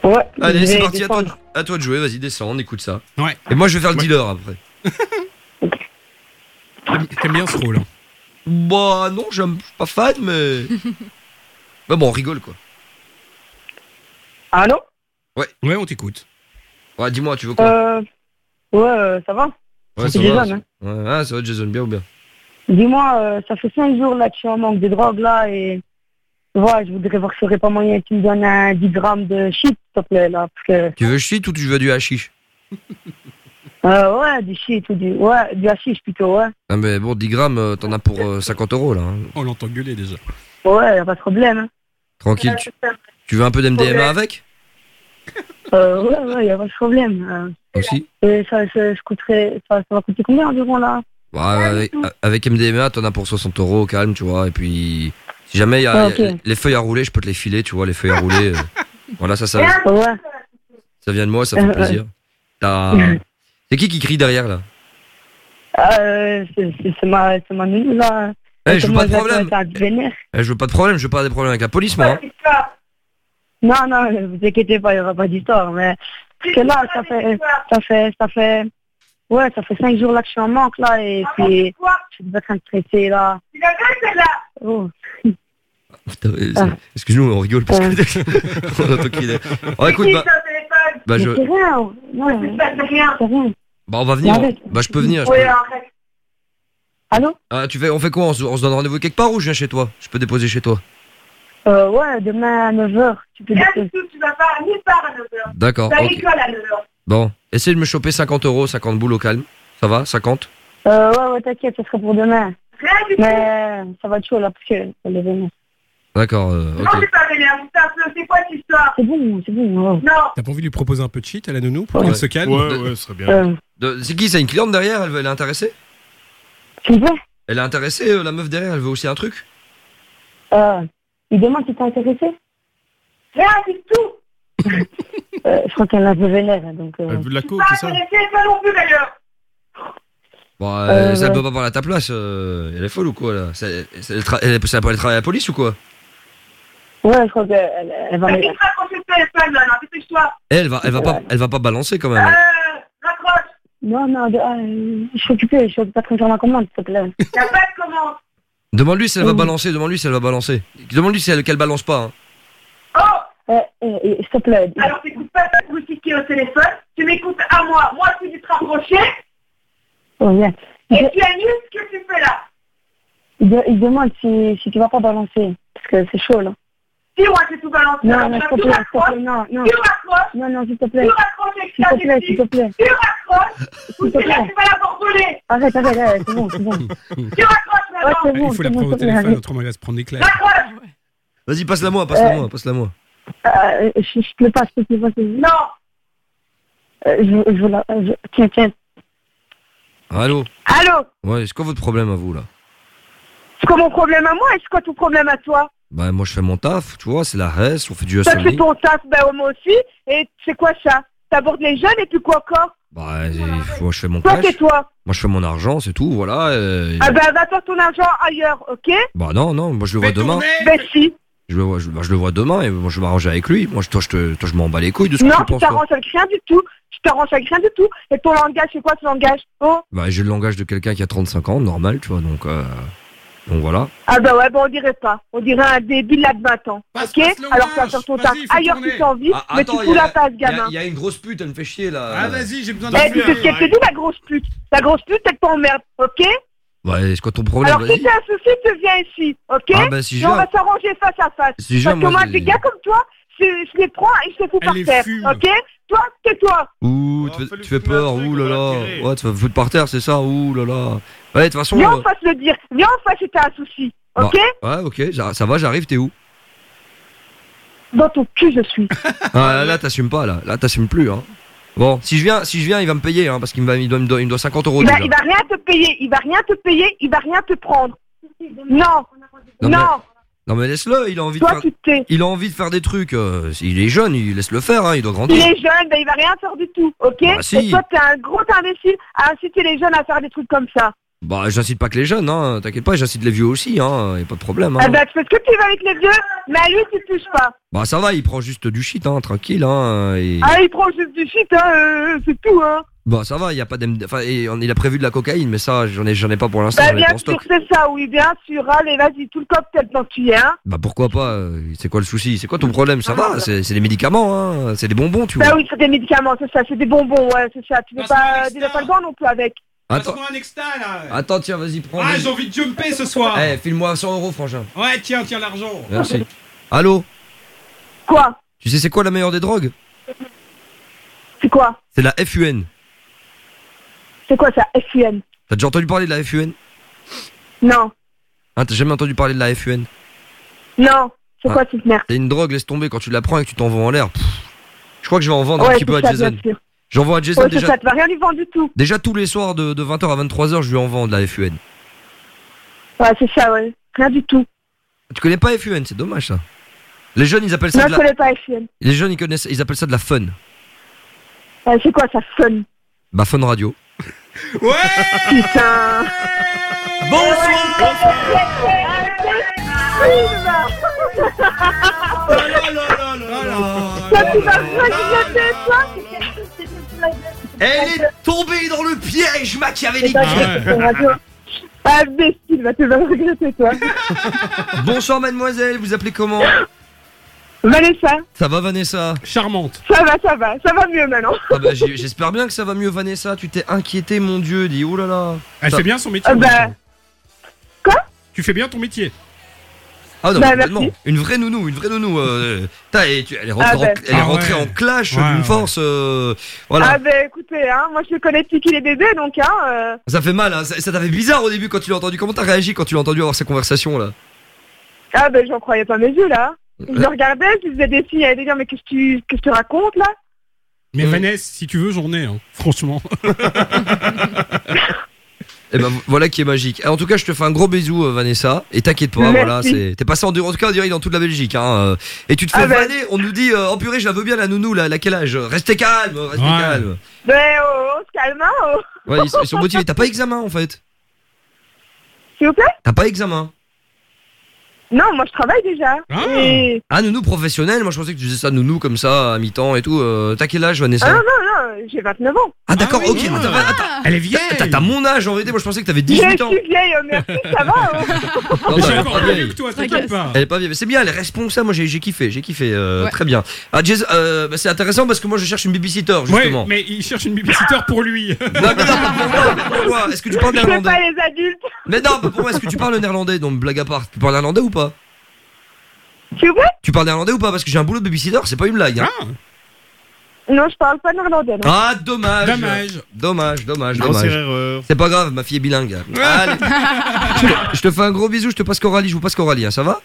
Ouais. Allez, c'est parti, à toi, à toi de jouer, vas-y, descends, on écoute ça. Ouais. Et moi, je vais faire le dealer après. T'aimes- bien ce rôle. hein. Bah, non, j'aime- je suis pas fan, mais. bah, bon, on rigole quoi. Allô? Ouais. Ouais, on t'écoute. Ouais, dis-moi, tu veux quoi? Euh, ouais, euh, ça va? Ouais, c'est ça va. Jason, hein. Ouais, ah, ça va, Jason, bien ou bien? Dis-moi, euh, ça fait 5 jours là que je suis en manque de drogue là et ouais, je voudrais voir si aurait pas moyen que tu me donnes un 10 grammes de shit, s'il te plaît là, parce que Tu veux shit ou tu veux du hashish? Euh, ouais, du shit ou du ouais, du hashish plutôt, ouais. Ah, mais bon, 10 grammes, euh, t'en as pour euh, 50 euros là. hein. On l'entend gueuler déjà. Ouais, y a pas de problème. Hein. Tranquille. Tu, tu veux un peu d'MDMA avec? Euh, ouais, ouais, y a pas de problème. Aussi? Euh, et ça, ça, ça coûterait, ça, ça va coûter combien environ là? Ouais, avec, avec MDMA, t'en as pour 60 euros au calme, tu vois. Et puis, si jamais il y a les feuilles à rouler, je peux te les filer, tu vois, les feuilles à rouler. euh, voilà, ça, ça, Ouais. ça vient de moi, ça fait Euh, plaisir. T'as- C'est qui qui crie derrière là? Euh, c'est ma, c'est ma nounou là. Eh, je veux pas de problème. Eh, Je veux pas de problème, je veux pas des problèmes avec la police, moi. hein. Non, non, ne vous inquiétez pas, il n'y aura pas d'histoire. Mais parce que là, ça fait, ça fait, ça fait, ouais, ça fait cinq jours là que je suis en manque là et puis je suis en train de stresser là. Oh. C'est- Excuse-nous, on rigole parce que. on entend qu'il est- Oh, écoute, bah, bah, je... Mais C'est rien, non, c'est rien. C'est rien. bah, on va venir. Bah, je peux venir. je Oui, peux- arrête. Allô? Ah, tu fais, on fait quoi? On se, on se donne rendez-vous quelque part ou je viens chez toi? Je peux déposer chez toi euh, Ouais, demain à 9h, tu peux déposer. tu vas pas nulle part à 9h. D'accord, T'as ok. l'école à 9h. Bon, essaye de me choper 50 euros, 50 boules au calme. Ça va 50 Euh, ouais, ouais, t'inquiète, ça sera pour demain. Rien du tout. Mais ça va être chaud là parce que l'événement. D'accord, euh, Non, ok. c'est pas vénère, c'est c'est quoi cette histoire C'est bon, c'est bon. ouais. Non. T'as pas envie de lui proposer un peu de shit à la nounou pour Ouais. qu'elle se calme Ouais, ouais, ce serait bien. Euh, De- C'est qui C'est une cliente derrière elle, veut- elle est intéressée tu veux Elle est intéressée, euh, la meuf derrière, elle veut aussi un truc Euh, il demande si t'es intéressé Rien du tout. euh, Je crois qu'elle est un peu vénère, hein, donc... Euh... Elle veut de la coke, Pas c'est ça intéressé, toi non plus d'ailleurs. Bon, euh, Euh, ça elle ouais. peut pas parler à ta place, euh, elle est folle ou quoi là? C'est- c'est- Elle, tra- elle, est- ça va pas aller travailler à la police ou quoi? Ouais, je crois qu'elle elle va... Vas-y, raccroche le téléphone là, non, dépêche-toi. Elle, elle va, elle va pas, elle va pas balancer quand même. Euh, raccroche. Non, non, de- euh, je suis occupé, je suis pas très faire ma commande, s'il te plaît. Y a pas de commande. Demande-lui si elle va Oui. balancer, demande-lui si elle va balancer. Demande-lui si elle, qu'elle balance pas. hein. Oh, Euh, euh, euh, s'il te plaît. alors t'écoutes pas ta boutique qui est au téléphone, tu m'écoutes à moi, moi tu dis te rapprocher, Oh, bien. et Je- tu annules ce que tu fais là. il, de- il demande si, si tu vas pas balancer, parce que c'est chaud, là. Si moi j'ai tout balancé, Non, non, tu s'il te plaît, s'il te raccroches, plaît, non, non. tu raccroches, Non, non, s'il te plaît. tu raccroches avec S'il te plaît, s'il te plaît. tu raccroches, S'il te plaît. tu vas la bordeler. Arrête, arrête, arrête, c'est bon, c'est bon. Tu raccroches Ouais, maintenant. Il bon, faut c'est la bon, prendre au s'il te plaît, téléphone, autrement elle va se prendre des claques. Raccroche. Vas-y, passe-la moi, passe-la moi, passe-la moi. Euh, je, je te le passe, je te le passe. Non. Euh, je, je, la- je, tiens, tiens. Allô Allô Ouais, c'est quoi votre problème à vous là? C'est quoi mon problème à moi et c'est quoi ton problème à toi? Bah, moi je fais mon taf, tu vois, c'est la reste, on fait du Toi tu fais hustling. ton taf, ben moi aussi, et c'est quoi ça? T'abordes les jeunes et puis quoi encore? Bah, et- moi je fais mon Toi cash. tais-toi. Moi je fais mon argent, c'est tout, voilà. Ah ben va faire ton argent ailleurs, ok? Bah, non, non, moi je le vois demain. Ben si. Je le vois, je, bah, je le vois demain et moi je vais m'arranger avec lui. Moi, je, toi, je, te, toi, je m'en bats les couilles de ce que Non, tu tu penses. toi. t'arranges avec rien du tout. Tu t'arranges avec rien du tout. Et ton langage, c'est quoi ce langage? Oh Bah, j'ai le langage de quelqu'un qui a 35 ans, normal, tu vois, donc. Euh... Donc voilà. Ah bah ouais, bon, on dirait pas. On dirait un débile là de 20 ans. ok Alors tu vas faire ton taf ailleurs si t'as envie, Ah, mais attends, tu y fous a- la passe, gamin. Il y, a une grosse pute, elle me fait chier là. Ah, vas-y, j'ai besoin Eh, tu sais ce qu'elle te dit, la grosse pute La grosse pute, elle t'emmerde, ok Ouais, c'est quoi ton problème Alors si t'as un souci, tu viens ici, ok Ah, bah, si je Et on va s'arranger face à face. Si Parce que moi, des gars comme toi, je, les prends et je les fous par terre, ok Toi, tais-toi Ouh, tu fais, tu fais peur, ouh là là. Ouais, tu vas me foutre par terre, c'est ça, ouh là là. Ouais, de toute façon. Viens euh, en face le dire, viens en face si t'as un souci, bah, ok Ouais, ok, ça va, j'arrive, t'es où Dans ton cul, je suis. Ah, là, là, t'assumes pas, là. Là, t'assumes plus, hein. Bon, si je viens, si je viens, il va me payer, hein, parce qu'il me, il doit, il me doit, il me doit 50 euros Il va, déjà. il va rien te payer, il va rien te payer, il va rien te prendre. Non, Non, non, mais- Non, mais laisse-le, il a envie de Toi, faire. tu t'es. Il a envie de faire des trucs. euh, il est jeune, il laisse le faire, hein, il doit grandir. Il est jeune, ben il va rien faire du tout, ok Bah, si. Et toi, t'es un gros imbécile à inciter les jeunes à faire des trucs comme ça. Bah, j'incite pas que les jeunes, hein. T'inquiète pas, j'incite les vieux aussi, hein. Y a pas de problème, hein. Ah ben, tu fais ce que tu veux avec les vieux, mais à lui, tu touches pas. Bah, ça va, il prend juste du shit, hein, tranquille, hein. Et... Ah, il prend juste du shit, hein, euh, c'est tout, hein. Bah, ça va, il y a pas d'M- Enfin, et on- il a prévu de la cocaïne, mais ça, j'en ai, j'en ai pas pour l'instant, Bah, j'en ai bien en sûr, stock. c'est ça, oui, bien sûr. Allez, vas-y, tout le cocktail dont tu es, hein. Bah, pourquoi pas euh, C'est quoi le souci C'est quoi ton problème Ça va, c'est c'est des médicaments, hein. C'est des bonbons, tu vois. Bah oui, c'est des médicaments, c'est ça, c'est des bonbons, ouais, c'est ça. Tu veux pas des pas non plus avec. Attends, Passe-moi un extra là. attends, tiens, vas-y, prends. Ah, j'ai envie de jumper ce soir. Eh, file-moi 100 euros, frangin. Ouais, tiens, tiens l'argent. Merci. Allô Quoi Tu sais c'est quoi la meilleure des drogues C'est quoi C'est la FUN. C'est quoi ça, FUN T'as déjà entendu parler de la FUN Non, Hein, t'as jamais entendu parler de la FUN non, c'est Ah. quoi cette merde C'est une drogue, laisse tomber, quand tu la prends et que tu t'en vends en l'air. Je crois que je vais en vendre un petit peu à Jason. bien sûr. J'en vends à Jason Ouais, c'est déjà. ça, tu vas rien lui vendre du tout. Déjà tous les soirs de, de 20h à 23h, je lui en vends de la FUN. Ouais, c'est ça, ouais. Rien du tout. Tu connais pas FUN, c'est dommage ça. Les jeunes, ils appellent ça Non, de je la... connais pas FUN. Les jeunes, ils connaissent, ils appellent ça de la fun. Ouais, c'est quoi ça, fun? Bah fun radio. Putain tu vas regretter, toi Elle est tombée dans le piège machiavélique. Ah, imbécile, va te vas regretter, toi. Bonsoir mademoiselle, vous appelez comment? Vanessa, Ça va Vanessa? Charmante. ça va, ça va, ça va mieux maintenant. Ah bah j'ai- j'espère bien que ça va mieux Vanessa, tu t'es inquiété mon dieu, dis oh là là. Elle Ça- fait bien son métier. Ah bah, Quoi? Tu fais bien ton métier. Ah non, Bah, complètement. merci. Une vraie nounou, une vraie nounou. Euh, putain, et tu- elle est rentrée, Ah, en, elle est Ah ouais. en clash Ouais, d'une ouais. force. euh, voilà. Ah, bah écoutez, hein, moi je le connais depuis qu'il est bébé, donc, hein. euh, Ça fait mal, hein. ça, ça t'a fait bizarre au début quand tu l'as entendu. Comment t'as réagi quand tu l'as entendu avoir ces conversations là? Ah, bah j'en croyais pas mes yeux, là. Je le regardais, je lui faisais des signes, elle dire, mais qu'est-ce que tu, qu'est-ce que tu racontes, là? Mais Vanessa, si tu veux, j'en ai, hein, franchement. Et ben voilà qui est magique. En tout cas, je te fais un gros bisou, euh, Vanessa. Et t'inquiète pas, Merci. voilà, t'es passé en, en tout cas en direct dans toute la Belgique. Hein, euh. et tu te fais Ah ben. vanner. On nous dit, euh, oh purée, je la veux bien la nounou, là, a quel âge? Restez calme, restez Ouais. calme. Mais oh, on se calme, hein, oh. Ouais, ils, sont- ils sont motivés. T'as pas examen en fait? S'il vous plaît? T'as pas examen. Non, moi je travaille déjà. Et... Ah, nounou professionnel. Moi, je pensais que tu faisais ça nounou comme ça à mi-temps et tout. Euh, T'as quel âge, Vanessa Ah non, non, non, j'ai 29 ans. Ah d'accord, ok. oui. attends, attends, Elle est vieille. T'as mon âge en vérité. Moi, je pensais que t'avais Je 18 ans. suis vieille, oh, merci, ça va. oh. Non, Je non, suis elle est encore pas vieille. toi, t'inquiète pas. Elle est pas vieille, mais c'est bien, elle est responsable. Moi, j'ai kiffé, j'ai kiffé, euh, Ouais. très bien. Ah, euh, bah, c'est intéressant parce que moi, je cherche une babysitter Ouais, justement. mais il cherche une babysitter pour lui. Non, mais non, pas pour moi. Est-ce que tu parles Je néerlandais pas les adultes. Mais non, pour moi. Est-ce que tu parles néerlandais? Donc, blague à part, tu parles néerlandais ou pas? Vous plaît Tu parles néerlandais ou pas? Parce que j'ai un boulot de babysitter, c'est pas une blague. Hein. Ah, Non, je parle pas néerlandais. non. Ah, dommage. Dommage. Dommage, dommage, Grosse dommage. erreur. C'est pas grave, ma fille est bilingue. Allez. je, te, je te fais un gros bisou, je te passe Coralie, je vous passe Coralie, hein, ça va?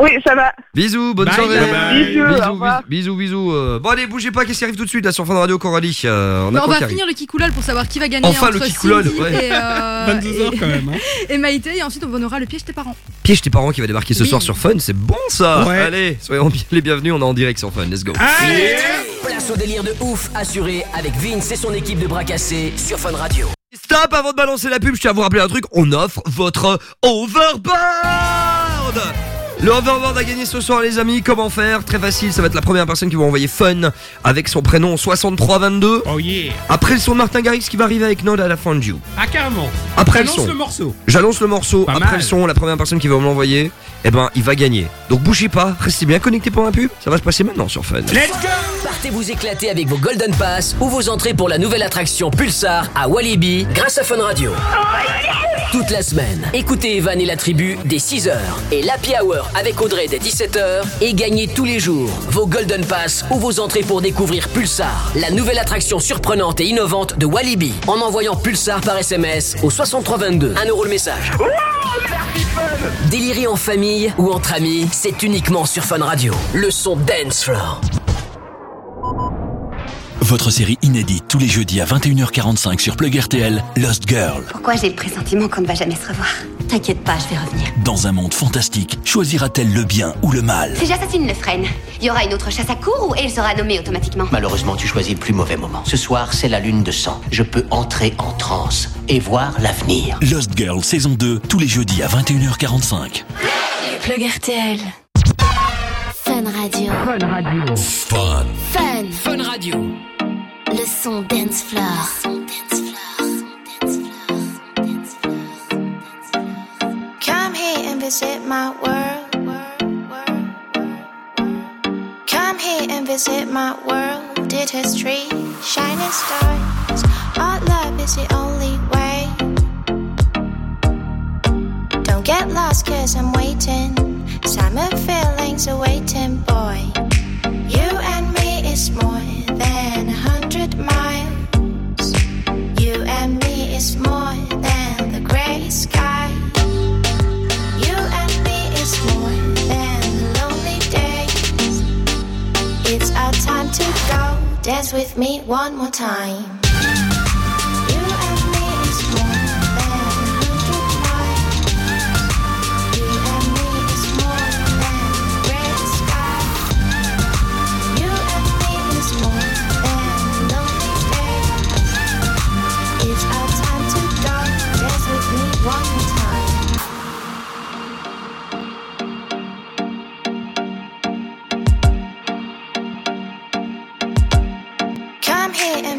Oui, ça va. Bisous, bonne Bye, soirée. bye, bye. Bisous, bisous, bisous, bisous. euh. Bon allez, bougez pas, qu'est-ce qui arrive tout de suite là sur Fun Radio Coralie? Euh, on a va finir le Kikoulol pour savoir qui va gagner Enfin, entre le Kikoulol, ouais. et, euh, 22 heures et- quand même. Hein. et Maïté et ensuite on aura le piège tes parents. Piège tes parents qui va débarquer ce Oui. soir sur Fun, c'est bon ça Ouais. Allez, soyons les bienvenus, on est en direct sur Fun, let's go. Allez Place au délire de ouf assuré avec Vince et son équipe de bras cassés sur Fun Radio. Stop avant de balancer la pub, je tiens à vous rappeler un truc, on offre votre overboard Le hoverboard a gagné ce soir les amis, comment faire? Très facile, ça va être la première personne qui va envoyer fun avec son prénom 6322. Oh yeah Après le son de Martin Garrix qui va arriver avec Node à la fin de You. Ah carrément. Après le J'annonce son. le morceau. J'annonce le morceau, Pas après mal. le son, la première personne qui va me l'envoyer, eh ben il va gagner. Donc bougez pas, restez bien connectés pour un pub, ça va se passer maintenant sur Fun. Partez vous éclater avec vos Golden Pass ou vos entrées pour la nouvelle attraction Pulsar à Walibi grâce à Fun Radio. Toute la semaine, écoutez Evan et la tribu dès 6h et l'Happy Hour avec Audrey dès 17h et gagnez tous les jours vos Golden Pass ou vos entrées pour découvrir Pulsar, la nouvelle attraction surprenante et innovante de Walibi en envoyant Pulsar par SMS au 6322. 1 euro le message. Délirer en famille ou entre amis, c'est uniquement sur Fun Radio. Le son Dance Floor. Votre série inédite tous les jeudis à 21h45 sur Plug RTL, Lost Girl. Pourquoi j'ai le pressentiment qu'on ne va jamais se revoir T'inquiète pas, je vais revenir. Dans un monde fantastique, choisira-t-elle le bien ou le mal? Si j'assassine le frêne, il y aura une autre chasse à cour ou elle sera nommée automatiquement? Malheureusement, tu choisis le plus mauvais moment. Ce soir, c'est la lune de sang. Je peux entrer en transe et voir l'avenir. Lost Girl saison 2, tous les jeudis à 21h45. Plug RTL. Fun Radio. Fun Radio. Fun. Fun. Fun Radio. Son dance floor. Come here and visit my world. Come here and visit my world. Has trees, shining stars. Our love is the only way. Don't get lost, cause I'm waiting. Summer feelings are waiting, boy. You and me is more is more than the gray sky. You and me is more than lonely days. It's our time to go. Dance with me one more time.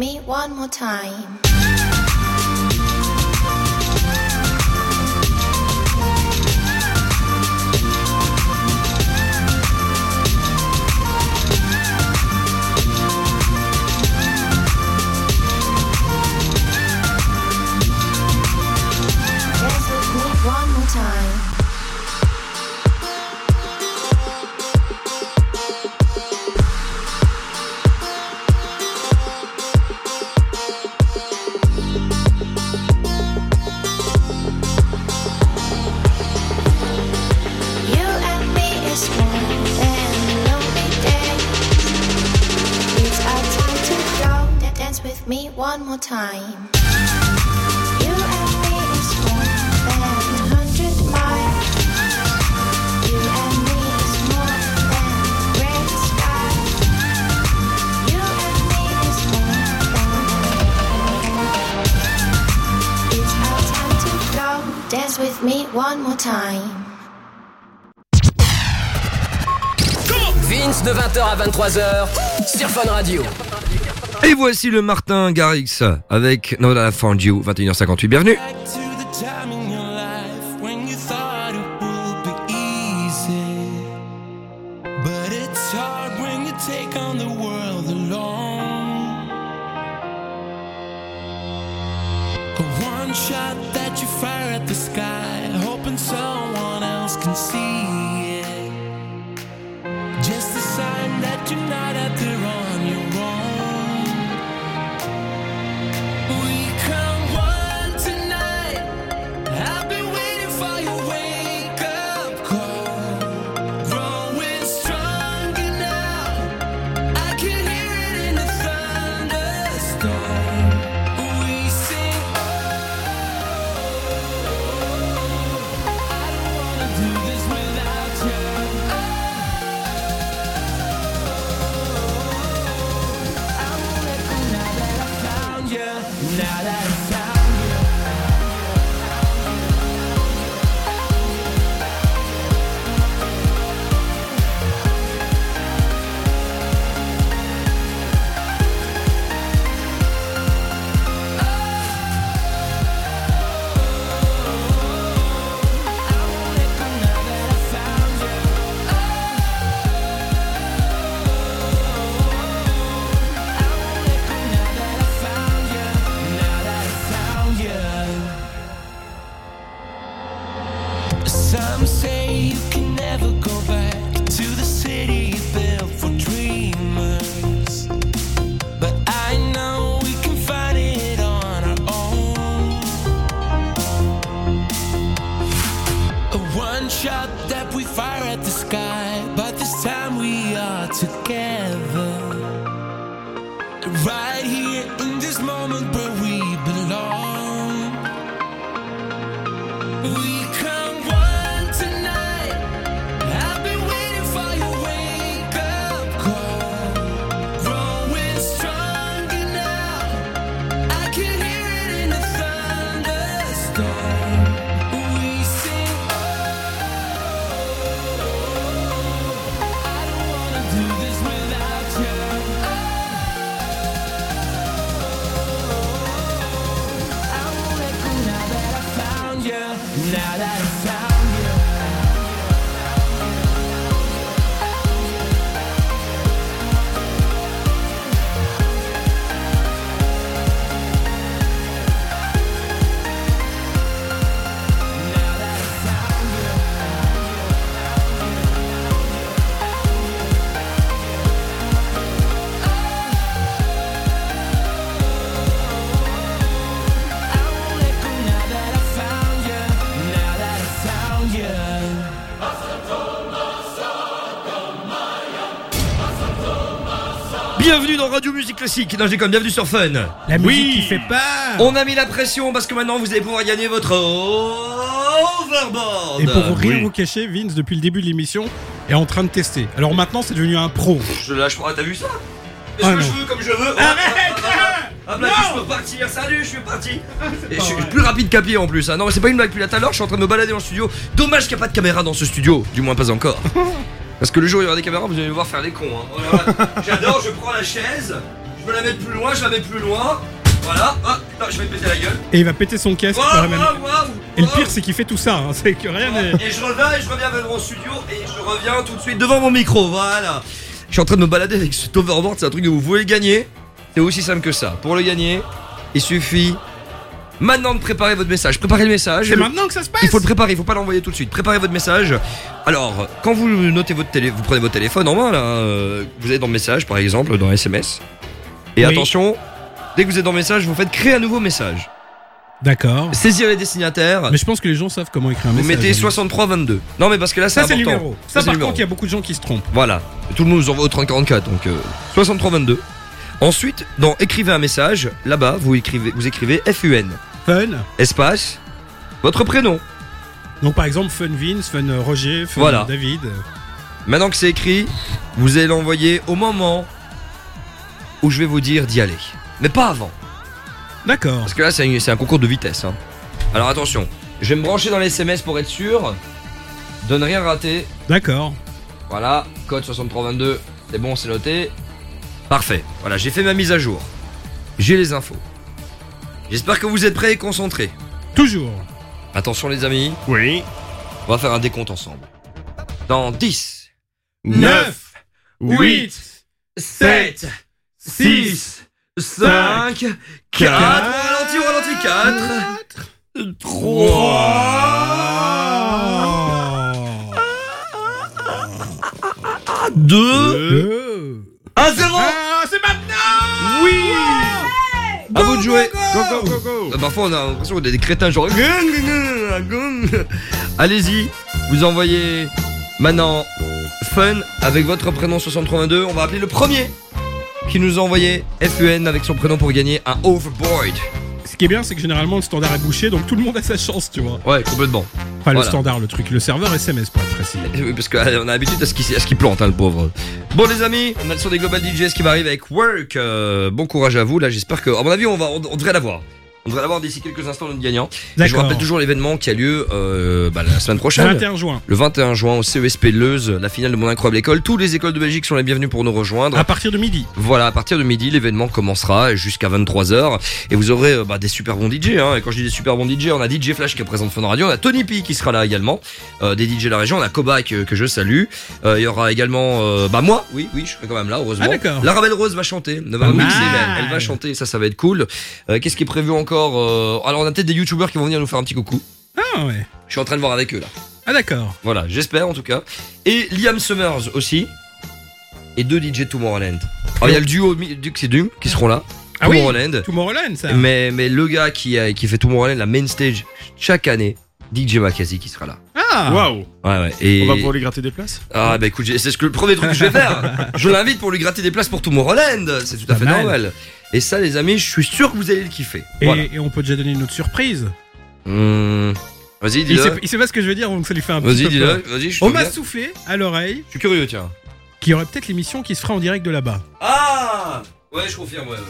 Me one more time. More time. You and me is more than a hundred miles. You and me is more than gray sky. You and me is more than It's our time to go. Dance with me one more time. Vince de 20h à 23h sur Fun Radio. Et voici le Martin Garrix avec Not I Found You, 21h58, bienvenue. We fire at the sky, Classique. Non, j'ai comme bienvenue sur Fun. La musique qui fait peur. On a mis la pression parce que maintenant vous allez pouvoir gagner votre overboard. Et pour rien vous cacher, Vince, depuis le début de l'émission, est en train de tester. Alors maintenant, c'est devenu un pro. Je lâche pas. T'as vu ça? Est-ce Ah que je veux comme je veux? Arrête Hop là, je peux partir. Salut, je suis parti. Et je suis plus rapide qu'à pied en plus. hein. Non, mais c'est pas une blague. Puis là, tout à l'heure, je suis en train de me balader dans le studio. Dommage qu'il n'y a pas de caméra dans ce studio. Du moins, pas encore. Parce que le jour où il y aura des caméras, vous allez me voir faire des cons. hein. J'adore, je prends la chaise, je peux la mettre plus loin, je la mets plus loin. Voilà, ah, putain, je vais me péter la gueule. Et il va péter son casque Waouh, par la même. waouh, waouh, Et le pire, c'est qu'il fait tout ça. hein. C'est que rien n'est. Et je reviens et je reviens vers mon studio et je reviens tout de suite devant mon micro. Voilà. Je suis en train de me balader avec cet overboard, c'est un truc que vous voulez gagner. C'est aussi simple que ça. Pour le gagner, il suffit maintenant de préparer votre message. Préparez le message. C'est maintenant que ça se passe Il faut le préparer, il faut pas l'envoyer tout de suite. Préparez votre message. Alors, quand vous notez votre télé, vous prenez votre téléphone en main là, euh, vous êtes dans le message par exemple, dans SMS. Et Oui. attention, dès que vous êtes dans message, vous faites créer un nouveau message. D'accord. Saisir les destinataires. Mais je pense que les gens savent comment écrire un Vous message. mettez hein. 6322. Non mais parce que là c'est Ça, c'est numéro. Ça, par numéro. contre, il y a beaucoup de gens qui se trompent. Voilà. Et Tout le monde nous envoie au 3044, donc euh, 6322. Ensuite, dans écrivez un message, là-bas, vous écrivez, vous écrivez FUN. Fun. Espace, votre prénom. Donc par exemple, Fun Vince, Fun euh, Roger, Fun Voilà. David. Maintenant que c'est écrit, vous allez l'envoyer au moment où je vais vous dire d'y aller. Mais pas avant. D'accord. Parce que là, c'est un, concours de vitesse. hein. Alors attention, je vais me brancher dans les SMS pour être sûr de ne rien rater. D'accord. Voilà, code 6322, c'est bon, c'est noté. Parfait. Voilà, j'ai fait ma mise à jour. J'ai les infos. J'espère que vous êtes prêts et concentrés. Toujours. Attention les amis. Oui. On va faire un décompte ensemble. Dans 10, 9, 8, 7, 6, 5, 4, on ralentit, on ralentit, 4, 3, 2, 1, 0 Ah, c'est maintenant. Oui. À vous de jouer. Go, go, go, go. Euh, Parfois on a l'impression qu'on est des crétins genre Allez-y, vous envoyez maintenant fun avec votre prénom 6322. On va appeler le premier qui nous a envoyé FUN avec son prénom pour gagner un overboard. Ce qui est bien, c'est que généralement le standard est bouché, donc tout le monde a sa chance, tu vois. Ouais, complètement. Enfin, le standard, le truc. Le serveur SMS, pour être précis. Oui, parce qu'on a l'habitude à ce qu'il plante, hein, le pauvre. Bon, les amis, on a le son des Global DJs qui va arriver avec Work. Euh, bon courage à vous. Là, j'espère que, à mon avis, on, va, on, on devrait l'avoir. On devrait l'avoir d'ici quelques instants, notre gagnant. Et je vous rappelle toujours l'événement qui a lieu euh, bah, la semaine prochaine. Le 21 juin. Le 21 juin au CESP Leuze, la finale de mon incroyable école. Toutes les écoles de Belgique sont les bienvenues pour nous rejoindre. À partir de midi. Voilà, à partir de midi, l'événement commencera jusqu'à 23h et vous aurez euh, bah, des super bons DJ. Hein. Et quand je dis des super bons DJ, on a DJ Flash qui présente Fun Radio, on a Tony P qui sera là également, euh, des DJ de la région, on a Koba que, que je salue. Euh, il y aura également, euh, bah moi, oui, oui, je serai quand même là, heureusement. Ah. La Rose va chanter, ne va Pas mixer, elle va chanter, ça, ça va être cool. Qu'est-ce qui est prévu encore Euh, Alors on a peut-être des youtubeurs qui vont venir nous faire un petit coucou. Ah ouais. Je suis en train de voir avec eux là. Ah d'accord. Voilà, j'espère en tout cas. Et Liam Summers aussi. Et deux DJ Tomorrowland. Alors il y a le duo Mi- Dux et qui seront là. Ah oui, Tomorrowland. Tomorrowland, ça. Mais, mais le gars qui, a- qui fait Tomorrowland, la main stage, chaque année, DJ Makazi qui sera là. Ah Waouh Ouais, ouais. Et... On va pouvoir lui gratter des places? Ah bah écoute, j'ai- c'est ce que le premier truc que je vais faire. Je l'invite pour lui gratter des places pour Tomorrowland. C'est tout à fait mal. normal. Et ça, les amis, je suis sûr que vous allez le kiffer. Et, Voilà. et on peut déjà donner une autre surprise. Mmh. Vas-y, Il dis-le. sait, il sait pas ce que je veux dire, donc ça lui fait un Vas-y, peu dis-le. Vas-y, te On m'a soufflé à l'oreille Je suis curieux, tiens. qu'il y aurait peut-être l'émission qui se fera en direct de là-bas. Ah Ouais, je confirme, ouais, ouais.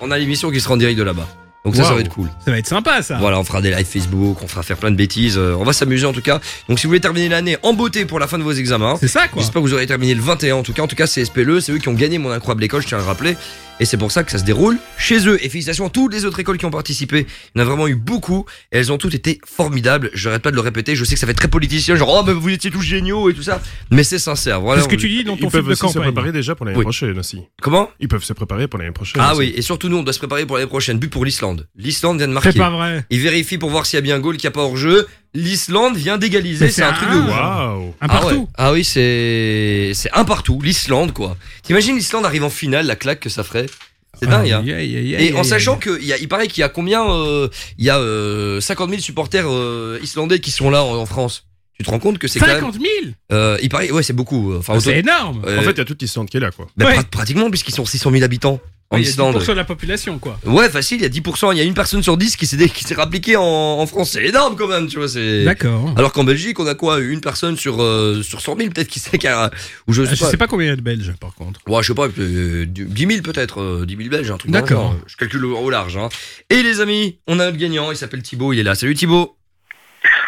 On a l'émission qui sera en direct de là-bas. Donc ça, ça va être cool. Ça va être sympa, ça. Voilà, on fera des lives Facebook, on fera faire plein de bêtises. euh, on va s'amuser en tout cas. Donc si vous voulez terminer l'année en beauté pour la fin de vos examens, c'est ça quoi. J'espère que vous aurez terminé le 21 en tout cas. En tout cas, c'est SPLE, c'est eux qui ont gagné mon incroyable école, je tiens à le rappeler. Et c'est pour ça que ça se déroule chez eux. Et félicitations à toutes les autres écoles qui ont participé. Il y en a vraiment eu beaucoup. Et elles ont toutes été formidables. J'arrête pas de le répéter. Je sais que ça fait très politicien. Genre, oh, mais vous étiez tous géniaux et tout ça. Mais c'est sincère. Voilà. C'est ce que tu dis dans ton Ils film peuvent de aussi se campagne. préparer déjà pour l'année Oui. prochaine aussi. Comment? Ils peuvent se préparer pour l'année prochaine. Ah aussi. oui, et surtout nous, on doit se préparer pour l'année prochaine. But pour l'Islande. L'Islande vient de marquer. C'est pas vrai. Il vérifie pour voir s'il y a bien un goal, qu'il n'y a pas hors jeu. L'Islande vient d'égaliser. C'est un truc de ouf. Waouh Un Ah, partout. ouais. Ah oui, c'est c'est un partout. L'Islande, quoi. T'imagines l'Islande arrive en finale, la claque que ça ferait? C'est dingue, hein. Et en sachant aïe. qu'il y a, il paraît qu'il y a combien, euh, il y a euh, 50 000 supporters euh, islandais qui sont là en, en France. Tu te rends compte que c'est quand même. 50 000 Euh, il paraît, ouais, c'est beaucoup. Enfin, Ah, autant- C'est énorme. Euh, En fait, il y a toute l'Islande qui est là, quoi. bah, ouais. pra- pratiquement puisqu'ils sont 600 000 habitants en Il y a Islande. 10% de la population, quoi. Ouais, facile, il y a 10%, il y a une personne sur 10 qui s'est dé- qui s'est rappliquée en, en France. C'est énorme quand même, tu vois. C'est. D'accord. Alors qu'en Belgique, on a quoi Une personne sur euh, sur 100 000 peut-être qui sait qu'il y a. Ou je sais Ah, Je pas. sais pas combien il y a de Belges, par contre. Ouais, je sais pas, euh, 10 000 peut-être, euh, 10 000 belges, un truc D'accord. genre. Je calcule au, au large. Hein. Et les amis, on a notre gagnant, il s'appelle Thibaut, il est là. Salut Thibaut.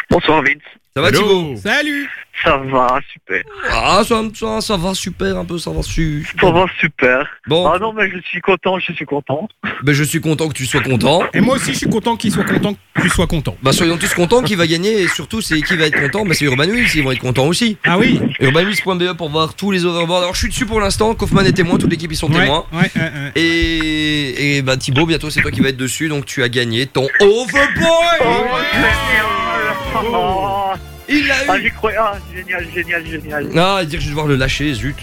Bonsoir Vince. Ça va Hello. Thibaut Salut Ça va, super. Ah, ça, ça, ça va super un peu, ça va su. Ça va, super. Bon, Ah non, mais je suis content, je suis content. ben, je suis content que tu sois content. Et moi aussi, je suis content qu'il soit content que tu sois content. Bah soyons tous contents qui va gagner et surtout c'est qui va être content bah c'est Urban Wheels ils vont être contents aussi Ah oui urbanwheels.be pour voir tous les overboards alors je suis dessus pour l'instant Kaufman est témoin toute l'équipe ils sont Ouais, témoins ouais, ouais, ouais. et, et bah Thibaut bientôt c'est toi qui va être dessus donc tu as gagné ton overboard Oh, il ah, l'a j'y eu croyais. Ah, génial, génial, génial. ah dire que je vais devoir le lâcher zut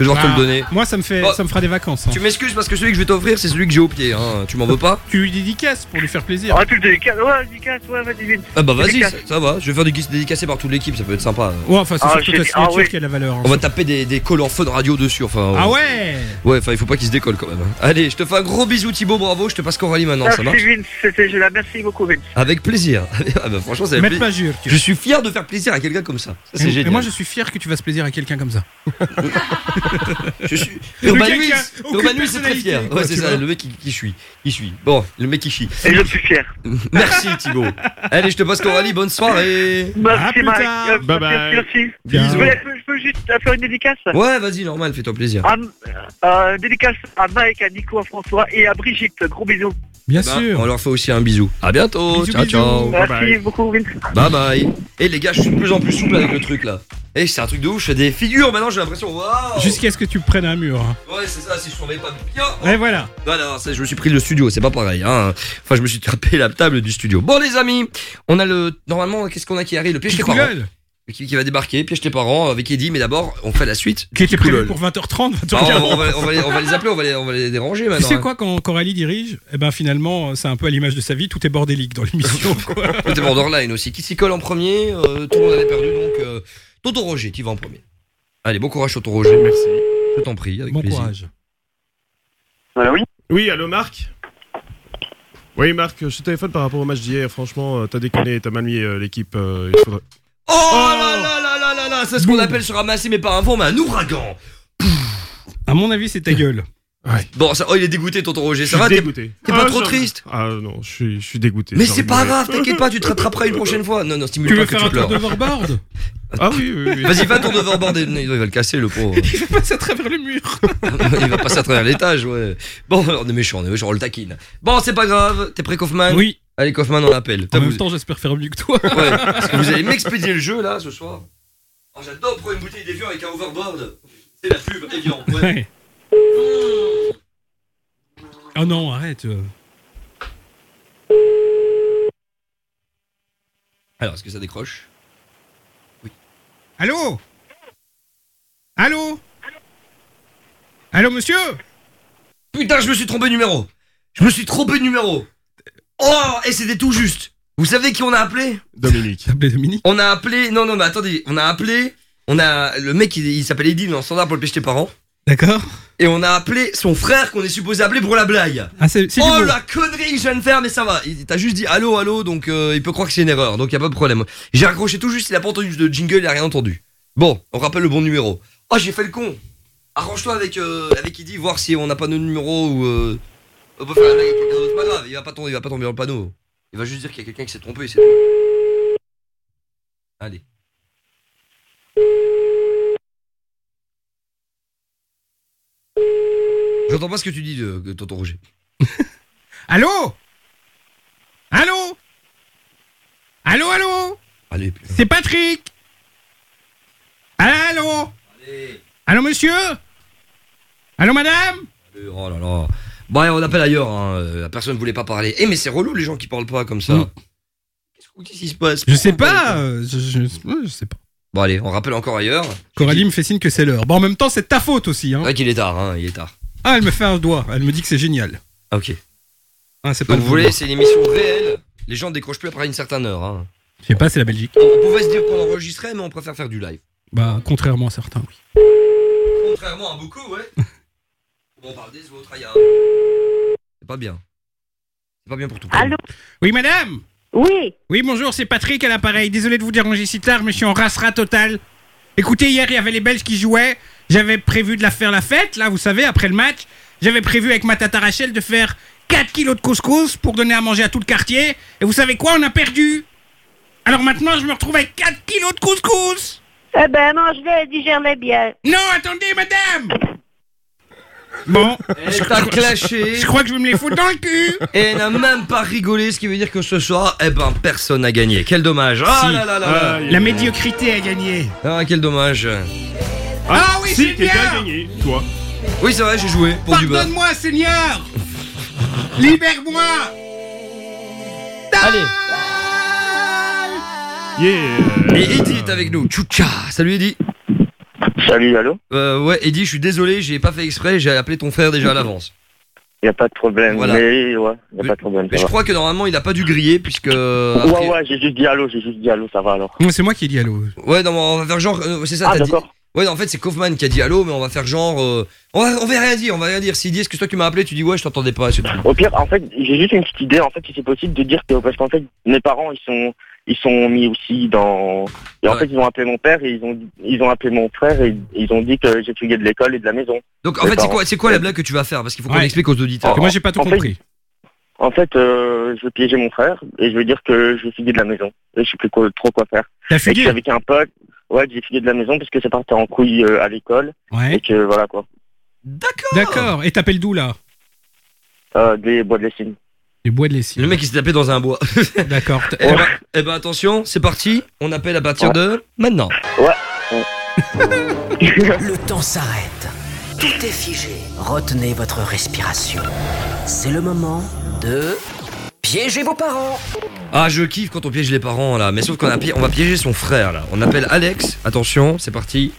je vais devoir te le donner Moi, ça me fait, Oh. ça me fera des vacances. hein. tu m'excuses parce que celui que je vais t'offrir c'est celui que j'ai au pied hein. tu m'en veux pas Tu lui dédicaces pour lui faire plaisir. Ah, tu le dédicaces, ouais, dédicace, ouais, vas-y, Vince. ah bah vas-y ça, Dédicace. ça va je vais faire du dédicacé par toute l'équipe ça peut être sympa Ouais, enfin, c'est Ah, surtout ta signature ah qui a la valeur. hein. on va taper des, des collants fun radio dessus enfin Ah ouais Ouais, enfin, il faut pas qu'il se décolle quand même. hein. Allez, je te fais un gros bisou, Thibaut, bravo. Je te passe Coralie maintenant, ça marche Merci Vince, c'était je la merci beaucoup Vince. Avec plaisir. Ah bah, franchement, plaisir. jure. tu Je suis fier de faire plaisir à quelqu'un comme ça. Ça, c'est et, et génial. moi, je suis fier que tu fasses plaisir à quelqu'un comme ça. Je suis. Urban Urban c'est très fier. Ouais, c'est ça, le mec qui, qui suis. Qui suis. Bon, le mec qui chie. Et je suis fier. Merci, Thibaut. Allez, je te passe Coralie, bonne soirée. Merci Mike. Euh, Bye bye. Merci. Je peux, je peux juste faire une dédicace Ouais, vas-y, normal, fais-toi plaisir. Euh, Dédicace à Mike, à Nico, à François et à Brigitte. Gros bisous. Bien Bah, sûr. on leur fait aussi un bisou. À bientôt. Bisous, ciao, bisous. ciao. Bye Merci bye. beaucoup Vince. Bye bye. Et les gars, je suis de plus en plus souple avec le truc là. Et c'est un truc de ouf, je fais des figures maintenant, j'ai l'impression. Waouh Jusqu'à ce que tu prennes un mur. hein. Ouais, c'est ça, si je tournais pas bien. Et voilà. Non, non, ça, je me suis pris le studio, c'est pas pareil. Hein. Enfin, je me suis tapé la table du studio. Bon, les amis, on a le. Normalement, qu'est-ce qu'on a qui arrive? Le piège tes parents. Qui, qui va débarquer, piège tes parents avec Eddie, mais d'abord, on fait la suite. qui était prévu pour 20h30, Ah, on, 20h40. on va, on va les, on va les appeler, on va les, on va les déranger Tu maintenant. sais hein. quoi, quand Coralie dirige, eh ben finalement, c'est un peu à l'image de sa vie, tout est bordélique dans l'émission. hein. C'était Borderline aussi. Qui s'y colle en premier euh, Tout le monde avait perdu, donc. Euh, Toto Roger, qui va en premier. Allez, bon courage, Toto Roger. Merci. Je t'en prie, avec bon plaisir. courage. Voilà, oui. Oui, allô Marc Oui, Marc, je te téléphone par rapport au match d'hier. Franchement, euh, t'as déconné, t'as mal mis euh, l'équipe. euh, il faudrait- Oh, là là là là là là, c'est ce qu'on appelle se ramasser mais par un vent, mais un ouragan. À mon avis, c'est ta gueule. Bon, ça, oh, il est dégoûté, tonton Roger. Ça va t'es- dégoûté. T'es pas Ah, trop triste? Ah non, je suis, je suis dégoûté. Mais c'est pas grave, t'inquiète pas, tu te rattraperas une prochaine fois. Non, non, stimule Tu pas veux que faire tu un tour pleures. d'overboard Ah oui, oui, oui. Vas-y, fais un tour d'overboard et il va le casser, le pauvre. Il va passer à travers le mur. il va passer à travers l'étage, ouais. Bon, on est méchant, on est méchant, on le taquine. Bon, c'est pas grave, t'es prêt, Kaufman? Oui. Allez, Kaufman, on l'appelle. En même temps, j'espère faire mieux que toi. Ouais, parce que vous allez m'expédier le jeu là ce soir. Oh, J'adore prendre une bouteille d'évian avec un overboard. C'est la pub, Evian. Ouais. Ouais. Oh non, arrête. euh. Alors, est-ce que ça décroche? Allô? Allô? Allô, monsieur? Putain, je me suis trompé de numéro. Je me suis trompé de numéro. Oh, et c'était tout juste. Vous savez qui on a appelé? Dominique. appelé Dominique? On a appelé. Non, non, mais attendez. On a appelé. On a. Le mec, il, il s'appelle Eddie dans le standard pour le pêcher parents. D'accord. Et on a appelé son frère qu'on est supposé appeler pour la blague. Ah, c'est c'est du Oh la connerie que je viens de faire, mais ça va. Il t'a juste dit allô, allô, donc euh, il peut croire que c'est une erreur, donc y a pas de problème. J'ai raccroché tout juste, il a pas entendu de jingle, il a rien entendu. Bon, on rappelle le bon numéro. Oh, j'ai fait le con. Arrange-toi avec euh, avec Eddie, voir si on n'a pas nos numéros ou euh, on peut faire la blague avec quelqu'un d'autre. C'est pas grave, il va pas tomber, il va pas tomber dans le panneau. Il va juste dire qu'il y a quelqu'un qui s'est trompé, c'est tout. Allez. J'entends pas ce que tu dis, de, de tonton Roger. Allô? Allô? Allô, allô? Allez, C'est Patrick Allô? Allô, monsieur? Allô, madame? Oh là là. Bon, allez, on appelle ailleurs, hein. euh, La personne voulait pas parler. Eh, mais c'est relou les gens qui parlent pas comme ça. Mm. Qu'est-ce qui se passe? Je sais pas, euh, je, je- ouais, je sais pas. Bon, allez, on rappelle encore ailleurs. Coralie me fait signe que c'est l'heure. Bon, en même temps, c'est ta faute aussi. Hein. C'est vrai qu'il est tard, hein, il est tard. Ah, elle me fait un doigt. Elle me dit que c'est génial. Ah, ok. Ah, c'est pas Donc, vous voulez, c'est une émission réelle. Les gens décrochent plus après une certaine heure. Hein. Je sais pas, c'est la Belgique. On, on pouvait se dire qu'on enregistrait, mais on préfère faire du live. Bah, contrairement à certains, oui. Contrairement à beaucoup, ouais. bon, on parle des autres, ailleurs. C'est pas bien. C'est pas bien pour tout. Allô Oui, madame Oui. Oui, bonjour, c'est Patrick à l'appareil. Désolé de vous déranger si tard, mais je suis en rassera total. Écoutez, hier, il y avait les Belges qui jouaient. J'avais prévu de la faire la fête, là, vous savez, après le match. J'avais prévu avec ma tata Rachel de faire 4 kilos de couscous pour donner à manger à tout le quartier. Et vous savez quoi On a perdu. Alors maintenant, je me retrouve avec 4 kilos de couscous. Eh ben, mange-le, digère-le bien. Non, attendez, madame Bon, Elle t'a clashé. je crois que je vais me les foutre dans le cul. Et elle n'a même pas rigolé, ce qui veut dire que ce soir, eh ben, personne n'a gagné. Quel dommage. Ah Si. là là là là. La médiocrité a gagné. Ah, quel dommage. Ah oui, si, c'est quelqu'un a bien. gagné, toi. Oui, c'est vrai, j'ai joué pour du beurre. Pardonne-moi, Seigneur Libère-moi Allez. Yeah. Et Eddie est avec nous. Tchoucha. Salut Eddie. Salut, allô Euh, ouais, Eddie, je suis désolé, j'ai pas fait exprès, j'ai appelé ton frère déjà à l'avance. Y a pas de problème. Voilà. Mais ouais, y a pas de problème. Mais je va. crois que normalement il a pas dû griller puisque. euh, Ouais, après- ouais, j'ai juste dit allô, j'ai juste dit allô, ça va alors. Non, c'est moi qui ai dit allô. Ouais, non, on va faire genre. euh, c'est ça, Ah, t'as dit. d'accord. Ouais, non, en fait, c'est Kaufman qui a dit allô, mais on va faire genre. euh, on, va, on va rien dire, on va rien dire. S'il dit est-ce que toi qui m'as appelé, tu dis ouais, je t'entendais pas, tout. Au pire, en fait, j'ai juste une petite idée, en fait, si c'est possible de dire que, parce qu'en fait, mes parents, ils sont, ils sont mis aussi dans, et en Ouais. fait, ils ont appelé mon père et ils ont, ils ont appelé mon frère et ils ont dit que j'étudiais de l'école et de la maison. Donc en fait, c'est quoi, c'est quoi la blague que tu vas faire? Parce qu'il faut qu'on Ouais. explique aux auditeurs. Que moi, j'ai pas tout en fait, compris. En fait, euh, je veux piéger mon frère et je veux dire que j'ai fugué de la maison. Et je sais plus quoi- trop quoi faire. T'as Et fugué? suis avec un pote, ouais, que j'ai fugué de la maison parce que c'est parti en couille euh, à l'école et Ouais. que voilà quoi. D'accord. D'accord. Et t'appelles d'où là? Euh, des bois de lessive. Les bois de lessive. Le mec il s'est tapé dans un bois. D'accord. eh, ben, eh ben, attention, c'est parti. On appelle à partir de maintenant. Ouais. Le temps s'arrête. Tout est figé. Retenez votre respiration. C'est le moment de piéger vos parents. Ah, je kiffe quand on piège les parents là, mais sauf qu'on a pi- on va piéger son frère là. On appelle Alex. Attention, c'est parti.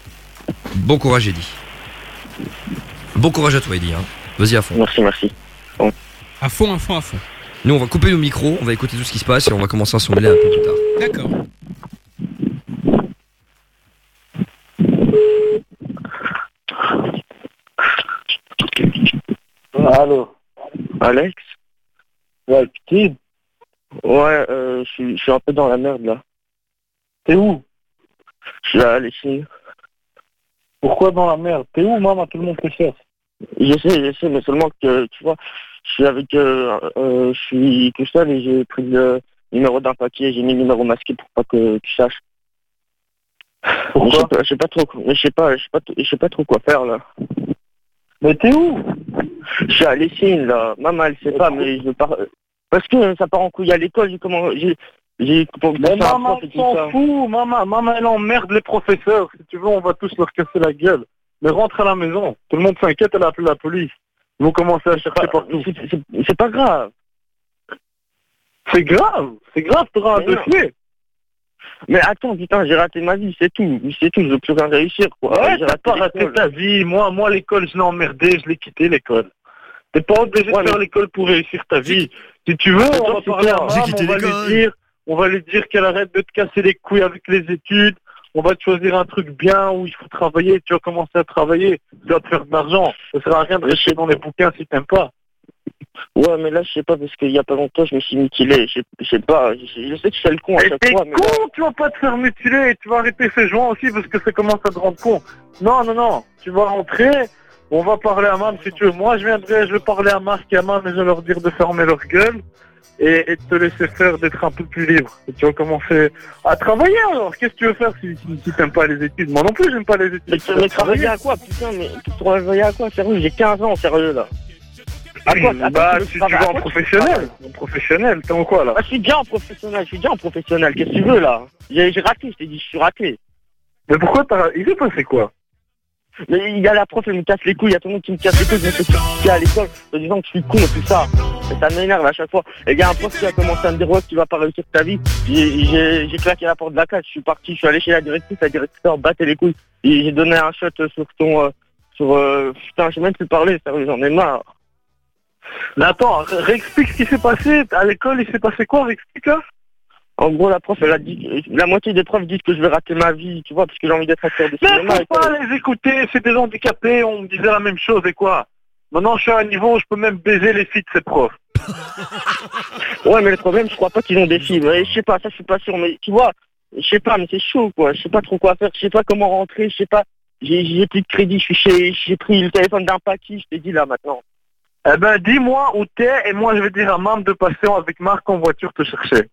Bon courage, Eddie. Bon courage à toi, Eddie. Hein. Vas-y à fond. Merci, merci. À fond, à fond, à fond. Nous, on va couper nos micros, on va écouter tout ce qui se passe et on va commencer à s'en mêler un peu plus tard. D'accord. Allô Alex? Ouais, petit. Ouais, euh, je suis- je suis un peu dans la merde là. T'es où? Je suis à Lessine. Pourquoi dans la merde? T'es où, maman? Tout le monde te cherche. Je sais, je sais, mais seulement que, tu vois, je suis avec, euh, euh, je suis tout seul et j'ai pris le numéro d'un paquet, j'ai mis le numéro masqué pour pas que tu saches. Mais je sais pas, je sais pas trop, mais je sais pas, je sais pas, je sais pas trop quoi faire là. Mais t'es où? Je suis à Lessine là. Maman, elle sait pas, mais je pars. Parce que ça part en couille à l'école, j'ai comment, j'ai, j'ai, Mais maman et s'en fout, maman, maman elle emmerde les professeurs. Si tu veux, on va tous leur casser la gueule. Mais rentre à la maison. Tout le monde s'inquiète, elle a appelé la police. Ils vont commencer à chercher partout. C'est pas grave. C'est grave, c'est grave, t'auras un dossier. Mais attends, putain, j'ai raté ma vie, c'est tout. C'est tout, je veux plus rien réussir, quoi. Ouais, t'as pas raté ta vie. Moi, moi, l'école, je l'ai emmerdé, je l'ai quitté, l'école. T'es pas obligé Ouais, de faire l'école pour réussir ta vie. Si tu veux, on va parler à on va lui dire, on va lui dire qu'elle arrête de te casser les couilles avec les études. On va te choisir un truc bien où il faut travailler. Tu vas commencer à travailler. Tu vas te faire de l'argent. Ça sert à rien de rester dans les bouquins si t'aimes pas. Ouais, mais là, je sais pas, parce qu'il y a pas longtemps, je me suis mutilé. Je sais- je sais pas, je, sais- je sais que je fais le con à Et chaque fois, mais. con, tu vas pas te faire mutiler, tu vas arrêter ces joints aussi parce que ça commence à te rendre con. Non, non, non, tu vas rentrer, on va parler à Mam si tu veux. Moi, je viendrai, je vais parler à Marc et à Mam et je vais leur dire de fermer leur gueule et, et de te laisser faire, d'être un peu plus libre. Et tu vas commencer à travailler alors. Qu'est-ce que tu veux faire si, si, si t'aimes pas les études? Moi non plus, j'aime pas les études. Mais, Tu vas travailler à quoi, putain, mais travailler à quoi, sérieux? J'ai 15 ans, sérieux, là. À quoi à Bah, tu travailles vas en tu professionnel, en professionnel, t'es en quoi là? Ah, je suis déjà en professionnel, je suis déjà en professionnel, qu'est-ce que tu veux, là? J'ai j'ai raté, je t'ai dit, je suis raté. Mais pourquoi t'as... Il s'est passé quoi? Mais il y a la prof, elle me casse les couilles, il y a tout le monde qui me casse les couilles, je me fais critiquer à l'école, en disant que je suis con et tout ça. Et ça m'énerve à chaque fois. Et il y a un prof qui a commencé à me dire, ouais, tu vas pas réussir ta vie. J'ai- claqué la porte de la je suis parti, je suis allé chez la directrice, la directrice battait les couilles. J'ai donné un shot sur ton... euh, sur... euh, putain, je sais même plus parler, sérieux, j'en ai marre. Mais attends, ré- réexplique ce qui s'est passé. À l'école, il s'est passé quoi? Réexplique là En gros, la prof, elle a dit, la moitié des profs disent que je vais rater ma vie, tu vois, parce que j'ai envie d'être acteur de Mais cinéma. faut et pas les écouter, c'est des handicapés, on me disait la même chose et quoi Maintenant je suis à un niveau où je peux même baiser les filles de ces profs. Ouais, mais le problème, je crois pas qu'ils ont des filles. Ouais, je sais pas, ça, je suis pas sûr, mais tu vois, je sais pas, mais c'est chaud, quoi. Je sais pas trop quoi faire, je sais pas comment rentrer, je sais pas. J'ai j'ai plus de crédit, je suis chez, j'ai pris le téléphone d'un paquet, je t'ai dit là maintenant. Eh ben dis-moi où t'es et moi je vais dire à Mam de passer avec Marc en voiture te chercher.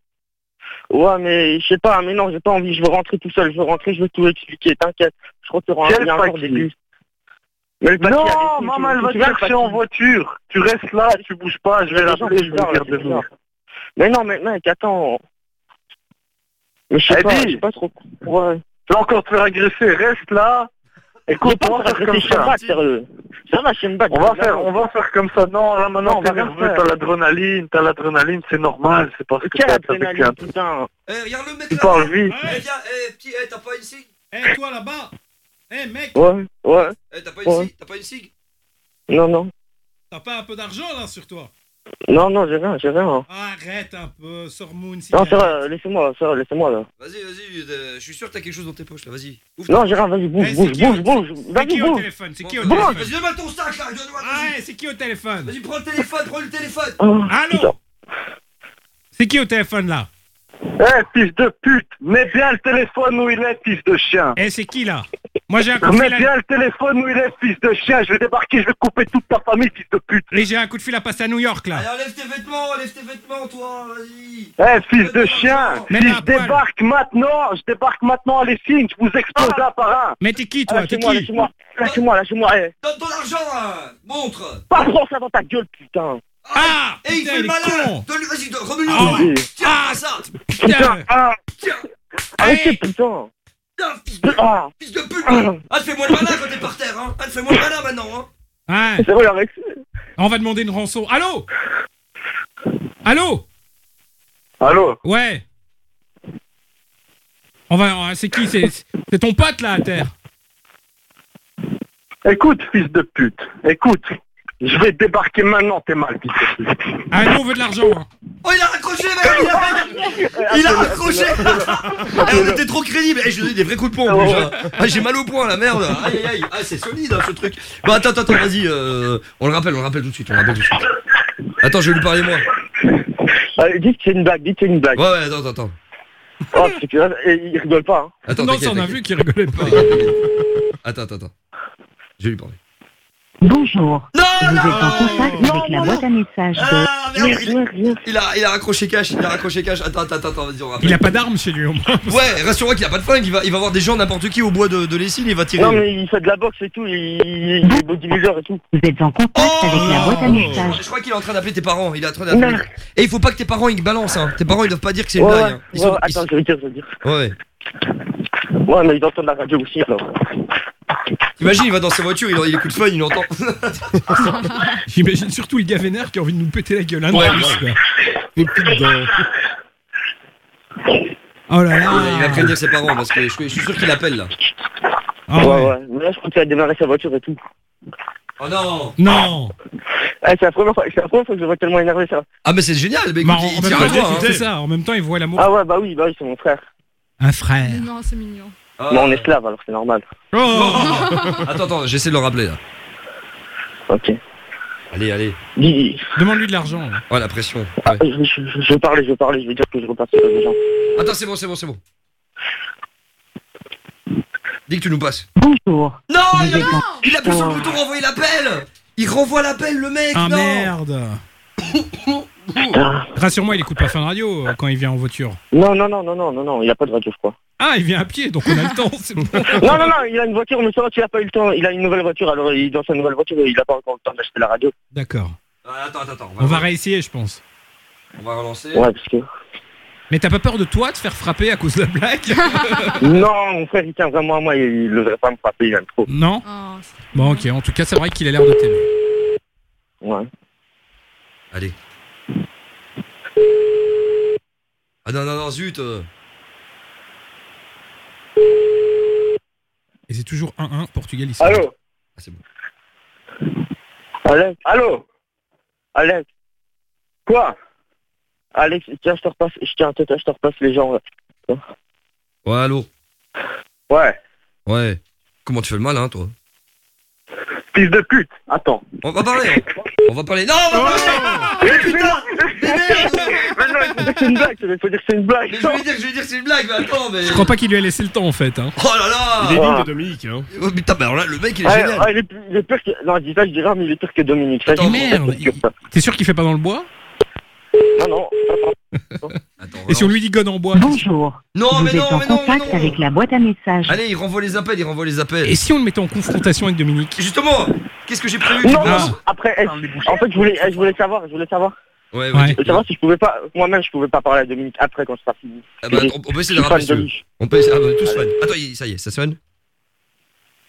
Ouais, mais je sais pas, mais non, j'ai pas envie, je veux rentrer tout seul, je veux rentrer, je veux tout expliquer, t'inquiète. Je crois qu'il y aura un, Quel a encore bus. Mais le Non, maman elle va te chercher en voiture. Tu restes là, tu bouges pas, je vais l'appeler, je vais dire de venir. Mais non, mais mec, attends. Mais je sais pas, je sais pas trop. Ouais. Tu vas encore te faire agresser, reste là. Écoute, on va faire comme ça. va. On va faire, on va faire comme ça. Non, là maintenant Non, on va nerveux, t'as l'adrénaline, t'as l'adrénaline, c'est normal, c'est parce que t'as avec un putain Eh, regarde le mec Tu parles vite. Eh, viens, eh, petit, eh, t'as pas une cig Eh, toi là-bas Eh, mec Ouais, ouais. Eh, t'as pas une Ouais. T'as pas une cig Non, non. T'as pas un peu d'argent là sur toi Non, non, j'ai rien, j'ai rien. Arrête un peu, sors Moon. Non, ça va, laissez-moi, laissez-moi là. Vas-y, vas-y, euh, je suis sûr que t'as quelque chose dans tes poches là, vas-y. Non, j'ai rien, vas-y, bouge, c'est bouge, bouge, bouge. C'est qui au bouge. téléphone C'est qui au téléphone? Vas-y, donne-moi ton sac là, donne-moi, Ah, ouais, c'est qui au téléphone? Vas-y, prends le téléphone, prends le téléphone. Allô? C'est qui au téléphone là? Eh, fils de pute, mets bien le téléphone où il est, fils de chien. Eh, c'est qui là? Moi j'ai un coup de Mets fil. bien À... le téléphone où il est, fils de chien. Je vais débarquer, je vais couper toute ta famille, fils de pute. Et j'ai un coup de fil à passer à New York là. Allez, enlève tes vêtements, enlève tes vêtements, toi, vas-y. Eh, fils de chien, Mais si je débarque maintenant, je débarque maintenant à les signes, je vous explose un par un. Mais t'es qui Ah, toi? T'es Lâchez-moi, qui? lâchez-moi, lâchez-moi, lâchez-moi. eh. Donne ton argent, là. Montre. Pas prends ça dans ta gueule, putain. Ah Et il putain, fait le malin. vas-y, donne- remets-lui Ah. Tiens, Ah, ça. Putain Ah, Tiens, Arrêtez, Hey. putain. tiens, fils de, Ah, fils de pute. Ah, fais-moi le malin quand t'es par terre, hein. Ah, fais-moi le malin maintenant, hein. Ouais, c'est vrai, avec on va demander une rançon. Allô? Allô? Allô? Ouais. On va. on va- C'est qui? C'est c'est ton pote là à terre. Écoute, fils de pute, écoute. Je vais débarquer maintenant, t'es mal, pute. Ah, nous on veut de l'argent. hein. Oh, il a raccroché, mec. Il a, il a raccroché. Eh, on était trop crédible. Eh, je lui des vrais coups de poing en plus. hein. Ah, j'ai mal au poing, la merde. Aïe, aïe, aïe. Ah, c'est solide, hein, ce truc. Bon, attends, attends, attends, vas-y. euh, on le rappelle, on le rappelle tout de suite. On le rappelle tout de suite. Attends, je vais lui parler moi. Allez, dites que c'est une blague, dites que c'est une blague. Ouais, ouais, attends, attends, attends. Oh, c'est que là, et il rigole pas. Hein. Attends, non, t'inquiète, ça on a t'inquiète. vu qu'il rigolait pas. Attends, attends, attends. Je vais lui parler. Bonjour. Non, Vous non, êtes en contact avec la boîte à messages de... Ah, merde, il, il a, il a raccroché cash, il a raccroché cash. Attends, attends, attends, attends, vas-y, on rappelle. Il a pas d'armes chez lui au moins. Ouais, rassure-moi qu'il a pas de flingue, il va, il va voir des gens n'importe qui au bois de, de Lessine, il va tirer. Non, mais il fait de la boxe et tout, il, il est bodybuilder et tout. Vous êtes en contact avec la boîte à messages. Je crois qu'il est en train d'appeler tes parents, il est en train d'appeler. Et il faut pas que tes parents ils balancent, hein. Tes parents ils doivent pas dire que c'est une Ouais, blague. ouais, hein. Ils ouais, sont- attends, je vais dire, je vais dire. Ouais. Ouais, mais ils entendent la radio aussi, alors. Imagine, il va dans sa voiture, il, il écoute fun, il entend. J'imagine surtout le gars vénère qui a envie de nous péter la gueule. Hein, Ouais, quoi. Oh là là. Il va prévenir ses parents parce que je, je suis sûr qu'il appelle là. Ah ouais, ouais. ouais. Mais là, je crois qu'il a démarré sa voiture et tout. Oh non Non Eh, c'est la première fois, c'est la première fois que je vois tellement énervé, ça. Ah, mais c'est génial, mais écoute, Bah, en, il, en il même à temps, toi. hein. c'est ça. En même temps, il voit l'amour. Ah ouais, bah oui, bah oui, c'est mon frère. Un frère. Non, c'est mignon. Ah. Mais on est slave, alors c'est normal. Oh Attends, attends, j'essaie de le rappeler là. Ok. Allez, allez. Dis, Demande-lui de l'argent. là. Oh la pression. ah, Ouais. je, je, je veux parler, je veux parler, je veux dire que je repasse sur les gens. Attends, c'est bon, c'est bon, c'est bon. Dis que tu nous passes. Bonjour. Non, il a, il appuie sur le bouton renvoyer l'appel Il renvoie l'appel, le mec Ah non merde Rassure-moi, il écoute pas fin de radio euh, quand il vient en voiture. Non, non, non, non, non, non, non, il a pas de radio, je crois. Ah, il vient à pied, donc on a le temps. c'est bon. non, non, non, il a une voiture, mais ça va qu'il a pas eu le temps. Il a une nouvelle voiture, alors il, dans sa nouvelle voiture, il a pas encore le temps d'acheter la radio. D'accord. Ah, Attends, attends, attends. On va réessayer, je pense. on va relancer. Ouais, parce que. Mais t'as pas peur de toi de te faire frapper à cause de la blague non, mon frère, il tient vraiment à moi, il, il devrait pas me frapper, il aime trop. Non Oh, Bon, ok. En tout cas, c'est vrai qu'il a l'air de t'aimer. Ouais. Allez. Ah non, non, non, zut euh. Et c'est toujours 1-1 Portugal ici. Allô Ah, c'est bon. Alex Allô Alex Quoi Alex, tiens, je te repasse, je tiens, tiens, tiens, je te repasse les gens. Ouais, allô Ouais. Ouais. Comment tu fais le mal, hein, toi Fils de pute Attends. On va parler hein. On va parler. Non, on va parler Mais putain Mais que c'est une blague, il faut dire que c'est une blague. Mais je voulais dire, je voulais dire que c'est une blague, mais attends, mais. Je crois pas qu'il lui a laissé le temps en fait. Hein. Oh là là Il est de Dominique, hein. Oh, putain, mais alors là, le mec, il est Ah, génial. ah, il, est, plus- il est pire que. Non, dis ça, je dirais, mais il est pire que Dominique. Attends, je- merde. T'es sûr qu'il fait pas dans le bois? Non, non, attends. Attends, Et si on lui dit God en bois Bonjour. Non, Vous mais êtes non, en mais non, mais contact non avec la boîte à messages. Allez, il renvoie les appels, il renvoie les appels. Et si on le mettait en confrontation avec Dominique? Justement, qu'est-ce que j'ai prévu tu Non, penses? non, après, est-ce- en fait, je voulais, je voulais savoir, je voulais savoir. Ouais, Ouais. ouais. Je voulais savoir si je pouvais pas, moi-même, je pouvais pas parler à Dominique après quand ce sera fini. Ah bah, on, on peut essayer de rappeler. si tu veux. On peut essayer. Ah, bah, tous fan. Attends, ça y est, ça sonne?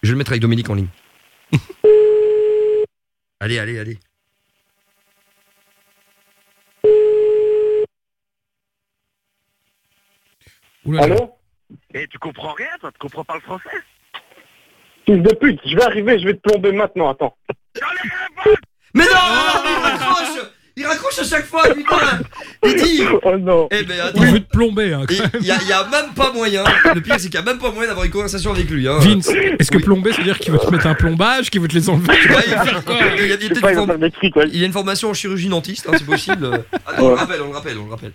Je vais le mettre avec Dominique en ligne. allez, allez, allez. Oula, Allô Et tu comprends rien, toi, tu comprends pas le français Fils de pute, je vais arriver, je vais te plomber maintenant, attends. Mais non, non, non, il raccroche Il raccroche à chaque fois, putain Il dit Oh non. Eh ben attends, il veut te plomber. Hein, quand il même. y, a- y a même pas moyen. Le pire, c'est qu'il y a même pas moyen d'avoir une conversation avec lui. Hein. Vince, est-ce que Oui. plomber, c'est-à-dire qu'il veut te mettre un plombage, qu'il veut te les enlever? Ouais, il, y a- il y a Je sais peut-être pas, une il va forme- faire des trucs, ouais. il y a une formation en chirurgie dentiste, hein, c'est possible. Attends, on le rappelle, on le rappelle, on le rappelle.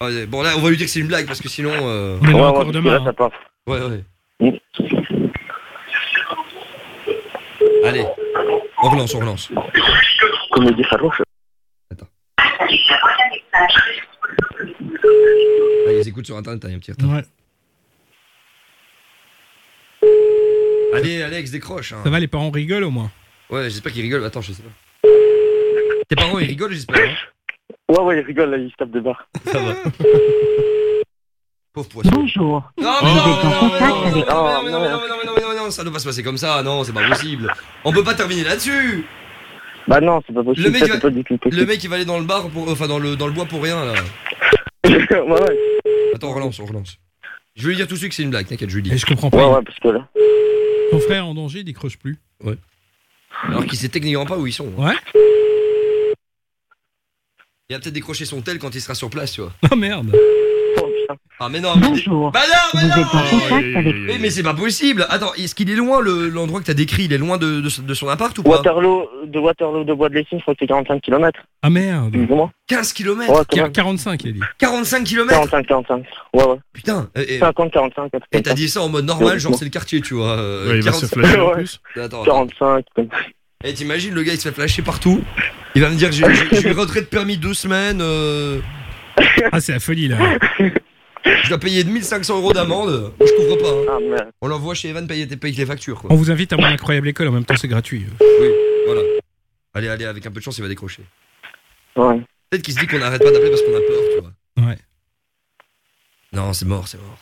Ah, Bon là, on va lui dire que c'est une blague parce que sinon. euh, On est là Ouais, ouais, encore parce que demain. là, hein. ça part. Ouais, ouais. Mm. Allez, on relance, on relance. Comédie farouche. Ah, ils écoutent sur internet, il y a un petit retard. Ouais. Allez, Alex, décroche. hein. Ça va, les parents rigolent au moins. Ouais, j'espère qu'ils rigolent. Attends, je sais pas. Tes parents, ils rigolent, j'espère. hein Ouais, ouais, il rigole, là, il se tape des barres. Ça va. Pauvre poisson. Bonjour. Non, mais non, mais non, mais non, mais non, mais non, mais non, ça ne doit pas se passer comme ça, non, c'est pas possible. On peut pas terminer là-dessus. Bah non, c'est pas possible, Le mec, ça, va- c'est pas du tout Le possible. mec, il va aller dans le bar, pour, enfin dans le, dans le bois pour rien là. ouais, ouais. Attends, on relance, on relance. Je vais lui dire tout de suite que c'est une blague, t'inquiète, je lui Et dis. je comprends Ouais, pas. ouais, parce que là. Ton frère en danger, il décroche plus. Alors qu'il sait techniquement pas où ils sont. hein. Ouais. Il va peut-être décrocher son tel quand il sera sur place, tu vois. Oh merde. Oh putain. Ah mais non, mais Bonjour. Bah non, mais Vous non êtes en contact avec Mais, mais c'est pas possible. Attends, est-ce qu'il est loin le- l'endroit que t'as décrit? Il est loin de, de- de son appart ou pas? Waterloo, de Waterloo de Bois de Lessing, je crois que c'est 45 km. Ah merde. 15 km Ouais, quand même. 45, il a dit. 45 km 45, 45. Ouais, ouais. Putain. Et, 50, 45. et t'as dit ça en mode normal, genre c'est le quartier, tu vois. euh, Ouais, il va se 45. flasher en Ouais. plus. Attends, attends. 45. comme- Et t'imagines, le gars il se fait flasher partout. Il va me dire, j'ai eu retrait de permis deux semaines. euh, Ah, c'est la folie là. je dois payer 1500 euros d'amende. Je couvre pas. hein. Ah, merde. On l'envoie chez Evan payer, payer les factures. Quoi. On vous invite à mon incroyable école, en même temps c'est gratuit. Oui, voilà. Allez, allez, avec un peu de chance, il va décrocher. Ouais. Peut-être qu'il se dit qu'on n'arrête pas d'appeler parce qu'on a peur, tu vois. Ouais. Non, c'est mort, c'est mort.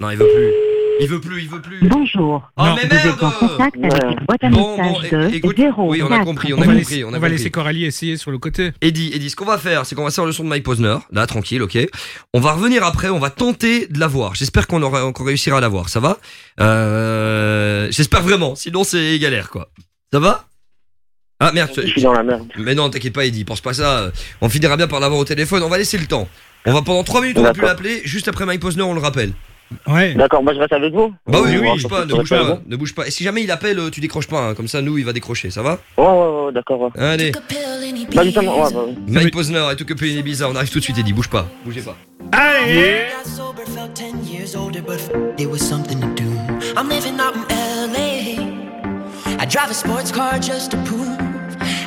Non, il veut plus. Il veut plus, il veut plus. Bonjour. Oh, mais Vous êtes en merde contact avec la boîte à Bon, bon, de écoute, 0 oui, on a compris, on a va compris, laisser, on a on va laisser Coralie essayer sur le côté. Eddie, Eddie, ce qu'on va faire, c'est qu'on va faire le son de Mike Posner, là, tranquille, ok. On va revenir après, on va tenter de l'avoir. J'espère qu'on aura, qu'on réussira à l'avoir, ça va? Euh, J'espère vraiment, sinon c'est galère, quoi. Ça va? Ah merde, Je suis dans la merde. mais non, t'inquiète pas, Eddie, pense pas ça. On finira bien par l'avoir au téléphone. On va laisser le temps. On va pendant 3 minutes, on va plus l'appeler. Juste après Mike Posner, on le rappelle. Ouais. D'accord, moi je reste avec vous. Bah oui, oui, ouais, bouge pas, ne bouge pas, bon. ne bouge pas. Et si jamais il appelle, euh, tu décroches pas. hein. Comme ça, nous, il va décrocher. Ça va Ouais, ouais, ouais, d'accord. Ouais. Allez. Bah, justement, ouais, bah, ouais. Mike Posner et tout que bizarre. On arrive tout de suite, Eddie. Bouge pas, bougez pas. Allez Got sober, felt 10 years older, but there was something to do. I'm living out in LA. I drive a sports car just to prove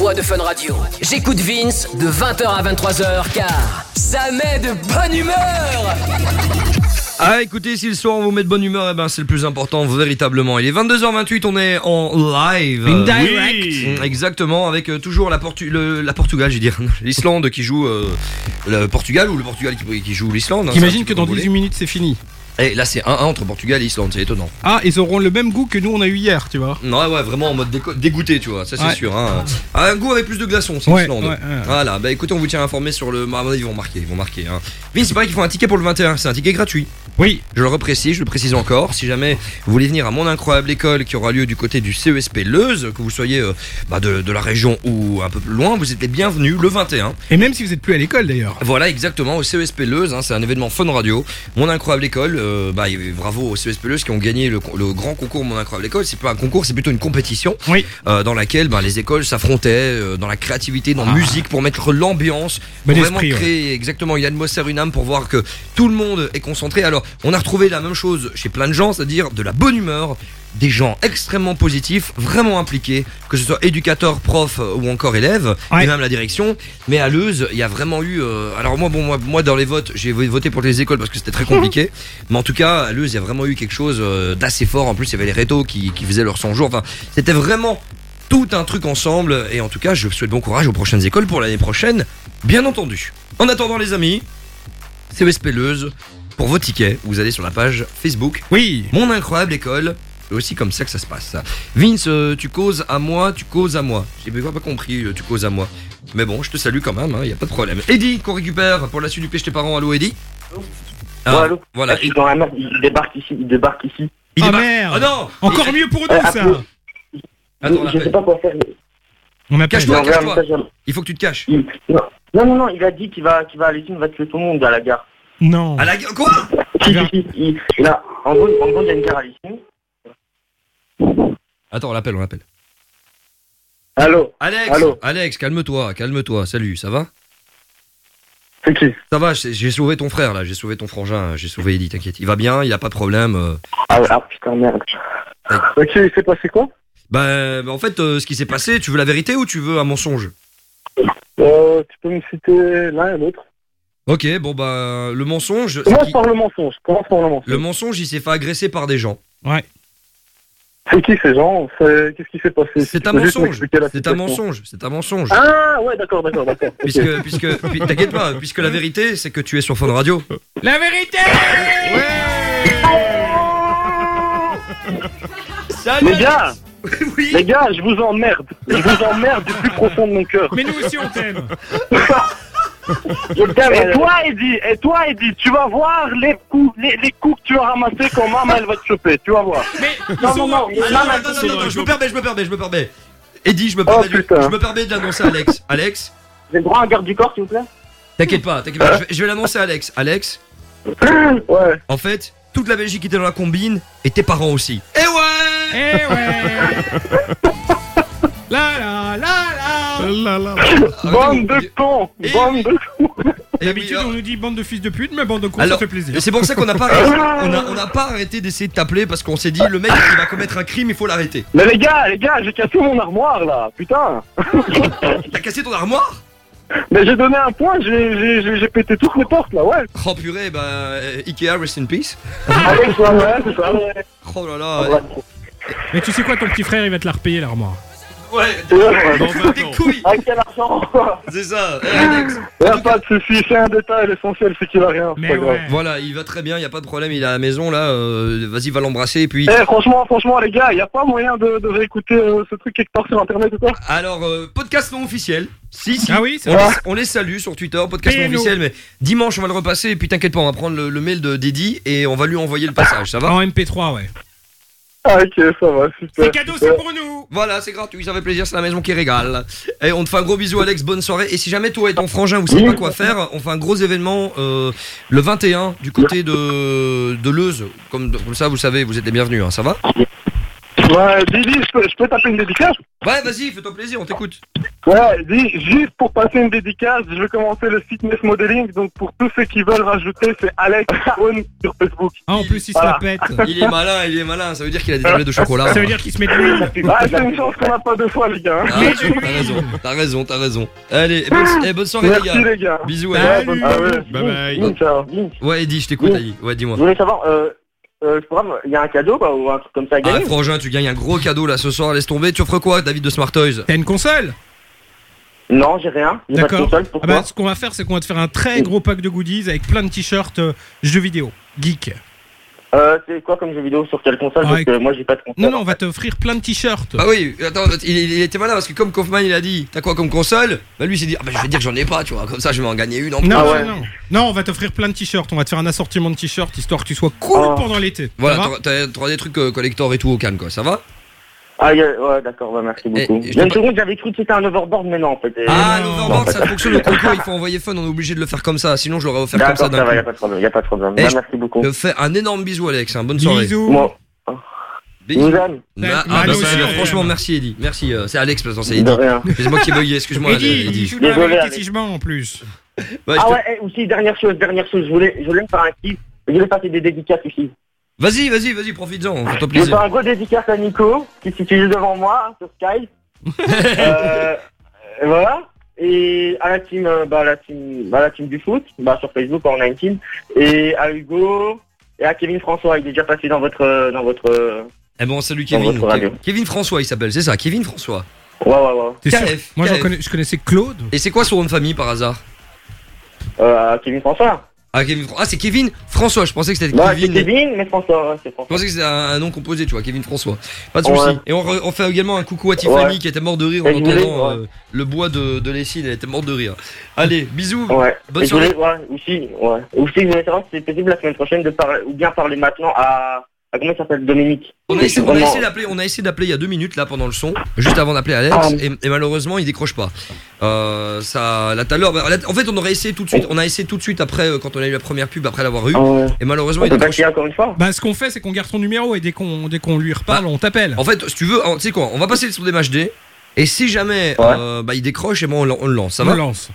Voix de Fun Radio. J'écoute Vince de 20h à 23h car ça met de bonne humeur. Ah, écoutez, si le soir on vous met de bonne humeur, eh ben c'est le plus important, véritablement. Il est 22h28, on est en live. In direct. Oui. Exactement, avec euh, toujours la, Portu le- la Portugal, je veux dire, l'Islande qui joue euh, le Portugal ou le Portugal qui, qui joue l'Islande. hein, petit que dans comme vous 18 minutes c'est fini. Et là, c'est 1-1 entre Portugal et Islande, c'est étonnant. Ah, ils auront le même goût que nous on a eu hier, tu vois. Ouais, ouais, vraiment en mode dégoûté, tu vois, ça c'est Ouais. sûr. Hein. Un goût avec plus de glaçons, c'est Ouais, l'Islande. ouais, ouais. Voilà, bah écoutez, on vous tient informé sur le. Avis, ils vont marquer, ils vont marquer. Hein. Vince, c'est pareil qu'ils font un ticket pour le 21, c'est un ticket gratuit. Oui. Je le reprécise, je le précise encore. Si jamais vous voulez venir à mon incroyable école qui aura lieu du côté du CESP Leuze, que vous soyez euh, bah, de, de la région ou un peu plus loin, vous êtes les bienvenus le 21. Et même si vous êtes plus à l'école d'ailleurs. Voilà, exactement, au CESP Leuze, hein, c'est un événement fun radio. Mon incroyable école, euh, bah, bravo au CESP Leuze qui ont gagné le, le grand concours Mon incroyable école. C'est pas un concours, c'est plutôt une compétition Oui. euh, dans laquelle bah, les écoles s'affrontaient euh, dans la créativité, dans la Ah. musique, pour mettre l'ambiance, pour vraiment ouais. créer exactement une atmosphère, une âme, pour voir que tout le monde est concentré. Alors, on a retrouvé la même chose chez plein de gens, c'est-à-dire de la bonne humeur. Des gens extrêmement positifs, vraiment impliqués, que ce soit éducateurs, profs euh, ou encore élèves, et même la direction. Mais à Leuze, il y a vraiment eu. euh, alors moi, bon, moi, moi, dans les votes, j'ai voté pour les écoles parce que c'était très compliqué. mais en tout cas, à Leuze, il y a vraiment eu quelque chose euh, d'assez fort. En plus, il y avait les rétos qui, qui faisaient leur 100 jours. Enfin, c'était vraiment tout un truc ensemble. Et en tout cas, je souhaite bon courage aux prochaines écoles pour l'année prochaine, bien entendu. En attendant, les amis, CESP Leuze, pour vos tickets, vous allez sur la page Facebook. Oui. Mon incroyable école. C'est aussi comme ça que ça se passe. Vince, euh, tu causes à moi, tu causes à moi. J'ai pas pas compris, euh, tu causes à moi. Mais bon, je te salue quand même, il y a pas de problème. Eddie, qu'on récupère pour la suite du pêche tes parents. Allô, Eddie Ah, Ouais, allô Voilà. Ah, dans la merde, il débarque ici, il débarque ici. Il Ah débarque- merde Ah non Encore Il- mieux pour nous Euh, ça Attends, on je sais pas quoi faire. On appelle. Cache-toi, message à- Il faut que tu te caches. il- Non, non, non, non, il a dit qu'il va, qu'il va aller ici, il va tuer tout le monde à la gare. Non. À la gu- Quoi? Il, il a, en gros, en gros, il y a une gare à l'ici. Attends, on l'appelle, on l'appelle. Allô Alex Allô Alex, calme-toi, calme-toi. Salut, ça va? C'est qui? Ça va, j'ai sauvé ton frère là, j'ai sauvé ton frangin, j'ai sauvé Eddie, t'inquiète. Il va bien, il a pas de problème. euh. ah, ah, putain, merde. Ok, il s'est passé quoi? Bah, bah, en fait, euh, ce qui s'est passé, tu veux la vérité ou tu veux un mensonge? Euh, Tu peux me citer l'un et l'autre Ok, bon bah, le mensonge. c'est Commence qu'il- par le mensonge. Commence par le mensonge. Le mensonge, il s'est fait agresser par des gens. Ouais. C'est qui ces gens Qu'est-ce qui s'est passé C'est un mensonge. C'est un mensonge. C'est un mensonge. Ah ouais, d'accord, d'accord, d'accord. Puisque, puisque, puis- t'inquiète pas, puisque la vérité, c'est que tu es sur Fun Radio. La vérité Les gars Les gars, je vous emmerde. Je vous emmerde du plus profond de mon cœur. Mais nous aussi on t'aime. Et toi, Eddie, et toi, Eddie, tu vas voir les coups, les, les coups que tu vas ramasser quand maman elle va te choper, tu vas voir. Mais non, non, non, non, non, non, non, je me permets, je me permets, je me permets. Eddie, je me Oh, permets, je me permets de l'annoncer à Alex. Alex, J'ai le droit à un garde du corps, s'il vous plaît? T'inquiète pas, t'inquiète pas, je vais, je vais l'annoncer à Alex. Alex, Ouais. en fait, toute la Belgique était dans la combine et tes parents aussi. Eh ouais Eh ouais La la la la Bande de cons Et Bande oui. de cons Et D'habitude on nous dit bande de fils de pute, mais bande de cons ça fait plaisir. C'est pour ça qu'on n'a pas, on a, on n'a pas arrêté d'essayer de t'appeler parce qu'on s'est dit le mec il va commettre un crime, il faut l'arrêter. Mais les gars, les gars, j'ai cassé mon armoire là, putain T'as cassé ton armoire? Mais j'ai donné un point, j'ai- j'ai j'ai- j'ai pété toutes les portes là, ouais Oh purée, bah euh, Ikea rest in peace. Allez, ouais, ouais, c'est ça, ouais. Oh là là. Ouais. Mais tu sais quoi, ton petit frère il va te la repayer l'armoire. Ouais, Ouais. des couilles. Avec quel argent C'est ça. Eh, Alex. Y'a pas de soucis, c'est un détail, l'essentiel c'est qu'il a rien, Mais ouais. Voilà, il va très bien, il y a pas de problème, il est à la maison là. euh, Vas-y, va l'embrasser et puis. Eh franchement, franchement les gars, y a pas moyen de, de réécouter euh, ce truc quelque part sur internet ou quoi Alors, euh, podcast non officiel. Si, si. Ah oui, c'est on, les, on les salue sur Twitter, podcast non officiel, mais dimanche on va le repasser et puis t'inquiète pas, on va prendre le, le mail de d'Eddie et on va lui envoyer le passage, ça va En MP3 ouais. Ah ok, ça va, super. C'est cadeau, c'est pour nous Voilà, c'est gratuit, ça fait plaisir, c'est la maison qui régale. Et on te fait un gros bisou, Alex, bonne soirée. Et si jamais toi et ton frangin vous savez pas quoi faire, on fait un gros événement euh, le 21 du côté de, de Leuze. Comme, comme ça, vous savez, vous êtes les bienvenus, hein, ça va? Ouais, Didi, je peux, je peux taper une dédicace? Ouais, vas-y, fais-toi plaisir, on t'écoute. Ouais, dis, juste pour passer une dédicace, je vais commencer le fitness modeling, donc pour tous ceux qui veulent rajouter, c'est Alex Owen sur Facebook. Ah en plus il se la pète. Il est malin, il est malin, ça veut dire qu'il a des tablettes de chocolat. Ça veut dire qu'il se met de l'huile. Ah, c'est une chance qu'on n'a pas deux fois, les gars. Ah, t'as raison, t'as raison, t'as raison. Allez, bonne, bonne soirée Merci, les gars. les gars. Bisous. Ah ouais. Bye bye. Ciao. Ouais, Eddie, je t'écoute, Eddie. Ouais, dis-moi. Je voulais savoir, euh, euh, il y a un cadeau quoi, ou un truc comme ça à Ah, gagner frangin, tu gagnes un gros cadeau là ce soir, laisse tomber. Tu offres quoi, David de Smart Toys T'as une console Non, j'ai rien. J'ai pas de D'accord. console, Ah pourquoi bah, ce qu'on va faire, c'est qu'on va te faire un très gros pack de goodies avec plein de t-shirts euh, jeux vidéo, geek. Euh, c'est quoi comme jeu vidéo sur quelle console Parce que moi j'ai pas de console. Non, non, on va t'offrir plein de t-shirts. Bah oui, attends, il, il était malin parce que comme Kaufman il a dit, t'as quoi comme console Bah lui il s'est dit, ah bah je vais dire que j'en ai pas, tu vois, comme ça je vais en gagner une en plus. Non, non, non. Non, on va t'offrir plein de t-shirts. On va te faire un assortiment de t-shirts histoire que tu sois cool Oh. pendant l'été. Voilà, t'auras- t'auras des trucs euh, collector et tout au calme quoi, ça va Ah yeah, ouais, d'accord, bah, merci beaucoup. je une seconde, j'avais cru que c'était un overboard, mais non, en fait. Ah, Euh, l'overboard non, ça fonctionne le concours, il faut envoyer fun, on est obligé de le faire comme ça, sinon je l'aurais offert comme D'accord, ça ça d'un va, y a coup. pas de problème, y a pas de problème. Eh, Bah, je merci beaucoup. te fais un énorme bisou Alex, hein, bonne soirée. Bisous. Moi, Bisous. Bah, ah, Manu bah, franchement merci Eddie, merci, euh, c'est Alex maintenant c'est De Eddie. rien. C'est moi qui ai bugué, excuse-moi dans la Désolé, même Alex. en plus. Je Ah ouais, eh, aussi, dernière chose, dernière chose, je voulais, je voulais me faire un kiff. Je voulais passer des dédicaces ici. Vas-y, vas-y, vas-y, profites-en, fais-toi Je vais plaisir. faire un gros dédicace à Nico, qui se situe juste devant moi, hein, sur Skype. euh, et voilà. Et à la team, euh, bah, la team, bah, la team du foot, bah, sur Facebook en 19. Et à Hugo, et à Kevin François, il est déjà passé dans votre, euh, dans votre, euh, Eh bon, salut Dans Kevin. votre radio. Kevin François il s'appelle, c'est ça, Kevin François. ouais, ouais, ouais. T'es sûr? KF, Moi, KF. connais- je connaissais Claude. Et c'est quoi son nom de famille par hasard? Euh, à Kevin François. Ah, Kevin Ah, c'est Kevin François, je pensais que c'était Kevin. Kevin, mais François, ouais, c'est Je François. pensais que c'était un, un nom composé, tu vois, Kevin François. Pas de Ouais. soucis. Et on, re- on fait également un coucou à Tiffany Ouais. qui était morte de rire en je entendant euh, le bois de, de Lessine, elle était morte de rire. Allez, bisous. Ouais. Bonne je soirée. voulais, ouais, aussi, ouais. Aussi, je voulais savoir si c'est possible la semaine prochaine de parler, ou bien parler maintenant à, à comment il s'appelle, Dominique. On a, essayé, on a Vraiment- essayé d'appeler, on a essayé d'appeler il y a deux minutes là pendant le son, juste avant d'appeler Alex, Ah. et, et malheureusement il décroche pas. Euh, ça, là tout à l'heure, bah, en fait on aurait essayé tout de suite, on a essayé tout de suite après euh, quand on a eu la première pub après l'avoir eu, Ah et malheureusement On il pas décroche. essayer encore une fois Bah, ce qu'on fait, c'est qu'on garde ton numéro et dès qu'on dès qu'on lui reparle, on t'appelle. En fait, si tu veux, tu sais quoi, on va passer sur des matchs D, et si jamais euh, bah, il décroche, et bon on, le- on le lance, ça on va le lance.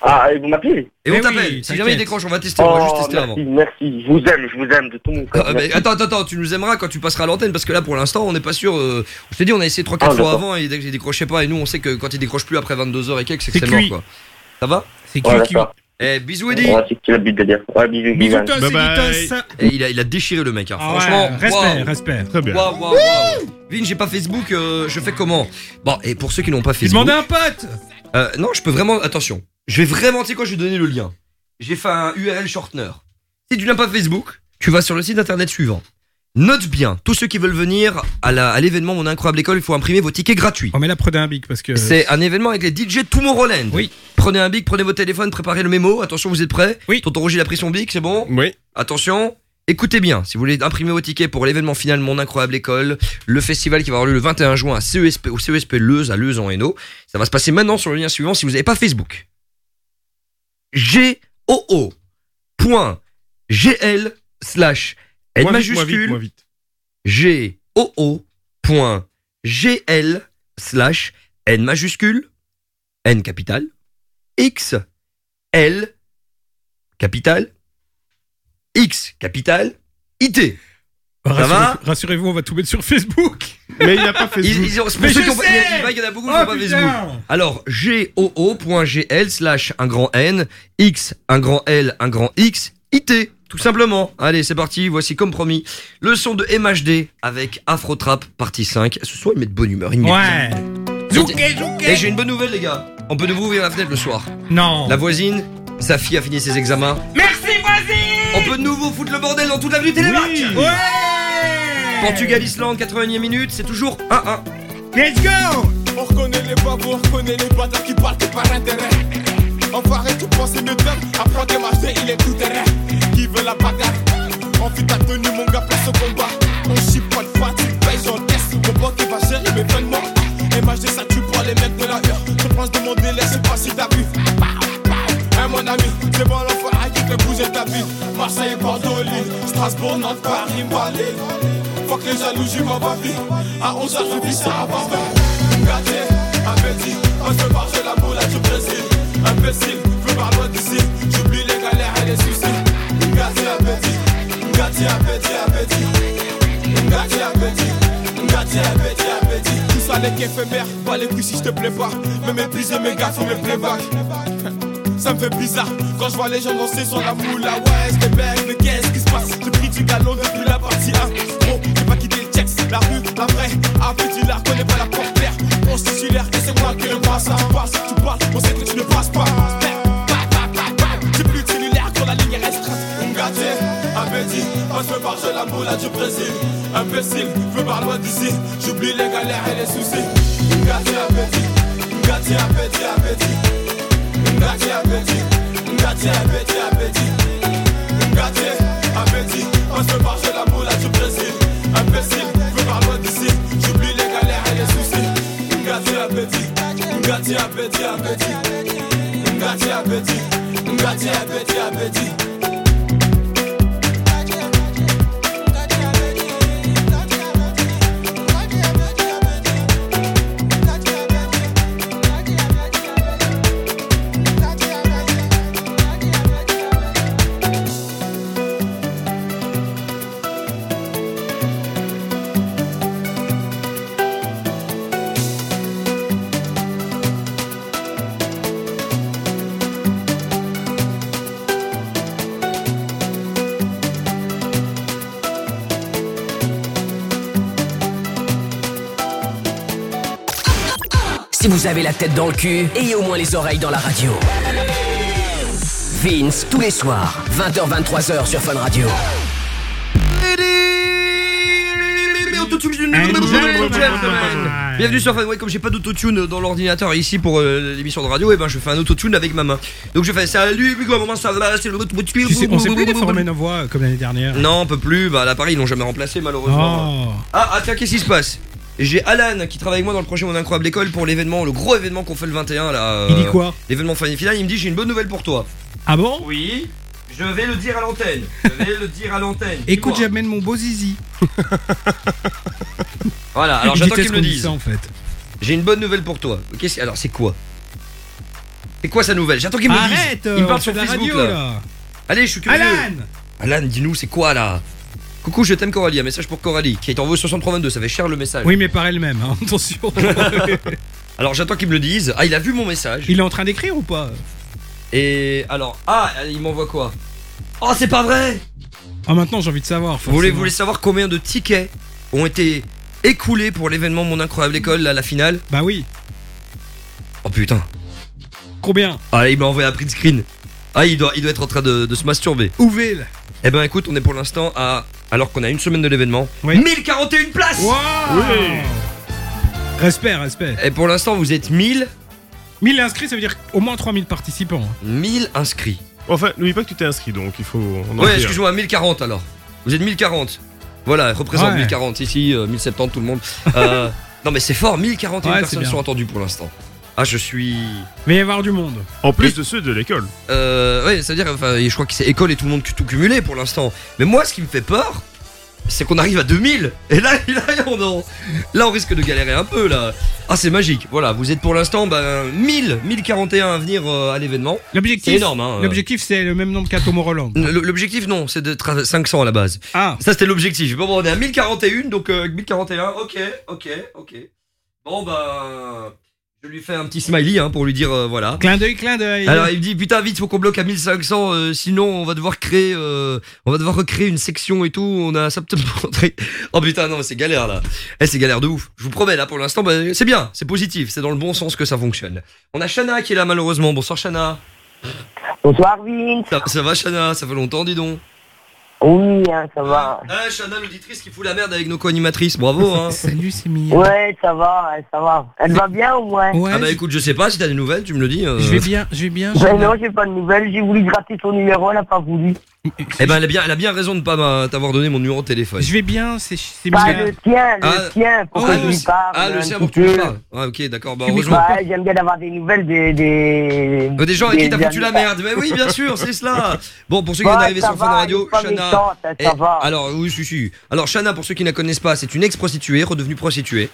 Ah, et vous m'appelez? Et on Eh t'appelle. oui, si jamais il décroche, on va tester, on va juste Oh, tester merci, avant. merci. Je vous aime, je vous aime de tout mon cœur. Ah, mais attends, attends, attends, tu nous aimeras quand tu passeras à l'antenne parce que là pour l'instant on n'est pas sûr. euh, je t'ai dit, on a essayé 3-4 Ah, fois d'accord. avant et il décrochait pas. Et nous on sait que quand il décroche plus après 22h et quelques, c'est que C'est c'est mort cuit. quoi. Ça va? C'est Ouais, qui qui. d'accord. Eh, bisous Eddie Ouais, c'est que tu l'as but de dire? Ouais, bisous, Bisous, bisous. Bye bye. Et il a, il a déchiré le mec, hein. Ah ouais, franchement. respect, waouh. respect. Très bien. Waouh, waouh, waouh. Vin, j'ai pas Facebook, euh, je fais comment? Bon, et pour ceux qui n'ont pas Il Facebook. demandait un pote Euh, non, je peux vraiment. Attention, je vais vraiment. Tu sais quoi, je vais donner le lien. J'ai fait un URL shortener. Si tu n'as pas Facebook, tu vas sur le site internet suivant. Note bien, tous ceux qui veulent venir à l'événement Mon Incroyable École, il faut imprimer vos tickets gratuits. On met là, prenez un bic parce que. C'est un événement avec les DJ Tomorrowland. Oui. Prenez un bic, prenez vos téléphones, préparez le mémo. Attention, vous êtes prêts Oui. Tonton Roger il a pris son bic, c'est bon Oui. Attention, écoutez bien, si vous voulez imprimer vos tickets pour l'événement final Mon Incroyable École, le festival qui va avoir lieu le 21 juin à CESP, au CESP Leuze, à Leuze en Hainaut, ça va se passer maintenant sur le lien suivant si vous n'avez pas Facebook. goo.gl slash N majuscule goo.gl slash N majuscule N capital X L capital X capital IT. Rassurez-vous, on va tout mettre sur Facebook. Mais il n'a pas fait Ils, ils ont, c'est pour Mais ceux je qui ont pas- sais il y en a beaucoup qui Oh, n'ont pas putain. Facebook. Alors, goo.gl slash un grand N, X, un grand L, un grand X, IT. Tout simplement. Allez, c'est parti. Voici comme promis le son de MHD avec Afro Trap partie 5. Ce soir, il met de bonne humeur. Il met Ouais. Zouké, Et j'ai une bonne nouvelle, les gars. On peut de vous ouvrir la fenêtre le soir. Non. La voisine, sa fille a fini ses examens. Merci, voisine On peut de nouveau foutre le bordel dans toute l'avenue Télémac. Oui. Ouais. Portugal-Islande, 81e minute, c'est toujours 1-1. Let's go On reconnaît les babos, on reconnaît les bâtards qui parlent que par intérêt. Enfoiré, tu penses une dame, apprends des marchés, il est tout terrain. Qui veut la bagarre? Enfuis ta tenue, mon gars, place au combat. On chie pas tu payes, j'encaisse. Mon pote qui va gérer mes vêtements. Et MHD, ça tue pas les mecs de la heure. Je pense de mon délai, c'est pas si t'as vu. Hein, mon ami, c'est bon l'enfoiré qui fait bouger ta vie. Marseille, Bordeaux, Lille, Strasbourg, Nantes, Paris, Malais. Fuck les jaloux, j'y m'en va vie. À 11h, je vis ça à Barbel. Gâté, appétit, on se j'ai la boule à du Brésil. Imbécile, veux pas loin d'ici. J'oublie les galères et les soucis. Gâté, appétit, gâté, appétit, appétit. Gâté, appétit, gâté, appétit, appétit. Tout ça n'est qu'éphémère, pas les couilles si je te plais pas. Me mépriser mes gars, faut mes playback. Ça me fait bizarre quand je vois les gens danser sur la moula. Ouais, c'était belle, mais qu'est-ce qui se passe? J'ai pris du galon depuis la partie la rue, la vraie. Un petit lard, connais pas la porte claire. On se titulaire, et c'est moi qui le passe. Ça passe, tu parles, on sait que tu ne passes pas. J'ai plus cellulaire quand la ligne est restreinte. On gâté, on Moi je veux manger la moula du Brésil. Imbécile, je veux par loin d'ici. J'oublie les galères et les soucis. Ngati appétit, Ngati appétit, appétit. Ngati appétit, Ngati appétit, appétit. Ngati appétit, moi je veux manger la moula du Brésil. Imbécile, Ngati appétit, appétit. Ngati appétit, Ngati appétit, appétit. Si vous avez la tête dans le cul, ayez au moins les oreilles dans la radio. Vince, tous les soirs, 20h-23h sur Fun Radio. Bienvenue sur Fun. Ouais, comme j'ai pas d'autotune dans l'ordinateur ici pour euh, l'émission de radio, et ben je fais un autotune avec ma main. Donc je fais salut, puis comment ça va C'est le Tu sais, on sait plus déformer nos voix comme l'année dernière. Non, on peut plus. Bah l'appareil ils l'ont jamais remplacé malheureusement. Oh. Ah, ah tiens, qu'est-ce qui se passe J'ai Alan qui travaille avec moi dans le projet Mon Incroyable École pour l'événement, le gros événement qu'on fait le 21 là. euh, Il dit quoi L'événement final final. Il me dit j'ai une bonne nouvelle pour toi. Ah bon Oui. Je vais le dire à l'antenne. Je vais le dire à l'antenne. Écoute, j'amène mon beau zizi. Voilà, alors j'attends qu'il me le dise en fait. J'ai une bonne nouvelle pour toi. Qu'est-ce alors c'est quoi C'est quoi sa nouvelle J'attends qu'il me le dise. Arrête, Il me parle fait sur Facebook radio, là. là. Allez, je suis curieux. Alan Alan, dis-nous, c'est quoi là Coucou, je t'aime Coralie. Un message pour Coralie qui est envoyé 6322. Ça fait cher le message. Oui, mais par elle-même, hein, attention. Alors j'attends qu'il me le dise. Ah, il a vu mon message. Il est en train d'écrire ou pas? Et alors, ah, il m'envoie quoi? Oh, c'est pas vrai Ah, maintenant j'ai envie de savoir. Vous voulez, vous voulez savoir combien de tickets ont été écoulés pour l'événement Mon Incroyable École, là, la finale? Bah oui. Oh putain. Combien? Ah, il m'a envoyé un print screen. Ah, il doit, il doit être en train de, de se masturber. Là. Eh ben écoute, on est pour l'instant à. Alors qu'on a une semaine de l'événement, Oui. 1041 places Waouh Respect, respect. Et pour l'instant, vous êtes 1000, 1000 inscrits, ça veut dire au moins 3000 participants. hein. 1000 inscrits. Enfin, n'oublie pas que tu t'es inscrit, donc il faut. en Ouais, excuse-moi, 1040 alors. Vous êtes 1040. Voilà, représente Ouais. 1040 ici, euh, 1070 tout le monde. Euh, non mais c'est fort, 1041 Ouais, c'est personnes bien. sont attendues pour l'instant. Ah, je suis. Mais il va y avoir du monde. En plus de ceux de l'école. Euh, ouais, c'est-à-dire, enfin, je crois que c'est école et tout le monde tout cumulé pour l'instant. Mais moi, ce qui me fait peur, c'est qu'on arrive à 2000. Et là, là, on, en- là, on risque de galérer un peu là. Ah, c'est magique. Voilà, vous êtes pour l'instant, ben, 1000, 1041 à venir euh, à l'événement. L'objectif, C'est énorme, hein. L'objectif, c'est le même nombre qu'à Tom Roland. L- L'objectif, non, c'est d'être à 500 à la base. Ah, Ça, c'était l'objectif. Bon, bon, on est à 1041, donc euh, 1041, ok, ok, ok. Bon, bah. Je lui fais un petit smiley hein, pour lui dire, euh, voilà. clin d'œil, clin d'œil. Alors il me dit putain vite faut qu'on bloque à 1500 euh, sinon on va devoir créer euh, on va devoir recréer une section et tout on a ça peut oh putain non mais c'est galère là. Eh c'est galère de ouf. Je vous promets là pour l'instant bah, c'est bien c'est positif c'est dans le bon sens que ça fonctionne. On a Shana qui est là malheureusement. Bonsoir Shana Bonsoir Vince. ça, ça va Shana ça fait longtemps dis donc Oui, hein, ça va. ah Shana l'auditrice qui fout la merde avec nos co-animatrices bravo hein Salut, c'est mignon. Ouais, ça va, ça va. Elle va bien au moins Ouais, ah bah écoute je sais pas si t'as des nouvelles tu me le dis euh. je vais bien, je vais bien. Ben non, j'ai pas de nouvelles. J'ai voulu gratter son numéro, elle a pas voulu. Eh ben elle a bien elle a bien raison de pas m'a- t'avoir donné mon numéro de téléphone Je vais bien, c'est Pas mignon. le tien, le Ah. tien, pour Ah, que je le- lui parle. ah le sien petit pour que tu me parles ah ok d'accord bah Tu heureusement Ouais, j'aime bien d'avoir des nouvelles des. Des, Euh, Des gens avec qui t'as foutu la merde, mais oui, bien sûr, c'est cela. Bon, pour ceux qui viennent d'arriver sur Fun Radio, pas Shana. hein, va. Alors, oui, si, si. Alors, Shana, pour ceux qui ne la connaissent pas, c'est une ex-prostituée, redevenue prostituée.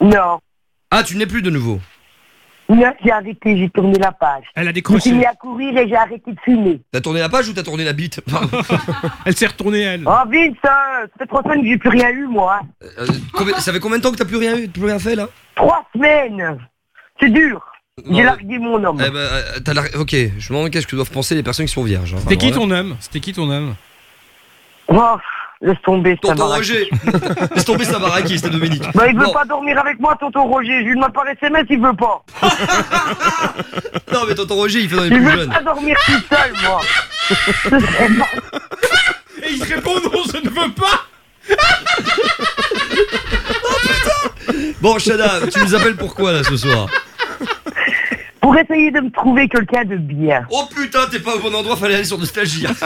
Non. Ah, tu n'es plus de nouveau. Non, j'ai arrêté, j'ai tourné la page. Elle a décroché. mis à courir et j'ai arrêté de fumer. T'as tourné la page ou t'as tourné la bite. Elle s'est retournée, elle. Oh Vince, euh, ça fait trois semaines que j'ai plus rien eu, moi. Euh, combien- Ça fait combien de temps que t'as plus rien, eu- plus rien fait là? Trois semaines. C'est dur. J'ai largué mon homme. Eh ben, euh, t'as la- Ok, je me demande qu'est-ce que doivent penser les personnes qui sont vierges. hein. C'était qui Alors, ton homme? C'était qui ton homme? Oh, laisse tomber, Tonton. Roger Laisse tomber sa baraquille, c'était Dominique. Bah, il veut Bon. pas dormir avec moi, tonton Roger. Je lui demande par SMS, il veut pas. Non, mais tonton Roger, il fait dans les Il plus veut jeunes. pas dormir tout seul, moi. Et il te répond non, je ne veux pas. Bon, Shana, tu nous appelles pourquoi là ce soir? Pour essayer de me trouver quelqu'un de bien. Oh putain, t'es pas au bon endroit, fallait aller sur Nostalgie.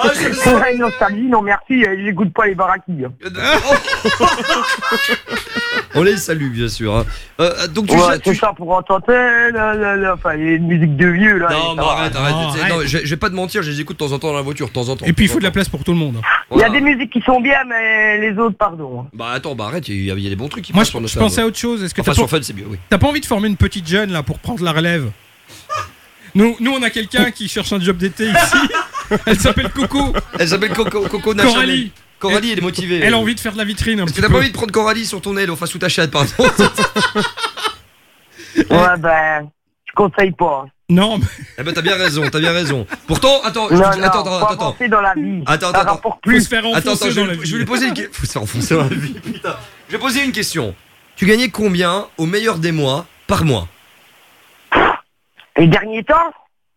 Ouais, nostalgie, non merci, euh, j'écoute pas les baraquis. hein. On les salue, bien sûr. hein. Euh, donc tu Ouais, c'est ça pour entendre, euh, là, là, là, enfin, il y a une musique de vieux là. Non, mais arrête, arrête. Non, arrête. non, je, je vais pas te mentir, je les écoute de temps en temps dans la voiture, de temps en temps. Et puis il faut de la place pour tout le monde. Il y a des musiques qui sont bien, mais les autres, pardon. Bah attends, bah arrête, il y, a il y a des bons trucs qui Moi, passent je, sur je pensais à autre chose. Est-ce que Enfin, t'as sur pas, Fun, c'est mieux, oui. t'as pas envie de former une petite jeune là pour prendre la relève nous, nous, on a quelqu'un qui cherche un job d'été ici. Elle s'appelle Coco. Elle s'appelle Coco, Coco Coralie. Coralie, elle est motivée. Elle a envie de faire de la vitrine. Est-ce que t'as pas envie de prendre Coralie sur ton aile, enfin sous ta chatte, pardon Ouais, ben, je conseille pas. Non, mais... Eh ben t'as bien raison, t'as bien raison. Pourtant, attends, je Non, dis- non, attends, faut attends, attends. dans la vie. Attends, attends, attends. plus. se faire Attends, enfoncer attends, je, dans vais- la je vais vie. lui poser une question. Faut se faire enfoncer dans la vie, putain. Je vais poser une question. Tu gagnais combien au meilleur des mois par mois? Les derniers temps?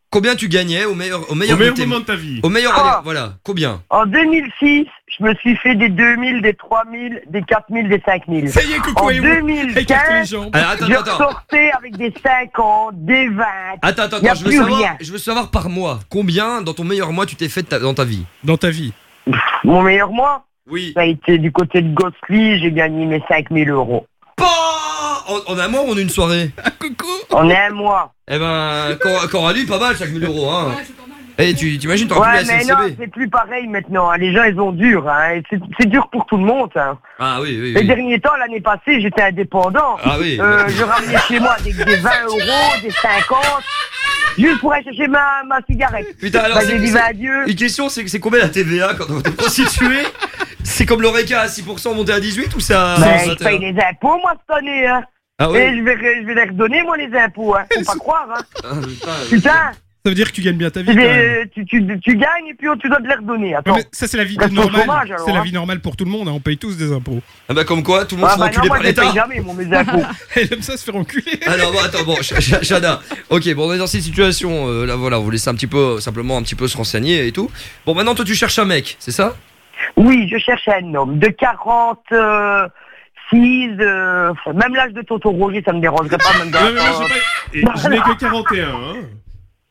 Combien tu gagnais au meilleur au meilleur, Au meilleur tes- moment de ta vie. Au meilleur Ah. allez, voilà, combien? En 2006, je me suis fait des 2000, des 3000, des 4000, des 5000. Ça y est, Coco En les 2015, jambes. Alors, attends, je attends. ressortais avec des 50, des 20. Attends, attends, attends, je veux savoir, rien. je veux savoir par mois, combien dans ton meilleur mois tu t'es fait ta- dans ta vie? Dans ta vie. Mon meilleur mois, Oui. ça a été du côté de Ghostly, j'ai gagné mes 5000 euros. Pas en, en un mois ou en une soirée En un mois. Eh ben, Cor- Coralie, pas mal, 5000 euros, hein. Eh, tu t'imagines, t'aurais Ouais, pu la mais non, c'est plus pareil maintenant. hein. Les gens, ils ont dur. Hein. C'est dur pour tout le monde. hein. Ah oui, oui, Les oui. derniers temps, l'année passée, j'étais indépendant. Ah oui. Euh, je ramenais chez moi des, des 20 euros, des 50, juste pour aller chercher ma, ma cigarette. Putain, alors, Bah, j'ai dit bah, adieu. Une question, c'est c'est combien la TVA quand on est prostitué C'est comme l'ORECA à 6% monté à 18 ou ça Bah, ça- je paye les impôts, moi, cette année. Hein. Ah oui Et je vais, je vais les redonner, moi, les impôts. Hein. Faut pas croire. Hein. Ah, putain, Putain, Ça veut dire que tu gagnes bien ta vie. quand même. tu, tu, tu gagnes et puis tu dois te les redonner. Ouais, Attends. mais ça c'est la vie Reste normale. C'est la hein. vie normale pour tout le monde. hein. On paye tous des impôts. Ah bah comme quoi, tout le monde Ah, se bah, fait enculer non, par l'État. jamais, mes impôts. Elle aime ça se faire enculer. Alors bon, attends, bon. Ok, bon, on est dans cette situation. euh, là, voilà, on vous laisse un petit peu, simplement un petit peu se renseigner et tout. Bon, maintenant, toi, tu cherches un mec, c'est ça? Oui, je cherche un homme de 46, euh, enfin, même l'âge de Toto Roger, ça me dérangerait pas. Même Ouais, mais moi, dans- et je n'ai que 41. Hein.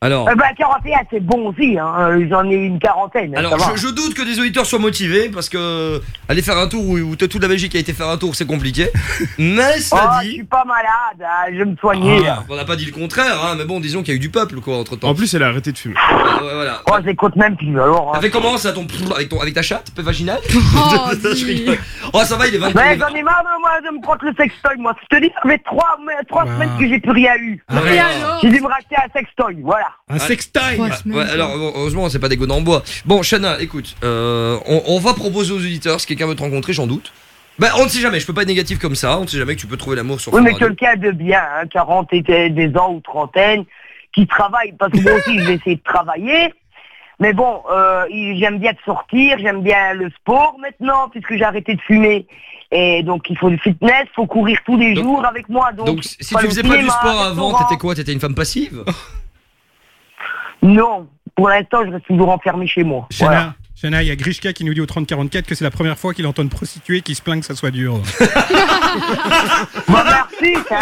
Alors. Euh, bah, 41, c'est bon aussi, hein. euh, j'en ai une quarantaine. Alors, ça va. je, je doute que des auditeurs soient motivés parce que aller faire un tour où, où toute la Belgique a été faire un tour, c'est compliqué. Mais Oh, cela je dit, suis pas malade, hein, je vais me soigner. Ah, on n'a pas dit le contraire, hein, mais bon, disons qu'il y a eu du peuple quoi entre temps. En plus, elle a arrêté de fumer. voilà. Oh, j'écoute même plus, alors. hein. Avec comment ça ton avec ton avec ta chatte peu vaginale Oh, Je. Oh ça va il est 23 Mais j'en ai marre de, moi, de me prendre le sextoy, moi. Je te dis, ça fait trois, mais- trois Ah. semaines que j'ai plus rien eu. Ah ouais. Et alors J'ai dû me racheter un sextoy, voilà. Un semaines, ouais, quoi. alors heureusement c'est pas des godins en bois. Bon Shana, écoute, euh, on, on va proposer aux auditeurs si quelqu'un veut te rencontrer, j'en doute. Bah on ne sait jamais, je peux pas être négatif comme ça, on ne sait jamais que tu peux trouver l'amour sur Oui, mais quelqu'un de bien, hein, 40 et des ans ou trentaine, qui travaille, parce que moi aussi, je vais essayer de travailler. Mais bon, euh, j'aime bien de sortir, j'aime bien le sport maintenant, puisque j'ai arrêté de fumer. Et donc, il faut du fitness, faut courir tous les Donc- jours avec moi. Donc, Donc si tu faisais pas du sport avant, t'étais quoi T'étais une femme passive? Non, pour l'instant, je reste toujours enfermé chez moi. Voilà. Shana, Shana, il y a Grishka qui nous dit au 3044 que c'est la première fois qu'il entend une prostituée qui se plaint que ça soit dur. Merci, c'est.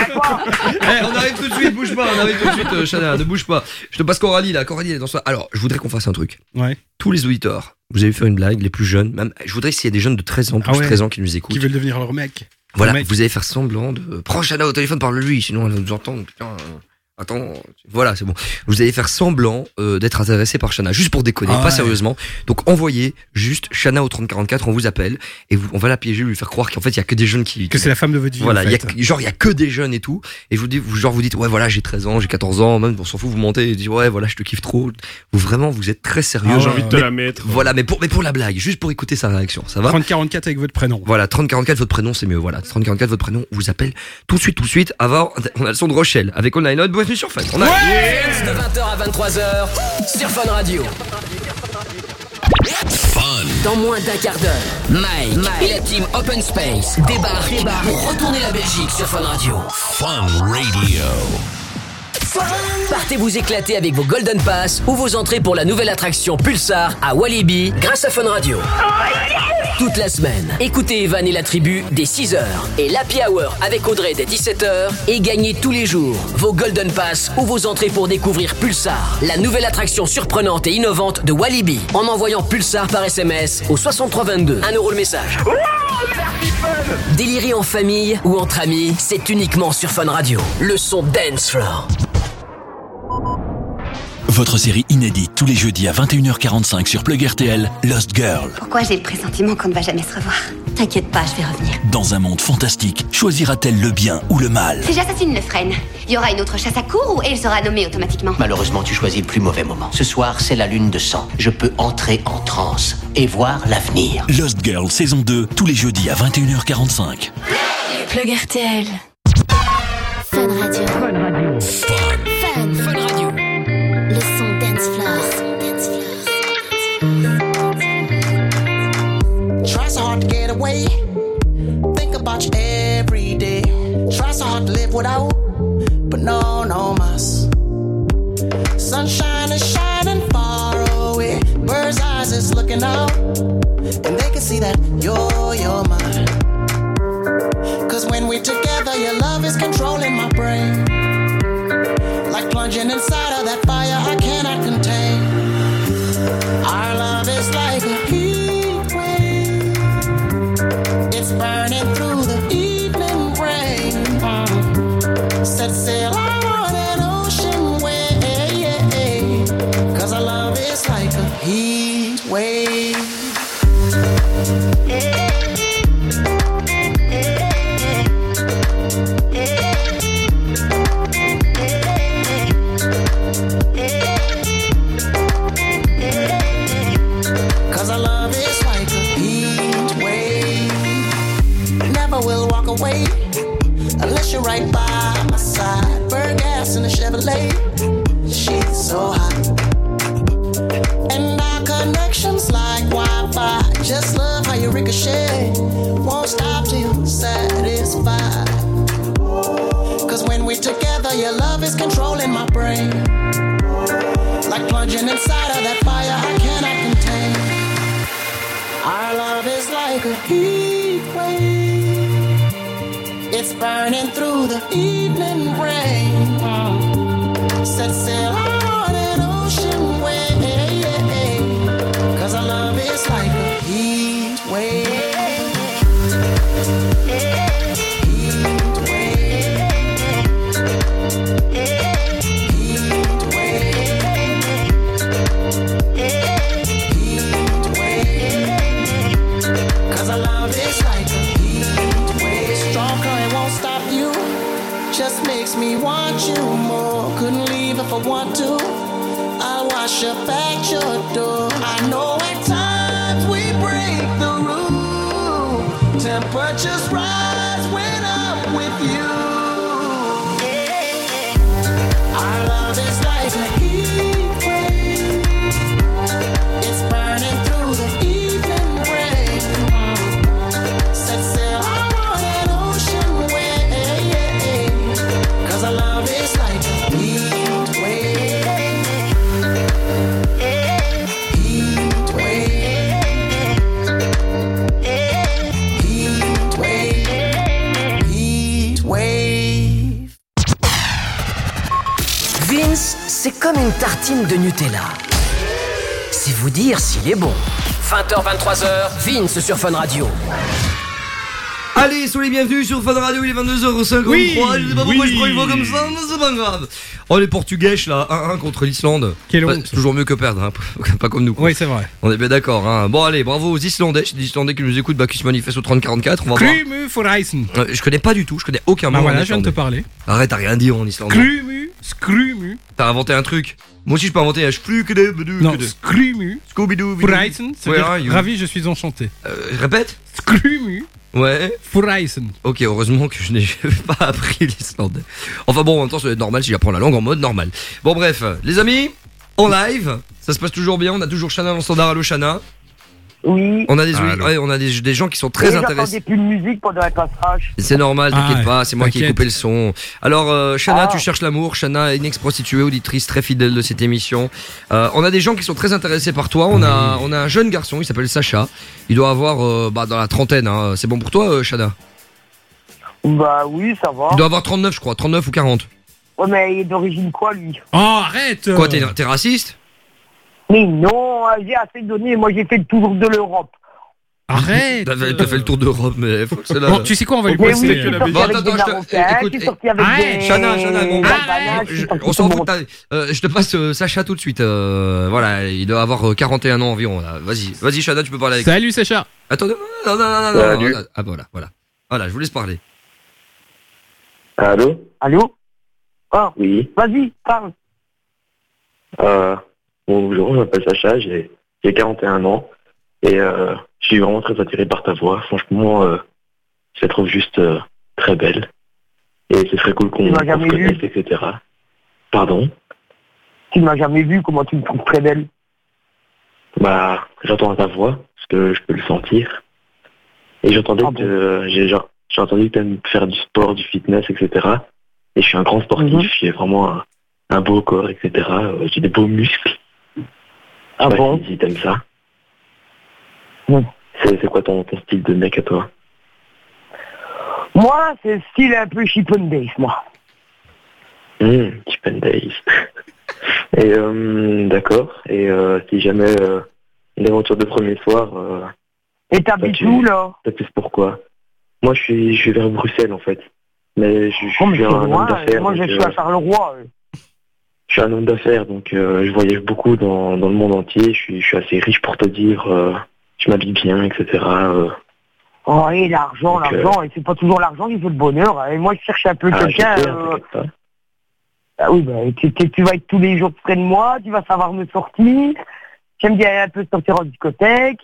Eh, on arrive tout de suite, bouge pas, on arrive tout de suite, euh, Shana, ne bouge pas. Je te passe Coralie là, Coralie elle est dans ça. Alors, je voudrais qu'on fasse un truc. Ouais. Tous les auditeurs, vous avez fait une blague, les plus jeunes, même, je voudrais s'il y a des jeunes de 13 ans, 12, Ah ouais. 13 ans qui nous écoutent. Qui veulent devenir leur mec. Voilà, Leur mec. vous allez faire semblant de. Prends Shana au téléphone, parle-lui, sinon elle va nous entendre. Putain, euh, attends, voilà, c'est bon. Vous allez faire semblant euh, d'être intéressé par Shana, juste pour déconner, Ah pas ouais. sérieusement. Donc envoyez juste Shana au 3044, on vous appelle et vous, on va la piéger, lui faire croire qu'en fait il y a que des jeunes qui. Que c'est la femme de votre vie. Voilà, en il y a, genre il y a que des jeunes et tout, et je vous dis, vous, genre vous dites ouais voilà j'ai 13 ans, j'ai 14 ans, même on s'en fout, vous montez et dites ouais voilà je te kiffe trop. Vous vraiment vous êtes très sérieux. Ah J'ai envie de te la mettre. Voilà, mais pour mais pour la blague, juste pour écouter sa réaction, ça va 3044 avec votre prénom. voilà, 3044, votre prénom, c'est mieux. Voilà, 3044, votre prénom, on vous appelle tout de suite, tout de suite. Avant, on a le son de Rochelle avec Online Note. Bienvenue sur Fun. On a... De 20h à 23h sur Fun Radio. Dans moins d'un quart d'heure, Mike, et la team Open Space débarquent pour retourner la Belgique sur Fun Radio. Fun Radio. Partez vous éclater avec vos Golden Pass ou vos entrées pour la nouvelle attraction Pulsar à Walibi grâce à Fun Radio. Toute la semaine, écoutez Evan et la tribu dès 6h et l'Happy Hour avec Audrey dès 17h et gagnez tous les jours vos Golden Pass ou vos entrées pour découvrir Pulsar, la nouvelle attraction surprenante et innovante de Walibi en envoyant Pulsar par SMS au 6322. 1 euro le message. Délirer en famille ou entre amis, c'est uniquement sur Fun Radio. Le son Dance Floor. Votre série inédite tous les jeudis à 21h45 sur Plug RTL, Lost Girl. Pourquoi j'ai le pressentiment qu'on ne va jamais se revoir T'inquiète pas, je vais revenir. Dans un monde fantastique, choisira-t-elle le bien ou le mal Si j'assassine le frêne, il y aura une autre chasse à cour ou elle sera nommée automatiquement Malheureusement, tu choisis le plus mauvais moment. Ce soir, c'est la lune de sang. Je peux entrer en transe et voir l'avenir. Lost Girl saison 2, tous les jeudis à 21h45. Plug RTL. Fun Radio. Fun Radio. Away. Think about you every day. Try so hard to live without, but no, no mas. Sunshine is shining far away. Bird's eyes is looking out, and they can see that you're, you're mine. Cause when we're together, your love is controlling my brain. Like plunging inside of that fire I way controlling my brain. Like plunging inside of that fire I cannot contain. Our love is like a heat wave. It's burning through the evening rain. Une tartine de Nutella. C'est vous dire s'il est bon. 20h, 23h, Vince sur Fun Radio. Allez, soyez les bienvenus sur Fun Radio, il est 22h53. Oui, je sais pas pourquoi oui. je prends une voix comme ça, mais c'est pas grave. Oh, les Portugais là, 1-1 contre l'Islande. Quelle honte. C'est toujours mieux que perdre, hein. pas comme nous. Oui, c'est vrai. On est bien d'accord. Hein. Bon, allez, bravo aux Islandais. C'est des Islandais qui nous écoutent, bah, qui se manifestent au 3044. On va voir. Euh, Je connais pas du tout, je connais aucun mot. Bah en voilà, je viens de te parler. Arrête, t'as rien dit en islandais. Skrumu, Skrumu. T'as inventé un truc. Moi aussi, je peux inventer un plus que des. Non, Skrumu. Scooby-Doo. Dire you ravi, je suis enchanté. Euh, répète Skrumu. Ouais. Foreisen. Ok, heureusement que je n'ai pas appris l'islandais. Enfin bon, en même temps, ça va être normal si j'apprends la langue en mode normal. Bon, bref, les amis, en live, ça se passe toujours bien. On a toujours Shana dans le standard. Allo Shana. Oui. On a des, Ah, ouais, on a des, des gens qui sont très intéressés. plus de musique pendant un passage. C'est normal, Ah, t'inquiète ouais, pas, c'est moi qui ai coupé le son. Alors, euh, Shana, Ah. tu cherches l'amour. Shana est une ex-prostituée, auditrice très fidèle de cette émission. Euh, on a des gens qui sont très intéressés par toi. On a, on a un jeune garçon, il s'appelle Sacha. Il doit avoir, euh, bah, dans la trentaine. Hein. C'est bon pour toi, euh, Shana? Bah oui, ça va. Il doit avoir 39, je crois, 39 ou 40. Ouais, mais il est d'origine quoi, lui? Oh, arrête Quoi, t'es t'es raciste? Mais non, j'ai assez donné. Moi, j'ai fait le tour de l'Europe. Arrête T'as fait, t'as fait le tour d'Europe, mais faut que c'est là. Bon, tu sais quoi, on va lui oui, passer. suis euh, Bon, attends, attends, je te- écoute, Arrête, suis je- sorti on s'en fout. euh, je te passe euh, Sacha tout de suite. euh, voilà, il doit avoir euh, 41 ans environ. là. Vas-y, vas-y, Shana, tu peux parler avec. Salut Sacha. Attends, non, non, non, non, non, non, non, Ah, voilà, voilà. Voilà, je vous laisse parler. Allô? Allô? Oh, Oui. vas-y, parle. Euh, bonjour, je m'appelle Sacha, j'ai j'ai 41 ans et euh, je suis vraiment très attiré par ta voix. Franchement, euh, je la trouve juste euh, très belle. Et ce serait cool qu'on se vu connaisse, etc. Pardon? Tu ne m'as jamais vu, comment tu me trouves très belle? Bah, j'entends ta voix, parce que je peux le sentir. Et j'entendais Ah que j'ai entendu que tu aimes faire du sport, du fitness, etc. Et je suis un grand sportif, Mhm. j'ai vraiment un, un beau corps, etc. J'ai des beaux muscles. Ah Ouais, bon Si t'aimes ça. C'est quoi ton, ton style de mec à toi? Moi, c'est le style un peu chip and Days, moi. Hum, Chip and Days. Et euh, d'accord. Et euh, si jamais euh, une aventure de premier soir, euh, Et t'habites où, là? T'as plus pourquoi Moi, je suis, je suis vers Bruxelles en fait. Mais je, je Oh, mais suis un homme loin. d'affaires. Moi, je suis à Charleroi. Je suis un homme d'affaires, donc euh, je voyage beaucoup dans, dans le monde entier. Je suis, je suis assez riche pour te dire. euh, je m'habille bien, etc. euh. Oh, et l'argent, euh, l'argent, et c'est pas toujours l'argent qui fait le bonheur. Et moi, je cherche un peu Ah, quelqu'un. Ah oui, bah, tu, tu- vas être tous les jours près de moi, tu vas savoir me sortir. J'aime bien un peu sortir en discothèque.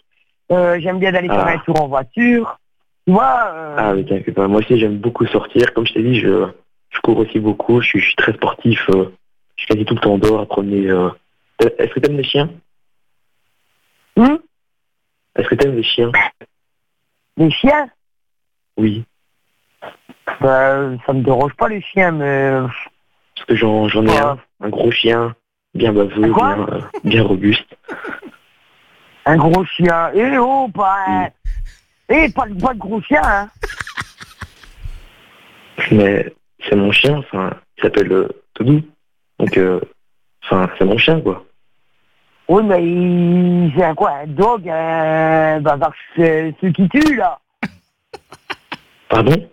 J'aime bien d'aller faire Ah. un tour en voiture. Tu vois Ah oui, t'inquiète pas. Moi aussi, j'aime beaucoup sortir. Comme je t'ai dit, je, je cours aussi beaucoup. Je suis très sportif. Je suis quasi tout le temps dehors à promener. euh. Est-ce que t'aimes les chiens? Hum Est-ce que t'aimes les chiens? Les chiens? Oui. bah, Ça me dérange pas, les chiens, mais... Parce que j'en j'en ai un. Un gros chien, bien baveux, Quoi? bien, euh, bien robuste. Un gros chien. Eh oh, pas. Eh, pas, pas de gros chien, hein Mais c'est mon chien, enfin, il s'appelle euh, Toby. Donc, euh, enfin, c'est mon chien, quoi. Oui, mais il... c'est un quoi Un dog un... Bah, bah, c'est ceux qui tuent, là Pardon?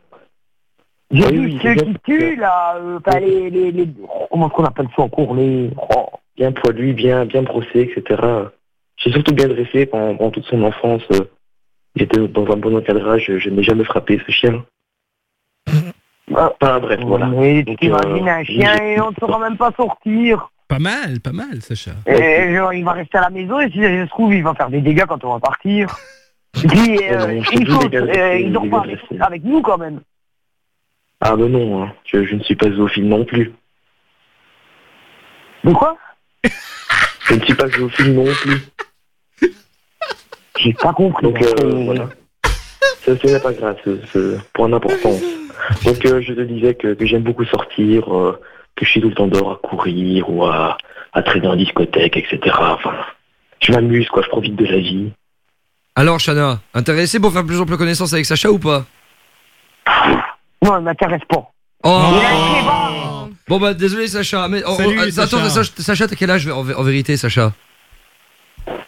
J'ai oui, vu oui, ceux qui tuent, là, euh, enfin, les, les, les... oh, comment est-ce qu'on appelle ça encore Les... Oh. Bien poilu, bien, bien brossé, etc. J'ai surtout bien dressé pendant, pendant toute son enfance. euh, Il était dans un bon encadrage, je, je n'ai jamais frappé ce chien. Enfin, bref, voilà. Donc, t'imagines euh, un chien et on ne saura même pas sortir. Pas mal, pas mal, Sacha. Et genre, il va rester à la maison et si ça se trouve, il va faire des dégâts quand on va partir. Et puis, euh, non, il, faut, euh, il dort pas avec, avec nous quand même. Ah ben non, hein. je, je ne suis pas zoophile non plus. De quoi? Je ne suis pas zoophile non plus. J'ai pas compris. Donc euh, voilà. Ce n'est pas grave, ce, point d'importance. Donc euh, je te disais que, que j'aime beaucoup sortir, euh, que je suis tout le temps dehors à courir ou à, à traîner en discothèque, etc. Enfin, je m'amuse, quoi, je profite de la vie. Alors, Shana, intéressé pour faire plus ample connaissance avec Sacha ou pas? Non, il m'intéresse pas. Oh Il a. Bon bah désolé Sacha, mais oh, Salut, oh, attends, Sacha. Sacha, Sacha, t'as quel âge en, en vérité Sacha?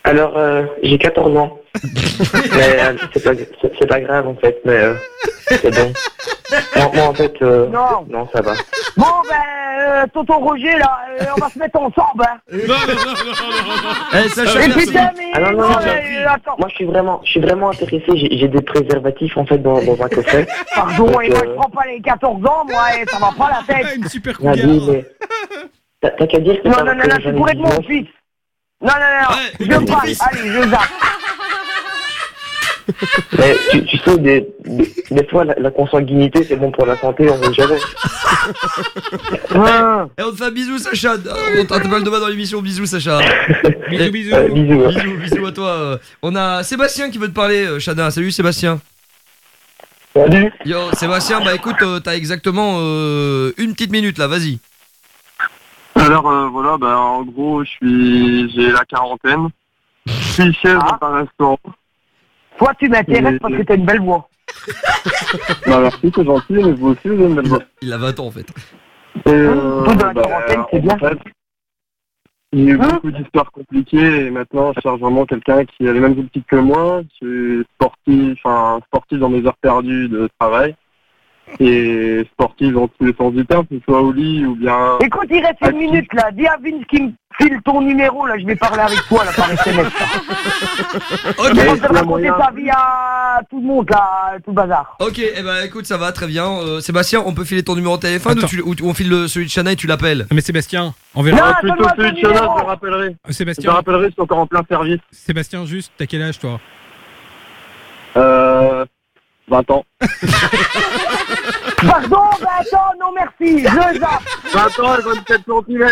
Alors, euh, j'ai 14 ans. Mais euh, c'est pas, pas grave en fait, mais euh, c'est bon. Moi, moi, en fait, euh, Non. non, ça va. Bon, ben, euh, tonton Roger, là, euh, on va se mettre ensemble. Hein. Eh Sacha, Et putain, mais... Ah non, non, non, non, mais, attends. Moi, je suis vraiment, je suis vraiment intéressé. J'ai j'ai des préservatifs en fait dans, dans un coffret. Pardon, Donc, et moi, euh, je prends pas les 14 ans, moi, et ça va pas la tête. Une super t'as qu'à dire que Non, non, non, non, ai pourrais être mon 19. fils. Non, non, non, je passe. fils. Allez, je zappe. Mais tu, tu sais, des, des, fois, la, la consanguinité, c'est bon pour la santé, on ne jamais. Et on te fait un bisou, Sacha. On t'appelle demain dans l'émission. Bisous, Sacha. Bisous, bisous. Euh, bisous. Bisous, bisous à toi. On a Sébastien qui veut te parler, euh, Chana. Salut, Sébastien. Salut. Yo, Sébastien, bah écoute, euh, t'as exactement euh, une petite minute là, vas-y. Alors euh, voilà, bah, en gros, je suis, j'ai la quarantaine. Je suis chef Ah. dans un restaurant. Toi, tu m'intéresses Et- parce que t'as une belle voix. Bah, merci, c'est gentil, mais vous aussi, vous avez une belle voix. Il a 20 ans en fait. Et, euh, Toi, dans la bah, quarantaine, c'est en bien. fait, il y a eu beaucoup d'histoires compliquées et maintenant je cherche vraiment quelqu'un qui a les mêmes optiques que moi, qui est sportif, enfin sportif dans mes heures perdues de travail et sportif dans tous les sens du terme, que ce soit au lit ou bien. Écoute, il reste une minute là. Dis à Vince qui me file ton numéro là, je vais parler avec toi là par SMS. Ok. Il va te raconter sa vie à tout le monde là, tout le bazar. Ok, eh ben écoute, ça va très bien. Euh, Sébastien, on peut filer ton numéro de téléphone ou, tu- ou on file le- celui de Chana et tu l'appelles? Ah, Mais Sébastien, on Ah, verra. plutôt celui de Chana, je le rappellerai. Euh, Je le Sébastien, rappellerai, je suis encore en plein service. Sébastien, juste, t'as quel âge toi? Euh. 20 ans. Pardon, bah attends, non merci, je zappe. 20 ans et 27 cm.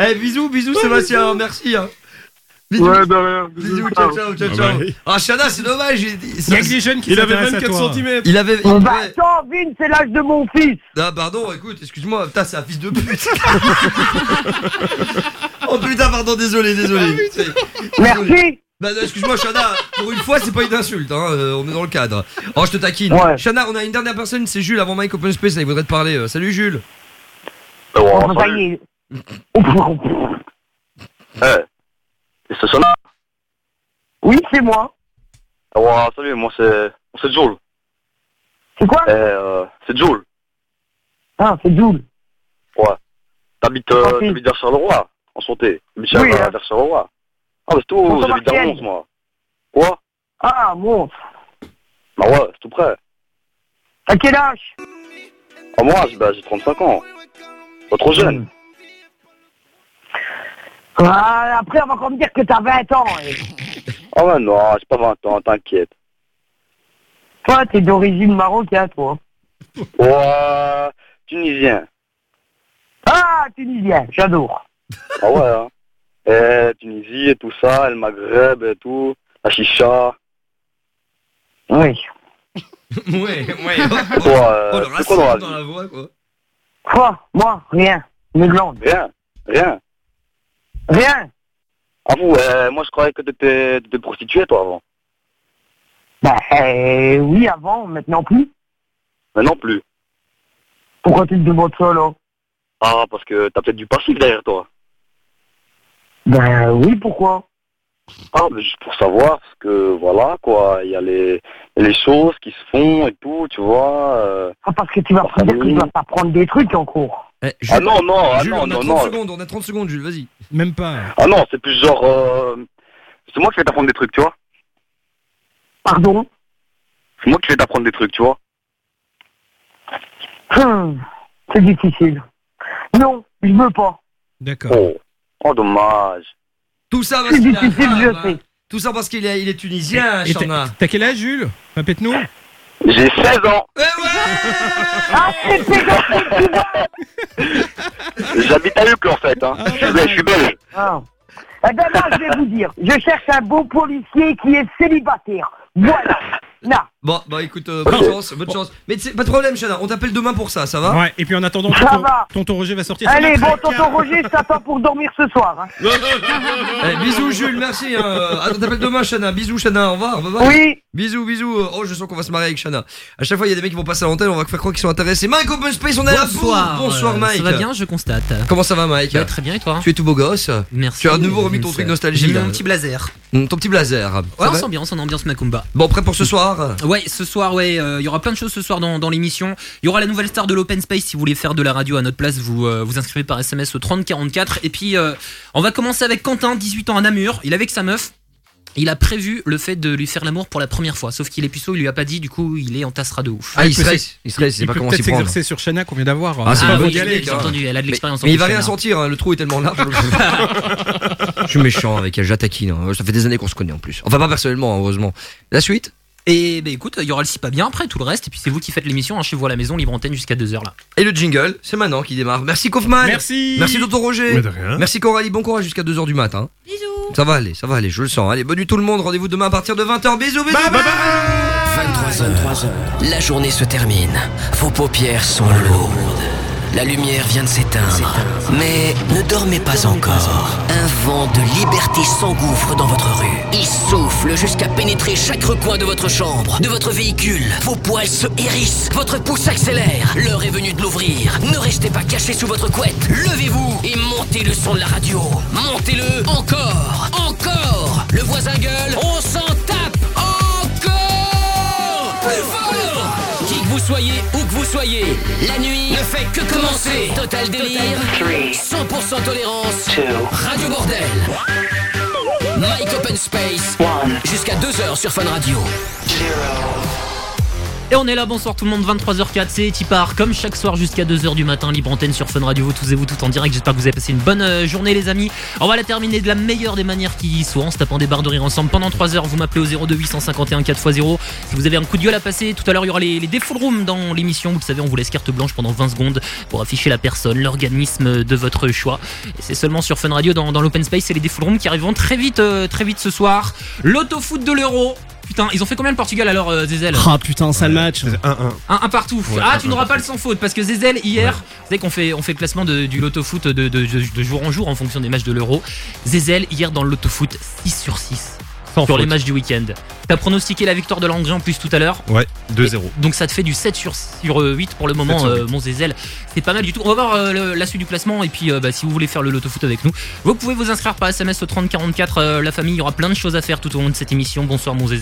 Eh bisous, bisous Sébastien, merci. Hein. Bisous. Ouais, de rien. Bisous, ciao, ciao, ciao, ciao. Ah, Chana, c'est dommage. Il, Il y a que des jeunes qui Il avait s'intéressent à 24 toi. cm. il avait. Oh, il- bah ouais. attends, Vince, c'est l'âge de mon fils. Ah, pardon, écoute, excuse-moi, putain, c'est un fils de pute. oh putain, pardon, désolé, désolé. Merci. Bah, excuse-moi, Chana, pour une fois, c'est pas une insulte, hein, euh, on est dans le cadre. Oh, je te taquine. Ouais. Chana, on a une dernière personne, c'est Jules avant Mike Open Space, là, il voudrait te parler. Euh, salut Jules. Oh, ça y est. Et ce sonne Oui, c'est moi. Ouais, salut, moi c'est c'est Joel. C'est quoi Eh, euh, c'est Joel. Ah, c'est Joule. Ouais. T'habites euh, vers Charleroi, en santé. T'habites Oui, vers, hein. vers Charleroi. Ah, bah c'est tout, j'habite. Mons, moi. Quoi? Ah, bon. Bah ouais, c'est tout près. À quel âge? Ah, moi, j'ai bah, j'ai 35 ans. Pas trop jeune. ah, Après, on va encore me dire que t'as 20 ans. et- Ah ouais, non, j'ai pas 20 ans, t'inquiète. Toi, t'es d'origine marocaine, toi. Ouais, tunisien. Ah, tunisien, j'adore. Ah ouais, hein. Eh, Tunisie et tout ça, le Maghreb et tout, la chicha. Oui. ouais, ouais. C'est quoi, euh, Oh, le c'est quoi dans la voix, quoi. Quoi? Moi, rien. Une glande. Rien, rien. Rien. Ah vous, euh, moi je croyais que t'étais t'étais prostituée toi avant. Bah, euh, oui, avant, maintenant plus. Mais non plus. Pourquoi tu te demandes ça, là Ah, parce que t'as peut-être du passif derrière toi. Ben oui, pourquoi? Ah, mais juste pour savoir, parce que voilà, quoi, il y a les, les choses qui se font et tout, tu vois. euh. Ah, parce que tu vas me dire que tu dois t'apprendre des trucs en cours. Eh, Ah non, non, ah Jules, non, on a non, 30 non. secondes, on a 30 secondes, Jules, vas-y. Même pas. Ah non, c'est plus genre... euh, C'est moi qui vais t'apprendre des trucs, tu vois. Pardon? C'est moi qui vais t'apprendre des trucs, tu vois. Hum, C'est difficile. Non, je veux pas. D'accord. Oh, oh dommage. Tout ça parce C'est qu'il hein. sais. Tout ça parce qu'il est, il est tunisien, Chana. T'as quel âge, Jules? Répète-nous. J'ai 16 ans. Ah, c'est pédophile, tu vas J'habite à Uccle en fait, hein. Je suis, je suis belge. Ah. Eh ben je vais vous dire, je cherche un beau policier qui est célibataire. Voilà. Là. Bon, bah écoute, euh, bonne chance, bonne chance. Mais tu sais, pas de problème, Chana, on t'appelle demain pour ça, ça va Ouais, et puis en attendant, Ça tonton, va. tonton Roger va sortir. Allez, bon, tonton Roger, je t'attends pour dormir ce soir. hein. Eh, bisous Jules, merci. Hein. Attends, t'appelles demain Chana. Bisous Chana, au revoir. bye bye. Oui. Bisous, bisous. Oh, je sens qu'on va se marier avec Chana. À chaque fois, il y a des mecs qui vont passer à l'antenne, on va faire croire qu'ils sont intéressés. Mike Open Space, on est là Bonsoir. pour. Bonsoir euh, Mike. Ça va bien, je constate. Comment ça va Mike Bah, Très bien et toi Tu es tout beau gosse. Merci. Tu as à nouveau remis ton truc nostalgie. J'ai mis là. mon petit blazer. Ton petit blazer. Ouais, en va ambiance, en ambiance Macumba. Bon, prêt pour ce soir Ouais, ce soir, ouais, euh, il y aura plein de choses ce soir dans, dans l'émission. Il y aura la nouvelle star de l'Open Space. Si vous voulez faire de la radio à notre place, vous euh, vous inscrivez par SMS au 3044. Et puis, euh, on va commencer avec Quentin, 18 ans à Namur. Il est avec sa meuf. Il a prévu le fait de lui faire l'amour pour la première fois, sauf qu'il est puceau, il lui a pas dit, du coup il est en tassera de ouf. Ah, il s'ex- il stresse, il sait il pas peut comment s'y prendre. s'exercer sur Shana qu'on vient d'avoir. Ah, c'est Ah une bonne oui, j'ai hein. entendu, elle a de l'expérience en Mais il va rien sentir, hein, le trou est tellement large. je suis méchant avec elle, j'attaquine. hein. Ça fait des années qu'on se connaît en plus. Enfin, pas personnellement, heureusement. La suite Et bah écoute, il y aura le si pas bien après, tout le reste, et puis c'est vous qui faites l'émission hein, chez vous à la maison, libre antenne jusqu'à 2h là. Et le jingle, c'est maintenant qui démarre. Merci Kaufman. Merci. Merci Tonton Roger. Mais de rien. Merci Coralie, bon courage jusqu'à 2h du matin. Bisous. Ça va aller, ça va aller, je le sens. Allez, bonne nuit tout le monde. Rendez-vous demain à partir de 20h. Bisous, bisous. 23h. La journée se termine. Vos paupières sont lourdes. La lumière vient de s'éteindre. Mais ne dormez pas encore. Un vent de liberté s'engouffre dans votre rue. Il souffle jusqu'à pénétrer chaque recoin de votre chambre, de votre véhicule. Vos poils se hérissent, votre pouce accélère. L'heure est venue de l'ouvrir. Ne restez pas caché sous votre couette. Levez-vous et montez le son de la radio. Montez-le encore, encore. Le voisin gueule, on s'en vous soyez, où que vous soyez, la nuit ne fait que commencer. Total délire, 100% tolérance, Radio Bordel. Mike Open Space, jusqu'à 2h sur Fun Radio. Et on est là, bonsoir tout le monde, 23h04, c'est Tipar, comme chaque soir jusqu'à 2h du matin, libre antenne sur Fun Radio, vous tous et vous tout en direct, j'espère que vous avez passé une bonne euh, journée les amis. On va la terminer de la meilleure des manières qui soit, en se tapant des barres de rire ensemble pendant 3 heures, vous m'appelez au 02 851 4x0. Si vous avez un coup de gueule à passer, tout à l'heure il y aura les, les room dans l'émission, vous le savez, on vous laisse carte blanche pendant 20 secondes pour afficher la personne, l'organisme de votre choix. Et c'est seulement sur Fun Radio dans, l'open space, c'est les défauts room qui arriveront très vite, euh, très vite ce soir. L'autofoot de l'euro. Putain, ils ont fait combien le Portugal alors, euh, Zézel Ah putain, sale match. 1-1. un, un partout. Ouais, ah, un, tu n'auras pas le sans faute parce que Zezel hier, vous savez qu'on fait on fait le classement de- du loto foot de, de- de- de jour en jour en fonction des matchs de l'Euro. Zezel hier dans le loto foot 6 sur 6 Sans sur les matchs du week-end. T'as pronostiqué la victoire de l'Angers en plus tout à l'heure. Ouais, 2-0. Donc ça te fait du 7 sur, sur euh, 8 pour le moment, 7 sur euh, mon Zezel. C'est pas mal du tout. On va voir euh, le- la suite du classement et puis euh, bah, si vous voulez faire le loto foot avec nous, vous pouvez vous inscrire par SMS au 3044. euh, la famille, il y aura plein de choses à faire tout au long de cette émission. Bonsoir mon Zezel.